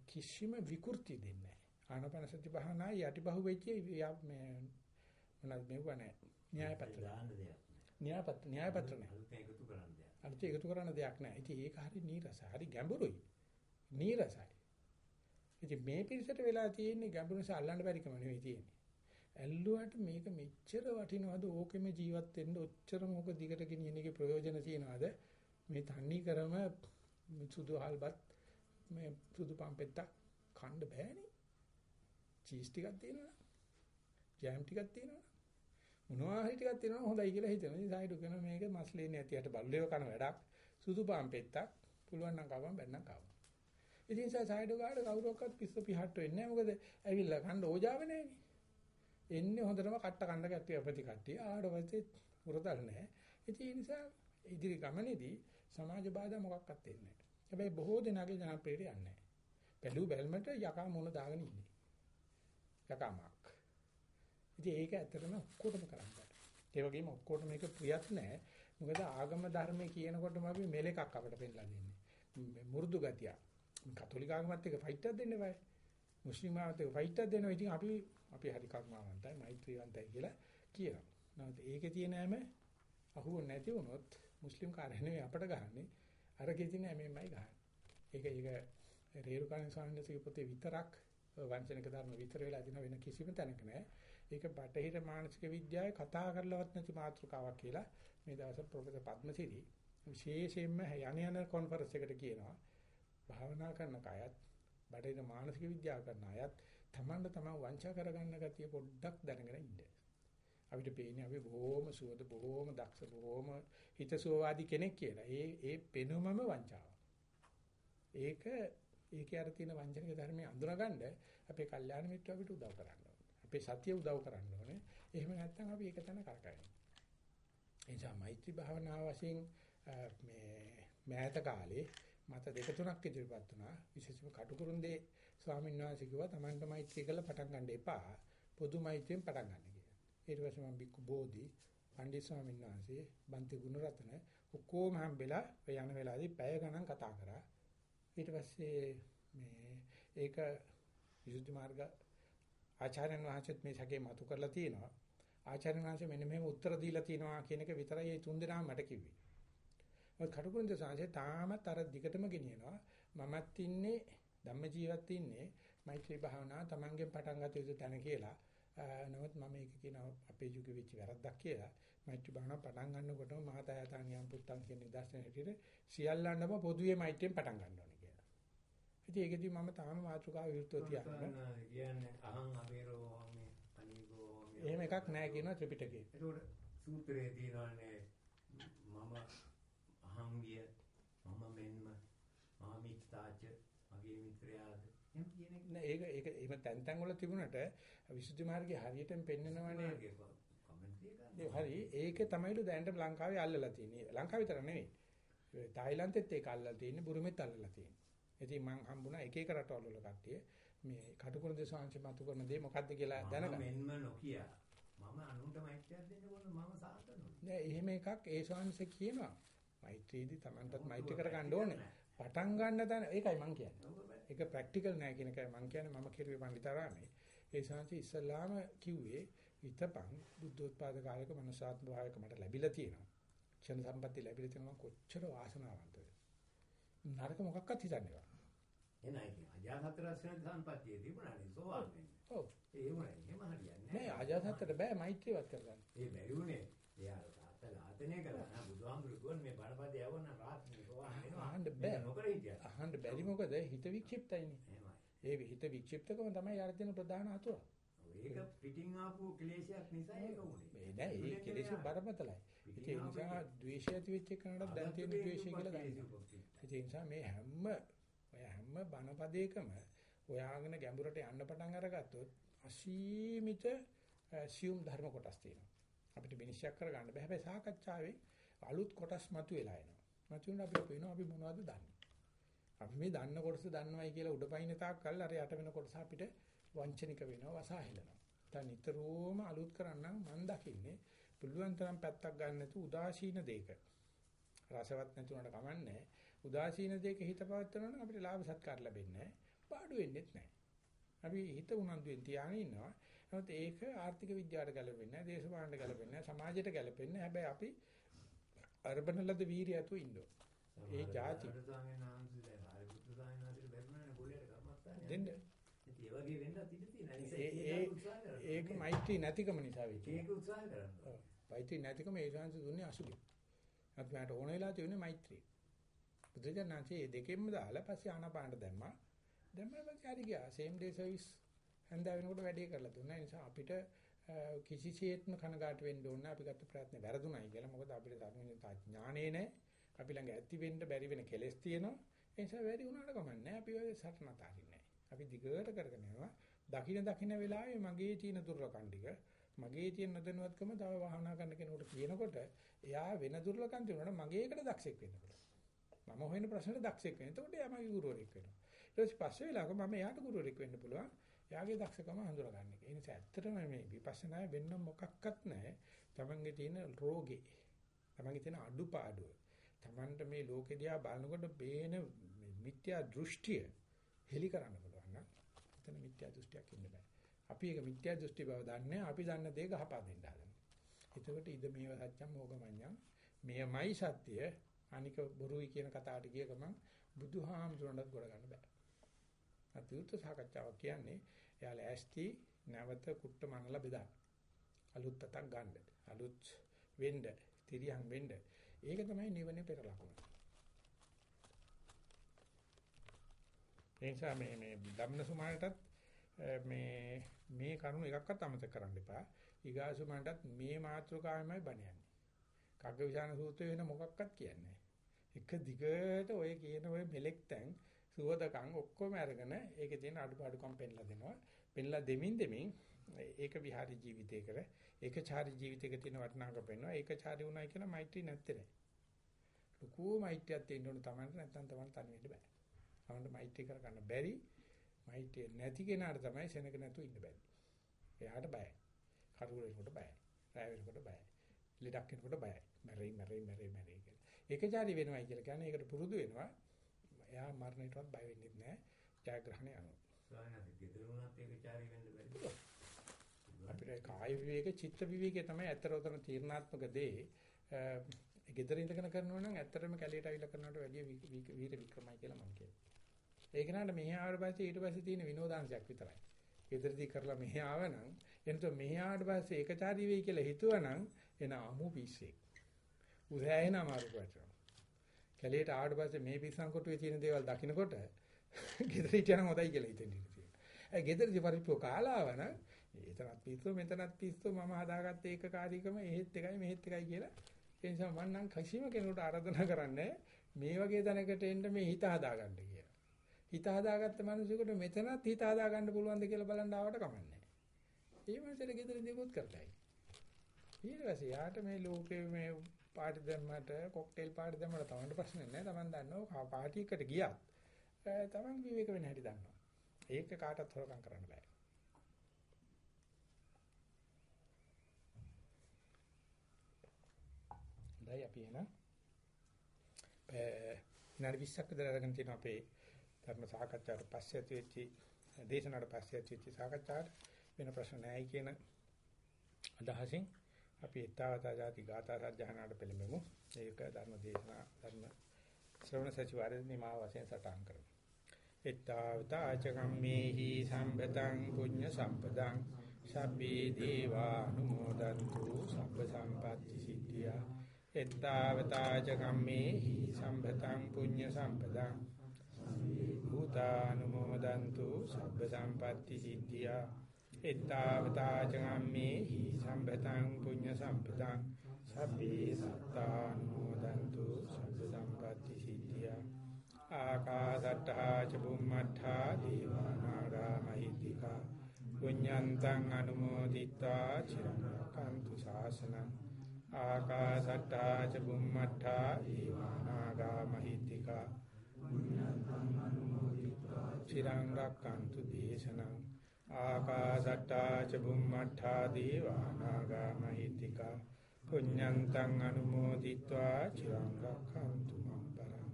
කිසිම විකෘති දෙන්නේ නැහැ. ආනාපාන සති භාවනා යටිපහුව වෙච්ච මේ මොනවද මෙව නැහැ. න්‍යාය පත්‍ර. න්‍යාය පත්‍ර න්‍යාය පත්‍ර නැහැ. එකතු කරන්න දෙයක්. අනිත් එකතු කරන්න දෙයක් නැහැ. ඉතින් ඒක හරි නීරසයි. හරි ගැඹුරුයි. නීරසයි. ඉතින් මේ පිරිසට වෙලා තියෙන්නේ ගැඹුරස අල්ලන්න බැරිකම නෙවෙයි තියෙන්නේ. ඇල්ලුවට මේක මෙච්චර වටිනවද ඕකෙම ජීවත් වෙන්න ඔච්චර මොක දිගට ගෙනියන එකේ ප්‍රයෝජන තියනවද? මේ තන්නේ කරම සුදු හල්බත් මේ සුදු පම්පෙත්ත කන්න බෑනේ. චීස් ටිකක් තියෙනවා. ජෑම් ටිකක් තියෙනවා. මොනවා හරි ටිකක් තියෙනවා හොඳයි කියලා හිතනවා. ඉතින් සායිඩු කරන මේක මස්ලේ නැතියට බල්ලේව කන වැඩක්. සුදු පම්පෙත්තක් පුළුවන් නම් කවම් බැන්නම් කවම්. ඉතින් සායිඩු ගාඩ කවුරක්වත් පිස්ස පිහට්ට වෙන්නේ නැහැ. මොකද ඇවිල්ලා කන්න ඕජාව නැහැනේ. එන්නේ හොඳටම කට්ට කන්න කට්ටිය අපති කට්ටිය. ආඩ පස්සේ පුරදල් නැහැ. ඉතින් ඒ නිසා ඉදිරි ගමනේදී සමාජ බාධා මොකක්වත් එන්නේ නැහැ. හැබැයි බොහෝ දෙනාගේ ජනප්‍රියය යන්නේ නැහැ. බැලු බැලමට යකා මොන දාගෙන ඉන්නේ. යකාමක්. ඉතින් ඒක ඇත්තටම ඔක්කොටම කරන්න බෑ. ඒ වගේම ඔක්කොටම මේක ප්‍රියත් නැහැ. මොකද ආගම ධර්මයේ කියනකොටම අපි මෙලෙකක් අපිට පෙන්නලා දෙන්නේ. මුරුදු ගතිය. කතෝලික ආගමත් එක්ක ෆයිට් එකක් දෙන්න බෑ. මුස්ලිම් ආගමත් එක්ක ෆයිට් එකක් දෙනවා. ඉතින් අපි අපි හරි කර්මාවන්තයි, මෛත්‍රීවන්තයි කියලා කියනවා. නමුත් ඒකේ තියෙන හැම අහුව නැති වුණොත් මුස්ලිම් කාර්ය නෙවෙයි අපට ගහන්නේ. අරකේ තියෙන හැමෙමයි ගහන්නේ. ඒක ඒක රේරුකාණ ස්වාමීන් වහන්සේගේ පොතේ විතරක් වංචනික ධර්ම විතර වෙලා දින වෙන කිසිම තැනක නැහැ. ඒක බටහිර මානසික විද්‍යාවේ කතා කරලවත් නැති මාතෘකාවක් කියලා මේ දවස් ප්‍රොෆෙසර් පද්මසිරි විශේෂයෙන්ම යන යන කොන්ෆරන්ස් එකට කියනවා. භාවනා කරන කයත් බටහිර මානසික විද්‍යාව කරන අයත් තමන්ට තමන් වංචා කරගන්න ගතිය පොඩ්ඩක් දැනගෙන ඉන්න. අපිට පේන්නේ අපි බොහොම සුවද බොහොම දක්ෂ බොහොම හිතසුවවාදී කෙනෙක් කියලා. ඒ ඒ පෙනුමම වංචාව. ඒක ඒකේ අර තියෙන වංචනික ධර්මයේ අඳුනගන්න අපේ කල්යාණ මිත්‍ර අපිට උදව් කරන්න ඕනේ. අපේ සතිය උදව් කරන්න ඕනේ. එහෙම නැත්නම් අපි ඒක තන කරකැවෙනවා. ඒ නිසා මෛත්‍රී භාවනාව වශයෙන් මේ මෑත කාලේ මත දෙක තුනක් ඉදිරිපත් වුණා. විශේෂයෙන්ම කටුකුරුන්දේ ස්වාමීන් වහන්සේ කිව්වා Tamanට මෛත්‍රී කරලා පටන් ගන්න එපා. පොදු මෛත්‍රියෙන් පටන් ගන්න කියලා. ඊට පස්සේ මම බික්කු බෝධි, පණ්ඩිත ස්වාමීන් වහන්සේ, බන්ති ගුණරත්න ඔක්කොම හම්බෙලා ඔය යන වෙලාවේදී පැය ගණන් කතා කරා. ඊට පස්සේ මේ ඒක විසුද්ධි මාර්ග ආචාර්යන් වහන්සේත් මේ සැකේ මතු කරලා තියෙනවා. ආචාර්යන් වහන්සේ මෙන්න මෙහෙම උත්තර දීලා තියෙනවා කියන එක විතරයි මේ තුන් දෙනාම මට කිව්වේ. මොකද කටුකුරුන්ද සංසේ තාමත් අර දිගටම ගෙනියනවා. මමත් ඉන්නේ ධම්ම ජීවත් ඉන්නේ මෛත්‍රී භාවනාව Tamangen පටන් ගත යුතු තැන කියලා. නමුත් මම මේක කියනවා අපේ යුගෙ වෙච්ච වැරද්දක් කියලා. මෛත්‍රී භාවනාව පටන් ගන්නකොටම මහතයතන් යම් පුත්තන් කියන නිදර්ශන හැටියට සියල්ලන්නම පොදුවේ මෛත්‍රියෙන් පටන් ගන්න ඕනේ කියලා. ඉතින් ඒකෙදි මම තාම මාතෘකාව විරුද්ධව තියන්නේ. කියන්නේ අහං අවේරෝ මේ අනීගෝ එහෙම එකක් නැහැ කියනවා ත්‍රිපිටකේ. ඒකෝට සූත්‍රයේ තියෙනවානේ මම අහංගිය මම මෙන්ම මම මිත්තාච මගේ මිත්‍රයාද එහෙම කියන එක නෑ ඒක ඒක එහෙම තැන් තැන් වල තිබුණට විසුද්ධි මාර්ගයේ හරියටම පෙන්නනවනේ ඒ හරි ඒක තමයිලු දැනට ලංකාවේ අල්ලලා තියෙන්නේ. ලංකාව විතර නෙවෙයි. තායිලන්තෙත් ඒක අල්ලලා තියෙන්නේ, බුරුමෙත් අල්ලලා තියෙන්නේ. ඉතින් මං හම්බුණා එක එක රටවල වල කට්ටිය මේ කටුකුරු දේශාංශ මතු කරන දේ මොකද්ද කියලා දැනගන්න. මෙන්ම නොකිය. මම අනුන්ට මෛත්‍රියක් දෙන්න ඕන මම සාතනුයි. නෑ එහෙම එකක් ඒ ශාංශ කියනවා. මෛත්‍රියේදී Tamanටත් මෛත්‍රී කරගන්න ඕනේ. පටන් ගන්න තැන ඒකයි මං කියන්නේ. ඒක ප්‍රැක්ටිකල් නෑ කියන එකයි මං කියන්නේ මම කිරුවේ පඬිතරාමේ. ඒ ශාංශ ඉස්සල්ලාම කිව්වේ හිතපන් බුද්ධෝත්පාද කාලයක මනසාත්ම භාවයක මට ලැබිලා තියෙනවා. ක්ෂණ සම්පatti ලැබිලා තියෙනවා කොච්චර වාසනාවන්තද. නරක මොකක්වත් හිතන්නේ නැහැ. එනයි කියන අජාසතරස්න සම්පත්තිය තිබුණානේ සෝවාන් වෙන්නේ. ඔව්. ඒ වුණා එහෙම හරියන්නේ නෑ අජාසත්තට බෑ මෛත්‍රියවත් කරගන්න. ඒ බැරි උනේ එයා තාත්තා ඝාතනය කළා නා බුදුහාමුදුරු කිව්වනේ මේ බණපද යවන්න රාත්‍රී සෝවාන් වෙනවා. අහන්න බෑ. නොකර හිටියා. අහන්න බැරි මොකද හිත වික්ෂිප්තයිනේ. එහෙමයි. ඒ හිත වික්ෂිප්තකම තමයි යාර දෙන ප්‍රධාන අතුර. ඒක පිටින් ආපු ක්ලේශයක් නිසා ඒක උනේ. මේ නෑ ඒ කෙලෙස් බරපතලයි. ඒ නිසා ද්වේෂය ඇති වෙච්ච කෙනාට දැන් තියෙන ද්වේෂය කියලා දන්නවා. ඒ නිසා මේ හැම ඔය හැම බණපදයකම හොයාගෙන ගැඹුරට යන්න පටන් අරගත්තොත් අසීමිත සියුම් ධර්ම කොටස් තියෙනවා. අපිට විනිශ්චය කරගන්න බෑ. හැබැයි සාකච්ඡාවේ අලුත් කොටස් මතුවලා එනවා. මතුවෙන අපිට පේනවා අපි මොනවද දන්නේ. අපි මේ දන්න කොටස දන්නවයි කියලා උඩපයින් තාක් කල් අර යට වෙන කොටස අපිට වංචනික වෙනවා වසහාහෙලනවා. දැන් නිතරම අලුත් කරන්නම් මම දකින්නේ පුළුවන් තරම් පැත්තක් ගන්න නැතු උදාසීන දෙයක. රසවත් නැතුනට කමන්නේ. උදාසීන දෙයක හිත පවත්වනවනම් අපිට ලාභ සත්කාර ලැබෙන්නේ නැහැ. පාඩු වෙන්නේත් නැහැ. අපි හිත උනන්දුවෙන් තියාගෙන ඉන්නවා. නමුත් ඒක ආර්ථික විද්‍යාවට ගැලපෙන්නේ නැහැ, දේශපාලනට ගැලපෙන්නේ නැහැ, සමාජයට ගැලපෙන්නේ නැහැ. හැබැයි අපි අර්බන ලද වීරිය ඇතුව ඉන්නවා. ඒ જાති දෙන්න ඒ වගේ වෙන්නත් ඉඩ තියෙනවා. ඒක මෛත්‍රී නැතිකම නිසා වෙච්ච. ඒක උත්සාහ කරන්න. ඔව්. මෛත්‍රී නැතිකම ඒ ශාන්ති දුන්නේ අසුබේ. අපි මට ඕන වෙලා තියෙන්නේ මෛත්‍රී. බුදුජානනාංශයේ මේ දෙකෙන්ම දාලා පස්සේ ආනාපානට දැම්මා. දැම්මම හරි ගියා. same day service හන්දා වෙනකොට වැඩේ කරලා දුන්නා. ඒ නිසා අපිට කිසිසේත්ම කනගාටු වෙන්න ඕනේ අපි ගත්ත ප්‍රයත්න වැරදුණයි කියලා. මොකද අපිට ධර්මයේ ඥානේ නැහැ. අපි ළඟ ඇති වෙන්න බැරි වෙන කෙලෙස් තියෙනවා. ඒ නිසා වැඩි වුණාට කමන්නේ. අපි ඔය සටන අතාරින්නේ අපි දිගට කරගෙන යනවා. දකින දකින වෙලාවේ මගේ තියෙන දුර්ලකම් ටික මගේ තියෙන නොදැනුවත්කම තව වහනා කරන කෙනෙකුට කියනකොට එයා වෙන දුර්ලකම් තියුණාට මගේ එකට දක්ෂෙක් වෙන්නකොට. මම හොයන ප්‍රශ්නෙට දක්ෂෙක් වෙන්න. එතකොට එයා මගේ ගුරුවරයෙක් වෙනවා. ඊට පස්සේ පස්සේ වෙලාවක මම එයාට ගුරුවරයෙක් වෙන්න පුළුවන්. එයාගේ දක්ෂකම හඳුනා ගන්න එක. ඒ නිසා ඇත්තටම මේ විපස්සනාය වෙන්න මොකක්වත් නැහැ. තමන්ගේ තියෙන රෝගේ. තමන්ගේ තියෙන අඩුපාඩුව. තමන්ට මේ ලෝකෙ දිහා බලනකොට බේන මිත්‍යා දෘෂ්ටිය හෙලි කරන්න පුළුවන් නම් එතන මිත්‍යා දෘෂ්ටියක් ඉන්න බෑ. අපි ඒක මිත්‍යා දෘෂ්ටි බව දන්නේ අපි දන්න දේ ගහපා දෙන්න හදනවා. එතකොට ඉද මේව සත්‍යම් මොගමඤ්ඤම් මෙයමයි සත්‍ය අනික බොරුයි කියන කතාවට ගිය ගමන් බුදුහාමුදුරණත් ගොඩ ගන්න බෑ. අතිඋත් සාකච්ඡාවක් කියන්නේ එයාලා ඇස්ටි නැවත කුට්ට මනලා බෙදා. අලුත් තතක් ගන්න. අලුත් වෙන්න, තිරියන් වෙන්න. ඒක තමයි නිවනේ පෙර ලකුණ. ඒ නිසා මේ මේ ධම්න සුමානටත් මේ මේ කරුණු එකක්වත් අමතක කරන්න එපා. ඊගාසුමානටත් මේ මාත්‍රකාවමයි බණ යන්නේ. කග්ගවිශාන සූත්‍රය වෙන මොකක්වත් කියන්නේ එක දිගට ඔය කියන ඔය මෙලෙක් තැන් සුවදකම් ඔක්කොම අරගෙන ඒකේ තියෙන අඩුපාඩුකම් පෙන්ලා දෙනවා. පෙන්ලා දෙමින් දෙමින් ඒක විහාරී ජීවිතයකර ඒකචාරී ජීවිතයක තියෙන වටිනාකම පෙන්වනවා. ඒකචාරී වුණයි කියලා මෛත්‍රී නැත්තේ නෑ. ලুকু මෛත්‍රියක් තියෙන්න ඕන තමයි නැත්නම් තමයි තනි වෙන්න බෑ. තමන්ට මෛත්‍රී කරගන්න බැරි මෛත්‍රිය නැති කෙනාට තමයි සෙනක නැතු ඉන්න බැරි. එයාට බයයි. කරුණ වෙනකොට බයයි. රැය වෙනකොට බයයි. ලෙඩක් වෙනකොට බයයි. මැරෙයි මැරෙයි මැරෙයි මැරෙයි කියලා. ඒකචාරී වෙනවයි කියලා කියන්නේ ඒකට පුරුදු වෙනවා. එයා මරණයටවත් බය වෙන්නේ නැහැ. ජයග්‍රහණය අනුව. ස්වාමීන් බැරි. අපිට කාය විවේක, චිත්ත විවේකේ තමයි අතරතන තීර්ණාත්මක දේ. ගෙදර ඉඳගෙන කරනවා නම් ඇත්තටම කැලේට අවිල කරනවට වැඩිය වීර වික්‍රමයි කියලා මම කියනවා. ඒක නට මෙහි ආවට පස්සේ ඊට පස්සේ තියෙන විනෝදාංශයක් විතරයි. ගෙදරදී කරලා මෙහි ආවනම් එනතෝ මෙහි ආවට පස්සේ ඒකචාරී වෙයි කියලා හිතුවනම් එන අමු පිස්සෙක්. උදෑයන අමාරු කරනවා. කැලේට ආවට පස්සේ මේ පිස්සන් කොටුවේ තියෙන දේවල් දකින්නකොට ගෙදර හිටියනම් හොඳයි කියලා හිතෙන්නේ තියෙනවා. ඒ ගෙදරදී පරිප්පුව කාලා ආවනම් එතනත් පිස්සුව මෙතනත් පිස්සුව මම හදාගත්ත ඒක කාර්යක්‍රම එහෙත් එකයි මෙහෙත් එකයි කියලා ඒ නිසා මම නම් කිසිම කෙනෙකුට ආරාධනා කරන්නේ මේ වගේ දැනකට එන්න මේ හිත හදාගන්න කියලා. හිත හදාගත්ත මිනිසෙකුට මෙතනත් හිත හදාගන්න පුළුවන්ද කියලා බලන්න ආවට කමන්නේ. ඒ මිනිසෙට ගෙදර දෙකොත් කරතයි. ඊට පස්සේ යාට මේ ලෝකේ මේ පාටි දැම්මට කොක්ටේල් පාටි දැම්මට තමන්ට ප්‍රශ්නේ නැහැ. තමන් දන්නවා පාටි එකට ගියත් තමන් විවේක වෙන්න හැටි දන්නවා. ඒක කාටවත් හොරකම් කරන්න බෑ. හොඳයි අපි එන විනාඩි 20ක් විතර අරගෙන තියෙන අපේ ධර්ම සාකච්ඡාවට පස්සේ ඇතිවෙච්ච දේශනාවට පස්සේ ඇතිවෙච්ච සාකච්ඡාවට වෙන ප්‍රශ්න නැහැ කියන අදහසින් අපි ඊතාවතා ಜಾති ගාථා සජ්ජහනාට පෙළඹෙමු. ඒක ධර්ම දේශනා ධර්ම ශ්‍රවණ සචිවාරයේ නිමාව වශයෙන් සටහන් කරමු. ඊතාවතා චකම්මේහි සම්පතං පුඤ්ඤ සම්පතං සබ්බේ දේවා අනුමෝදන්තු සබ්බ සම්පatti සිද්ධියා එත්තාවතාච කම්මේහි සම්පතං පුඤ්ඤ සම්පදං භූතානුමෝදන්තු සබ්බ සම්පatti සිද්ධියා එත්තාවතා චගම්මේ සම්පතං පුඤ්ඤ සම්පතං සබ්බේ සත්තානුමෝදන්තු සබ්බ සම්පatti සිද්ධියා ආකාසට්ඨා ච බුම්මට්ඨා දීවානාගා මහිද්దికා පුඤ්ඤන්තං අනුමෝදිත්වා චිරකන්තු ශාසනං ආකාසට්ඨා ච බුම්මට්ඨා දීවානාගා මහිද්దికා පුඤ්ඤන්තං අනුමෝදිත්වා චිරංගක්කන්තු දේශනං ආකාසට්ටා ච බුම්මට්ටා දේවා නාග මහිත්‍තික පුඤ්ඤන්තං අනුමෝදිत्वा චිරං රක්ඛන්තු මං පරං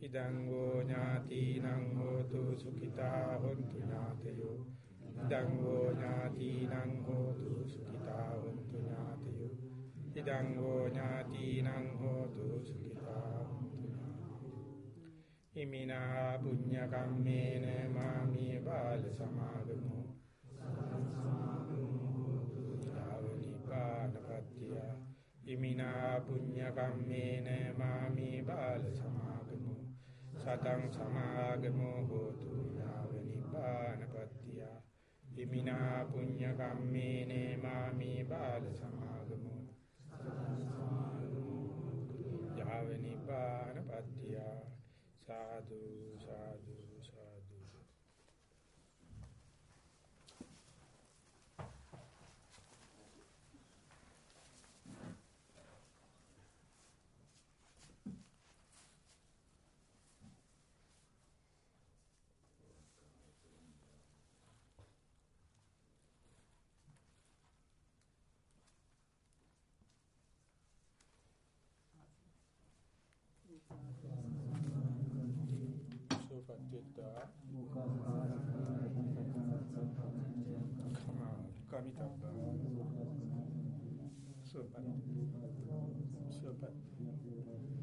ඉදං ගෝ ඥාතිනං හෝතු සුඛිතා හොන්තු ඥාතයෝ ඉදං ගෝ ඥාතිනං හෝතු සුඛිතා හොන්තු ඥාතයෝ ඉදං ගෝ ඥාතිනං හෝතු සුඛිතා ඉමිනා පුඤ්ඤ කම්මේන මාමි බාල සමාගමෝ ඉමිනා පුඤ්ඤ කම්මේන මාමි බාල සමාගමෝ සතං සමාගමෝ හෝතු. යාව නිපානපත්තිය ඉමිනා පුඤ්ඤ කම්මේන මාමි බාල සමාගමෝ ජාව නිපාන පත්‍ය සාදු සාදු සාදු සෝපත්‍යතා කමිතබ්බ සෝපත් සෝපත්